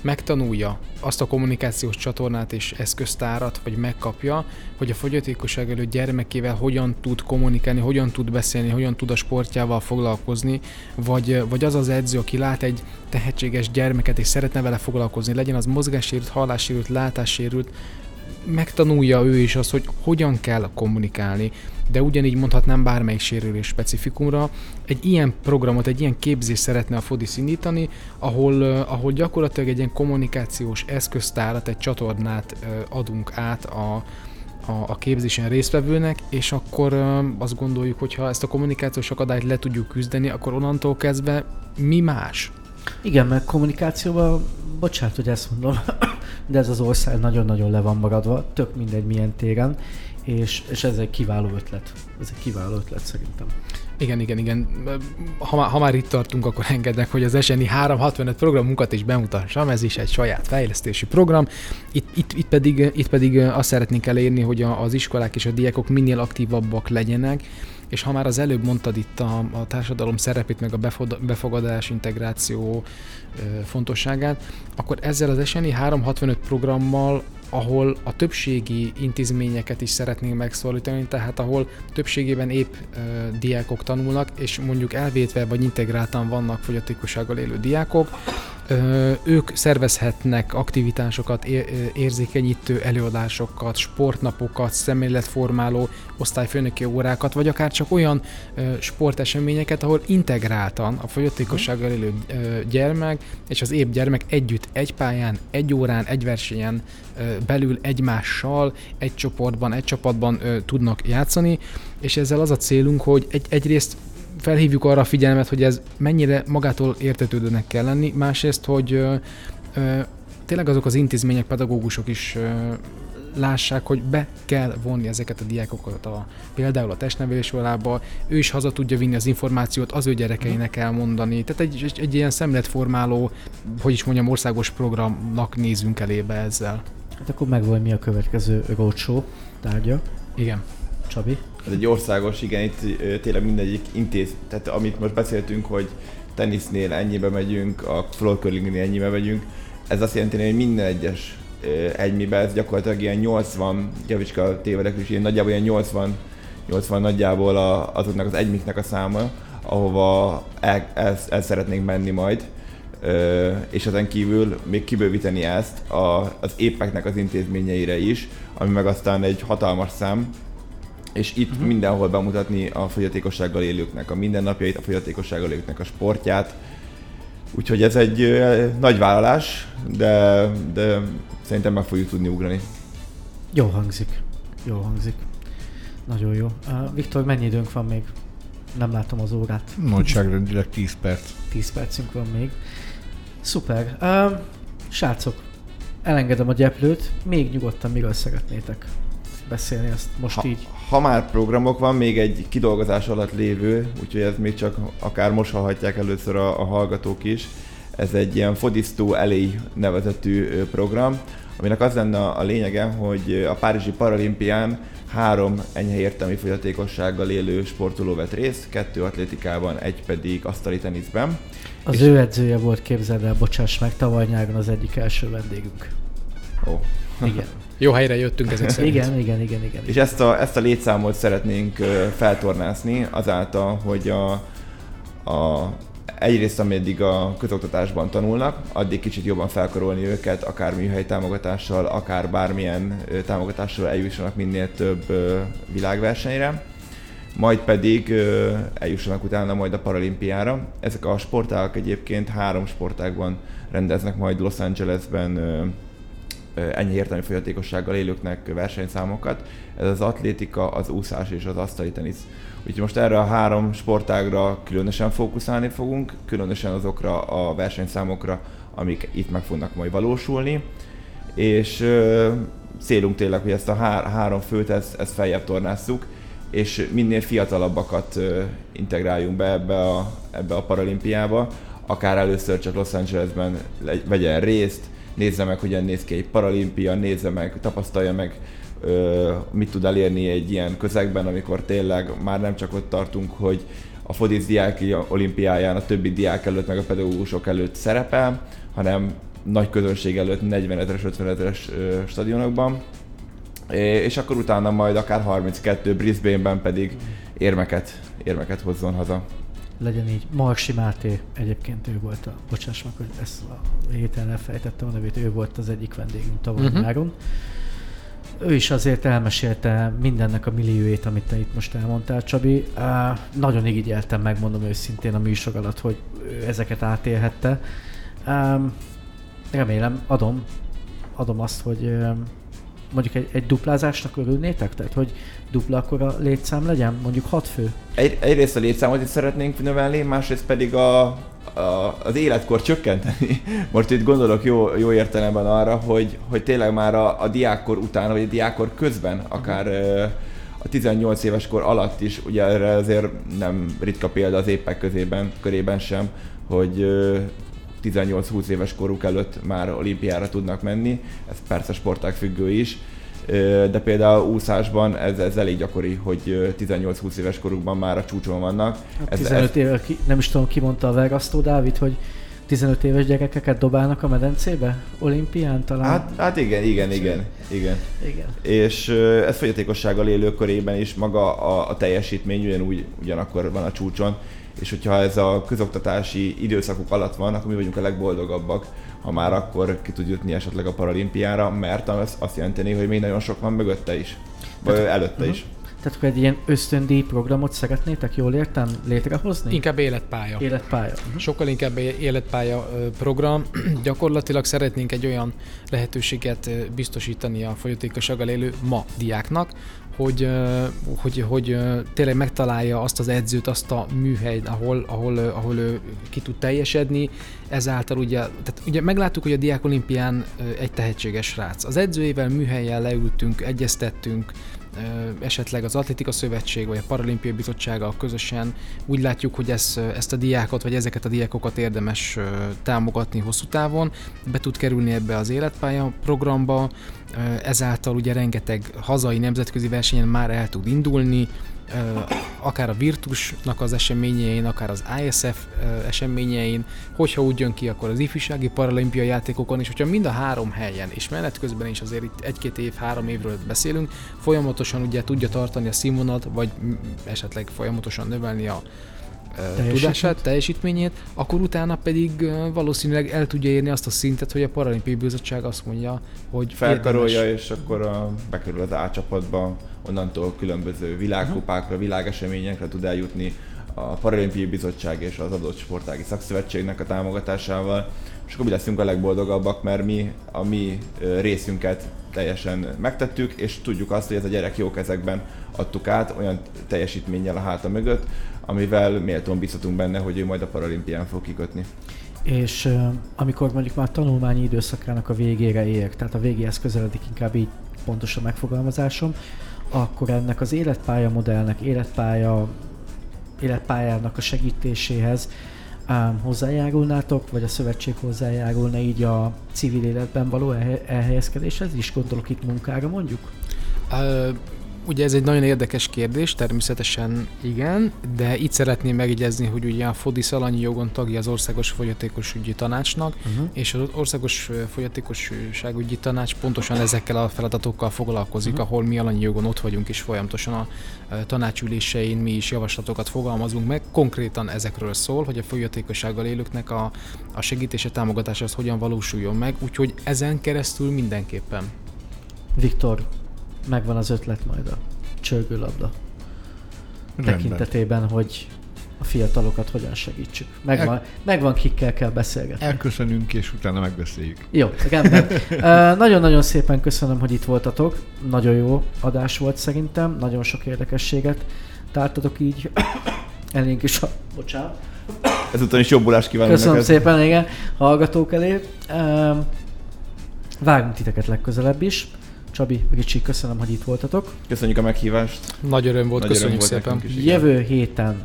Speaker 3: megtanulja azt a kommunikációs csatornát és eszköztárat, vagy megkapja, hogy a fogyatékosság előtt gyermekével hogyan tud kommunikálni, hogyan tud beszélni, hogyan tud a sportjával foglalkozni, vagy, vagy az az edző, aki lát egy tehetséges gyermeket és szeretne vele foglalkozni, legyen az mozgássérült, hallássérült, látássérült, megtanulja ő is azt, hogy hogyan kell kommunikálni, de ugyanígy mondhatnám bármelyik sérülés specifikumra. Egy ilyen programot, egy ilyen képzést szeretne a Fodis indítani, ahol, uh, ahol gyakorlatilag egy ilyen kommunikációs eszköztárat, egy csatornát uh, adunk át a, a, a képzésen résztvevőnek, és akkor uh, azt gondoljuk, hogy ha ezt a kommunikációs akadályt le tudjuk küzdeni, akkor onnantól kezdve mi más?
Speaker 1: Igen, mert kommunikációval, bocsánat, hogy ezt mondom, de ez az ország nagyon-nagyon le van maradva, tök mindegy milyen téren, és, és ez egy kiváló ötlet. Ez egy kiváló ötlet szerintem.
Speaker 3: Igen, igen, igen. Ha, ha már itt tartunk, akkor engednek, hogy az SNI 365 programunkat is bemutassam, ez is egy saját fejlesztési program. Itt, itt, itt, pedig, itt pedig azt szeretnénk elérni, hogy az iskolák és a diákok minél aktívabbak legyenek, és ha már az előbb mondtad itt a, a társadalom szerepét, meg a befogadás, integráció ö, fontosságát, akkor ezzel az SNI 365 programmal ahol a többségi intézményeket is szeretnénk megszólítani, tehát ahol többségében épp ö, diákok tanulnak, és mondjuk elvétve vagy integráltan vannak fogyatékossággal élő diákok, ők szervezhetnek aktivitásokat, érzékenyítő előadásokat, sportnapokat, szemléletformáló osztályfőnöki órákat, vagy akár csak olyan sporteseményeket, ahol integráltan a fogyatékossággal élő gyermek és az épp gyermek együtt egy pályán, egy órán, egy versenyen belül egymással, egy csoportban, egy csapatban tudnak játszani, és ezzel az a célunk, hogy egy, egyrészt felhívjuk arra a figyelmet, hogy ez mennyire magától értetődőnek kell lenni, másrészt, hogy ö, ö, tényleg azok az intézmények, pedagógusok is ö, lássák, hogy be kell vonni ezeket a diákokat a, például a testnevelésiskolába, ő is haza tudja vinni az információt, az ő gyerekeinek elmondani. Tehát egy, egy, egy ilyen szemletformáló, hogy is mondjam, országos programnak nézünk elébe ezzel.
Speaker 1: Hát akkor megvan, mi a következő roadshow tárgya.
Speaker 3: Igen.
Speaker 1: Csabi?
Speaker 2: Ez egy országos, igen, itt tényleg mindegyik intéz, tehát amit most beszéltünk, hogy tenisznél ennyibe megyünk, a floor curlingnél ennyibe megyünk, ez azt jelenti, hogy minden egyes egymibe, ez gyakorlatilag ilyen 80, javicska tévedek is, ilyen nagyjából ilyen 80 80 nagyjából a, azoknak az egymiknek a száma, ahova el, el, el szeretnénk menni majd. Ö, és ezen kívül még kibővíteni ezt a, az épeknek az intézményeire is, ami meg aztán egy hatalmas szám, és itt uh-huh. mindenhol bemutatni a fogyatékossággal élőknek a mindennapjait, a fogyatékossággal élőknek a sportját. Úgyhogy ez egy ö, nagy vállalás, de, de szerintem meg fogjuk tudni ugrani.
Speaker 1: Jó hangzik. Jó hangzik. Nagyon jó. Uh, Viktor, mennyi időnk van még? Nem látom az órát.
Speaker 4: Nagyságrendileg 10 perc.
Speaker 1: 10 percünk van még. Szuper. Uh, srácok, elengedem a gyeplőt. Még nyugodtan miről szeretnétek beszélni ezt most
Speaker 2: Ha,
Speaker 1: így?
Speaker 2: Ha már programok van, még egy kidolgozás alatt lévő, úgyhogy ez még csak akár most hallhatják először a, a hallgatók is. Ez egy ilyen Fodisztó Elé nevezetű program, aminek az lenne a lényege, hogy a Párizsi Paralimpián három enyhe értelmi fogyatékossággal élő sportoló vett részt, kettő atlétikában, egy pedig asztali teniszben.
Speaker 1: Az
Speaker 2: és-
Speaker 1: ő edzője volt, képzeld el, bocsáss meg, tavaly nyáron az egyik első vendégünk.
Speaker 2: Ó.
Speaker 1: Igen.
Speaker 3: Jó helyre jöttünk ezek szerint.
Speaker 1: igen, igen, igen, igen.
Speaker 2: És ezt a, ezt a létszámot szeretnénk feltornászni azáltal, hogy a, a egyrészt ameddig a közoktatásban tanulnak, addig kicsit jobban felkarolni őket, akár műhely támogatással, akár bármilyen támogatással eljussanak minél több világversenyre, majd pedig eljussanak utána majd a paralimpiára. Ezek a sportágak egyébként három sportágban rendeznek majd Los Angelesben ennyi értelmi fogyatékossággal élőknek versenyszámokat. Ez az atlétika, az úszás és az asztali tenisz. Úgyhogy most erre a három sportágra különösen fókuszálni fogunk, különösen azokra a versenyszámokra, amik itt meg fognak majd valósulni. És ö, célunk tényleg, hogy ezt a há- három főt, ezt, ezt feljebb tornásszuk, és minél fiatalabbakat ö, integráljunk be ebbe a, ebbe a paralimpiába, akár először csak Los Angelesben legy- vegyen részt, nézze meg, hogyan néz ki egy paralimpia, nézze meg, tapasztalja meg, mit tud elérni egy ilyen közegben, amikor tényleg már nem csak ott tartunk, hogy a Fodisz diáki olimpiáján a többi diák előtt, meg a pedagógusok előtt szerepel, hanem nagy közönség előtt 40 ezeres, 50 ezeres stadionokban. És akkor utána majd akár 32 Brisbane-ben pedig érmeket, érmeket hozzon haza.
Speaker 1: Legyen így. Marsi Máté, egyébként ő volt a, bocsáss meg, hogy ezt a héten elfejtettem a nevét, ő volt az egyik vendégünk tavaly uh-huh. nyáron. Ő is azért elmesélte mindennek a millióét, amit te itt most elmondtál, Csabi. Uh, nagyon irigyeltem, megmondom őszintén a műsor alatt, hogy ő ezeket átélhette. Um, remélem, adom, adom azt, hogy um, mondjuk egy, egy duplázásnak örülnétek? Tehát, hogy dupla akkora létszám legyen? Mondjuk hat fő?
Speaker 2: Egy, egyrészt a létszámot is szeretnénk növelni, másrészt pedig a, a, az életkor csökkenteni. Most itt gondolok jó, jó értelemben arra, hogy, hogy tényleg már a, a diákkor után, vagy a diákkor közben, akár ö, a 18 éves kor alatt is, ugye erre azért nem ritka példa az épek közében, körében sem, hogy 18-20 éves koruk előtt már olimpiára tudnak menni, ez persze sportág függő is, de például úszásban ez, ez elég gyakori, hogy ö, 18-20 éves korukban már a csúcson vannak.
Speaker 1: Hát
Speaker 2: Ez,
Speaker 1: 15
Speaker 2: ez,
Speaker 1: éve, nem is tudom, ki mondta a Vergasztó Dávid, hogy 15 éves gyerekeket dobálnak a medencébe? Olimpián talán?
Speaker 2: hát, hát igen, igen, igen, igen.
Speaker 1: igen.
Speaker 2: És ez fogyatékossággal élők körében is maga a, a teljesítmény ugyanúgy ugyanakkor van a csúcson, és hogyha ez a közoktatási időszakuk alatt van, akkor mi vagyunk a legboldogabbak, ha már akkor ki tud jutni esetleg a paralimpiára, mert az azt jelenteni, hogy még nagyon sok van mögötte is, vagy előtte
Speaker 1: Mhm.
Speaker 2: is.
Speaker 1: Tehát akkor egy ilyen ösztöndíj programot szeretnétek, jól értem, létrehozni?
Speaker 3: Inkább életpálya.
Speaker 1: Életpálya. Mhm.
Speaker 3: Sokkal inkább egy életpálya program. Gyakorlatilag szeretnénk egy olyan lehetőséget biztosítani a fogyatékossággal élő ma diáknak, hogy, hogy, hogy tényleg megtalálja azt az edzőt, azt a műhelyt, ahol, ahol, ahol ő ki tud teljesedni. Ezáltal ugye, tehát ugye megláttuk, hogy a Diák Olimpián egy tehetséges srác. Az edzőjével műhelyen leültünk, egyeztettünk, esetleg az Atlétika Szövetség vagy a Paralimpiai Bizottsággal közösen úgy látjuk, hogy ez, ezt a diákot vagy ezeket a diákokat érdemes támogatni hosszú távon, be tud kerülni ebbe az életpálya programba, ezáltal ugye rengeteg hazai nemzetközi versenyen már el tud indulni, akár a Virtusnak az eseményein, akár az ISF eseményein, hogyha úgy jön ki, akkor az ifjúsági paralimpiai játékokon, és hogyha mind a három helyen, és menet közben is azért itt egy-két év, három évről beszélünk, folyamatosan ugye tudja tartani a színvonalat, vagy esetleg folyamatosan növelni a ö,
Speaker 1: Teljesítményt.
Speaker 3: tudását, teljesítményét, akkor utána pedig valószínűleg el tudja érni azt a szintet, hogy a Paralimpiai Bizottság azt mondja, hogy
Speaker 2: felkarolja,
Speaker 3: érdemes-
Speaker 2: és akkor a, bekerül az A csapatba, onnantól különböző világkupákra, világeseményekre tud eljutni a Paralimpiai Bizottság és az adott sportági szakszövetségnek a támogatásával, és akkor mi leszünk a legboldogabbak, mert mi a mi részünket teljesen megtettük, és tudjuk azt, hogy ez a gyerek jó kezekben adtuk át, olyan teljesítménnyel a háta mögött, amivel méltón bízhatunk benne, hogy ő majd a paralimpián fog kikötni.
Speaker 1: És amikor mondjuk már a tanulmányi időszakának a végére ér, tehát a végéhez közeledik inkább így pontos a megfogalmazásom, akkor ennek az életpálya modellnek, életpálya, életpályának a segítéséhez ám hozzájárulnátok, vagy a szövetség hozzájárulna így a civil életben való elhe- elhelyezkedéshez is, gondolok itt munkára mondjuk?
Speaker 3: Ugye ez egy nagyon érdekes kérdés, természetesen igen, de itt szeretném megjegyezni, hogy ugye a FODIS alanyi jogon tagja az Országos Fogyatékosügyi Tanácsnak,
Speaker 1: Uh-huh.
Speaker 3: és az Országos Fogyatékosságügyi Tanács pontosan ezekkel a feladatokkal foglalkozik,
Speaker 1: Mhm.
Speaker 3: ahol mi alanyi jogon ott vagyunk, és folyamatosan a tanácsülésein mi is javaslatokat fogalmazunk meg. Konkrétan ezekről szól, hogy a fogyatékossággal élőknek a, a segítése, támogatása az hogyan valósuljon meg, úgyhogy ezen keresztül mindenképpen.
Speaker 1: Viktor, megvan az ötlet majd a csörgőlabda
Speaker 4: Rendben.
Speaker 1: tekintetében, hogy a fiatalokat hogyan segítsük. Megvan, megvan kikkel kell beszélgetni.
Speaker 4: Elköszönünk, és utána megbeszéljük.
Speaker 1: Jó, rendben. Nagyon-nagyon szépen köszönöm, hogy itt voltatok. Nagyon jó adás volt szerintem. Nagyon sok érdekességet tártatok így elénk is a... Bocsánat.
Speaker 2: Ezúton is jobbulást kívánok
Speaker 1: Köszönöm
Speaker 2: neked.
Speaker 1: szépen, igen, hallgatók elé. Ö, Várunk titeket legközelebb is. Csabi, Ricsi, köszönöm, hogy itt voltatok.
Speaker 2: Köszönjük a meghívást.
Speaker 3: Nagy öröm volt,
Speaker 2: Nagy öröm
Speaker 3: köszönjük
Speaker 2: volt
Speaker 3: szépen.
Speaker 2: is.
Speaker 1: Jövő héten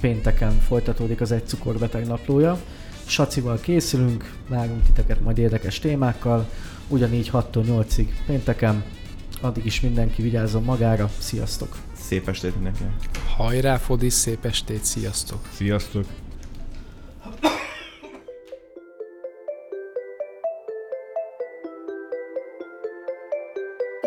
Speaker 1: pénteken folytatódik az Egy Cukorbeteg naplója. Sacival készülünk, várunk titeket majd érdekes témákkal, ugyanígy 6-tól 8-ig pénteken. Addig is mindenki vigyázzon magára. Sziasztok!
Speaker 2: Szép estét mindenkinek.
Speaker 3: Hajrá, Fodis, szép estét, sziasztok!
Speaker 4: Sziasztok!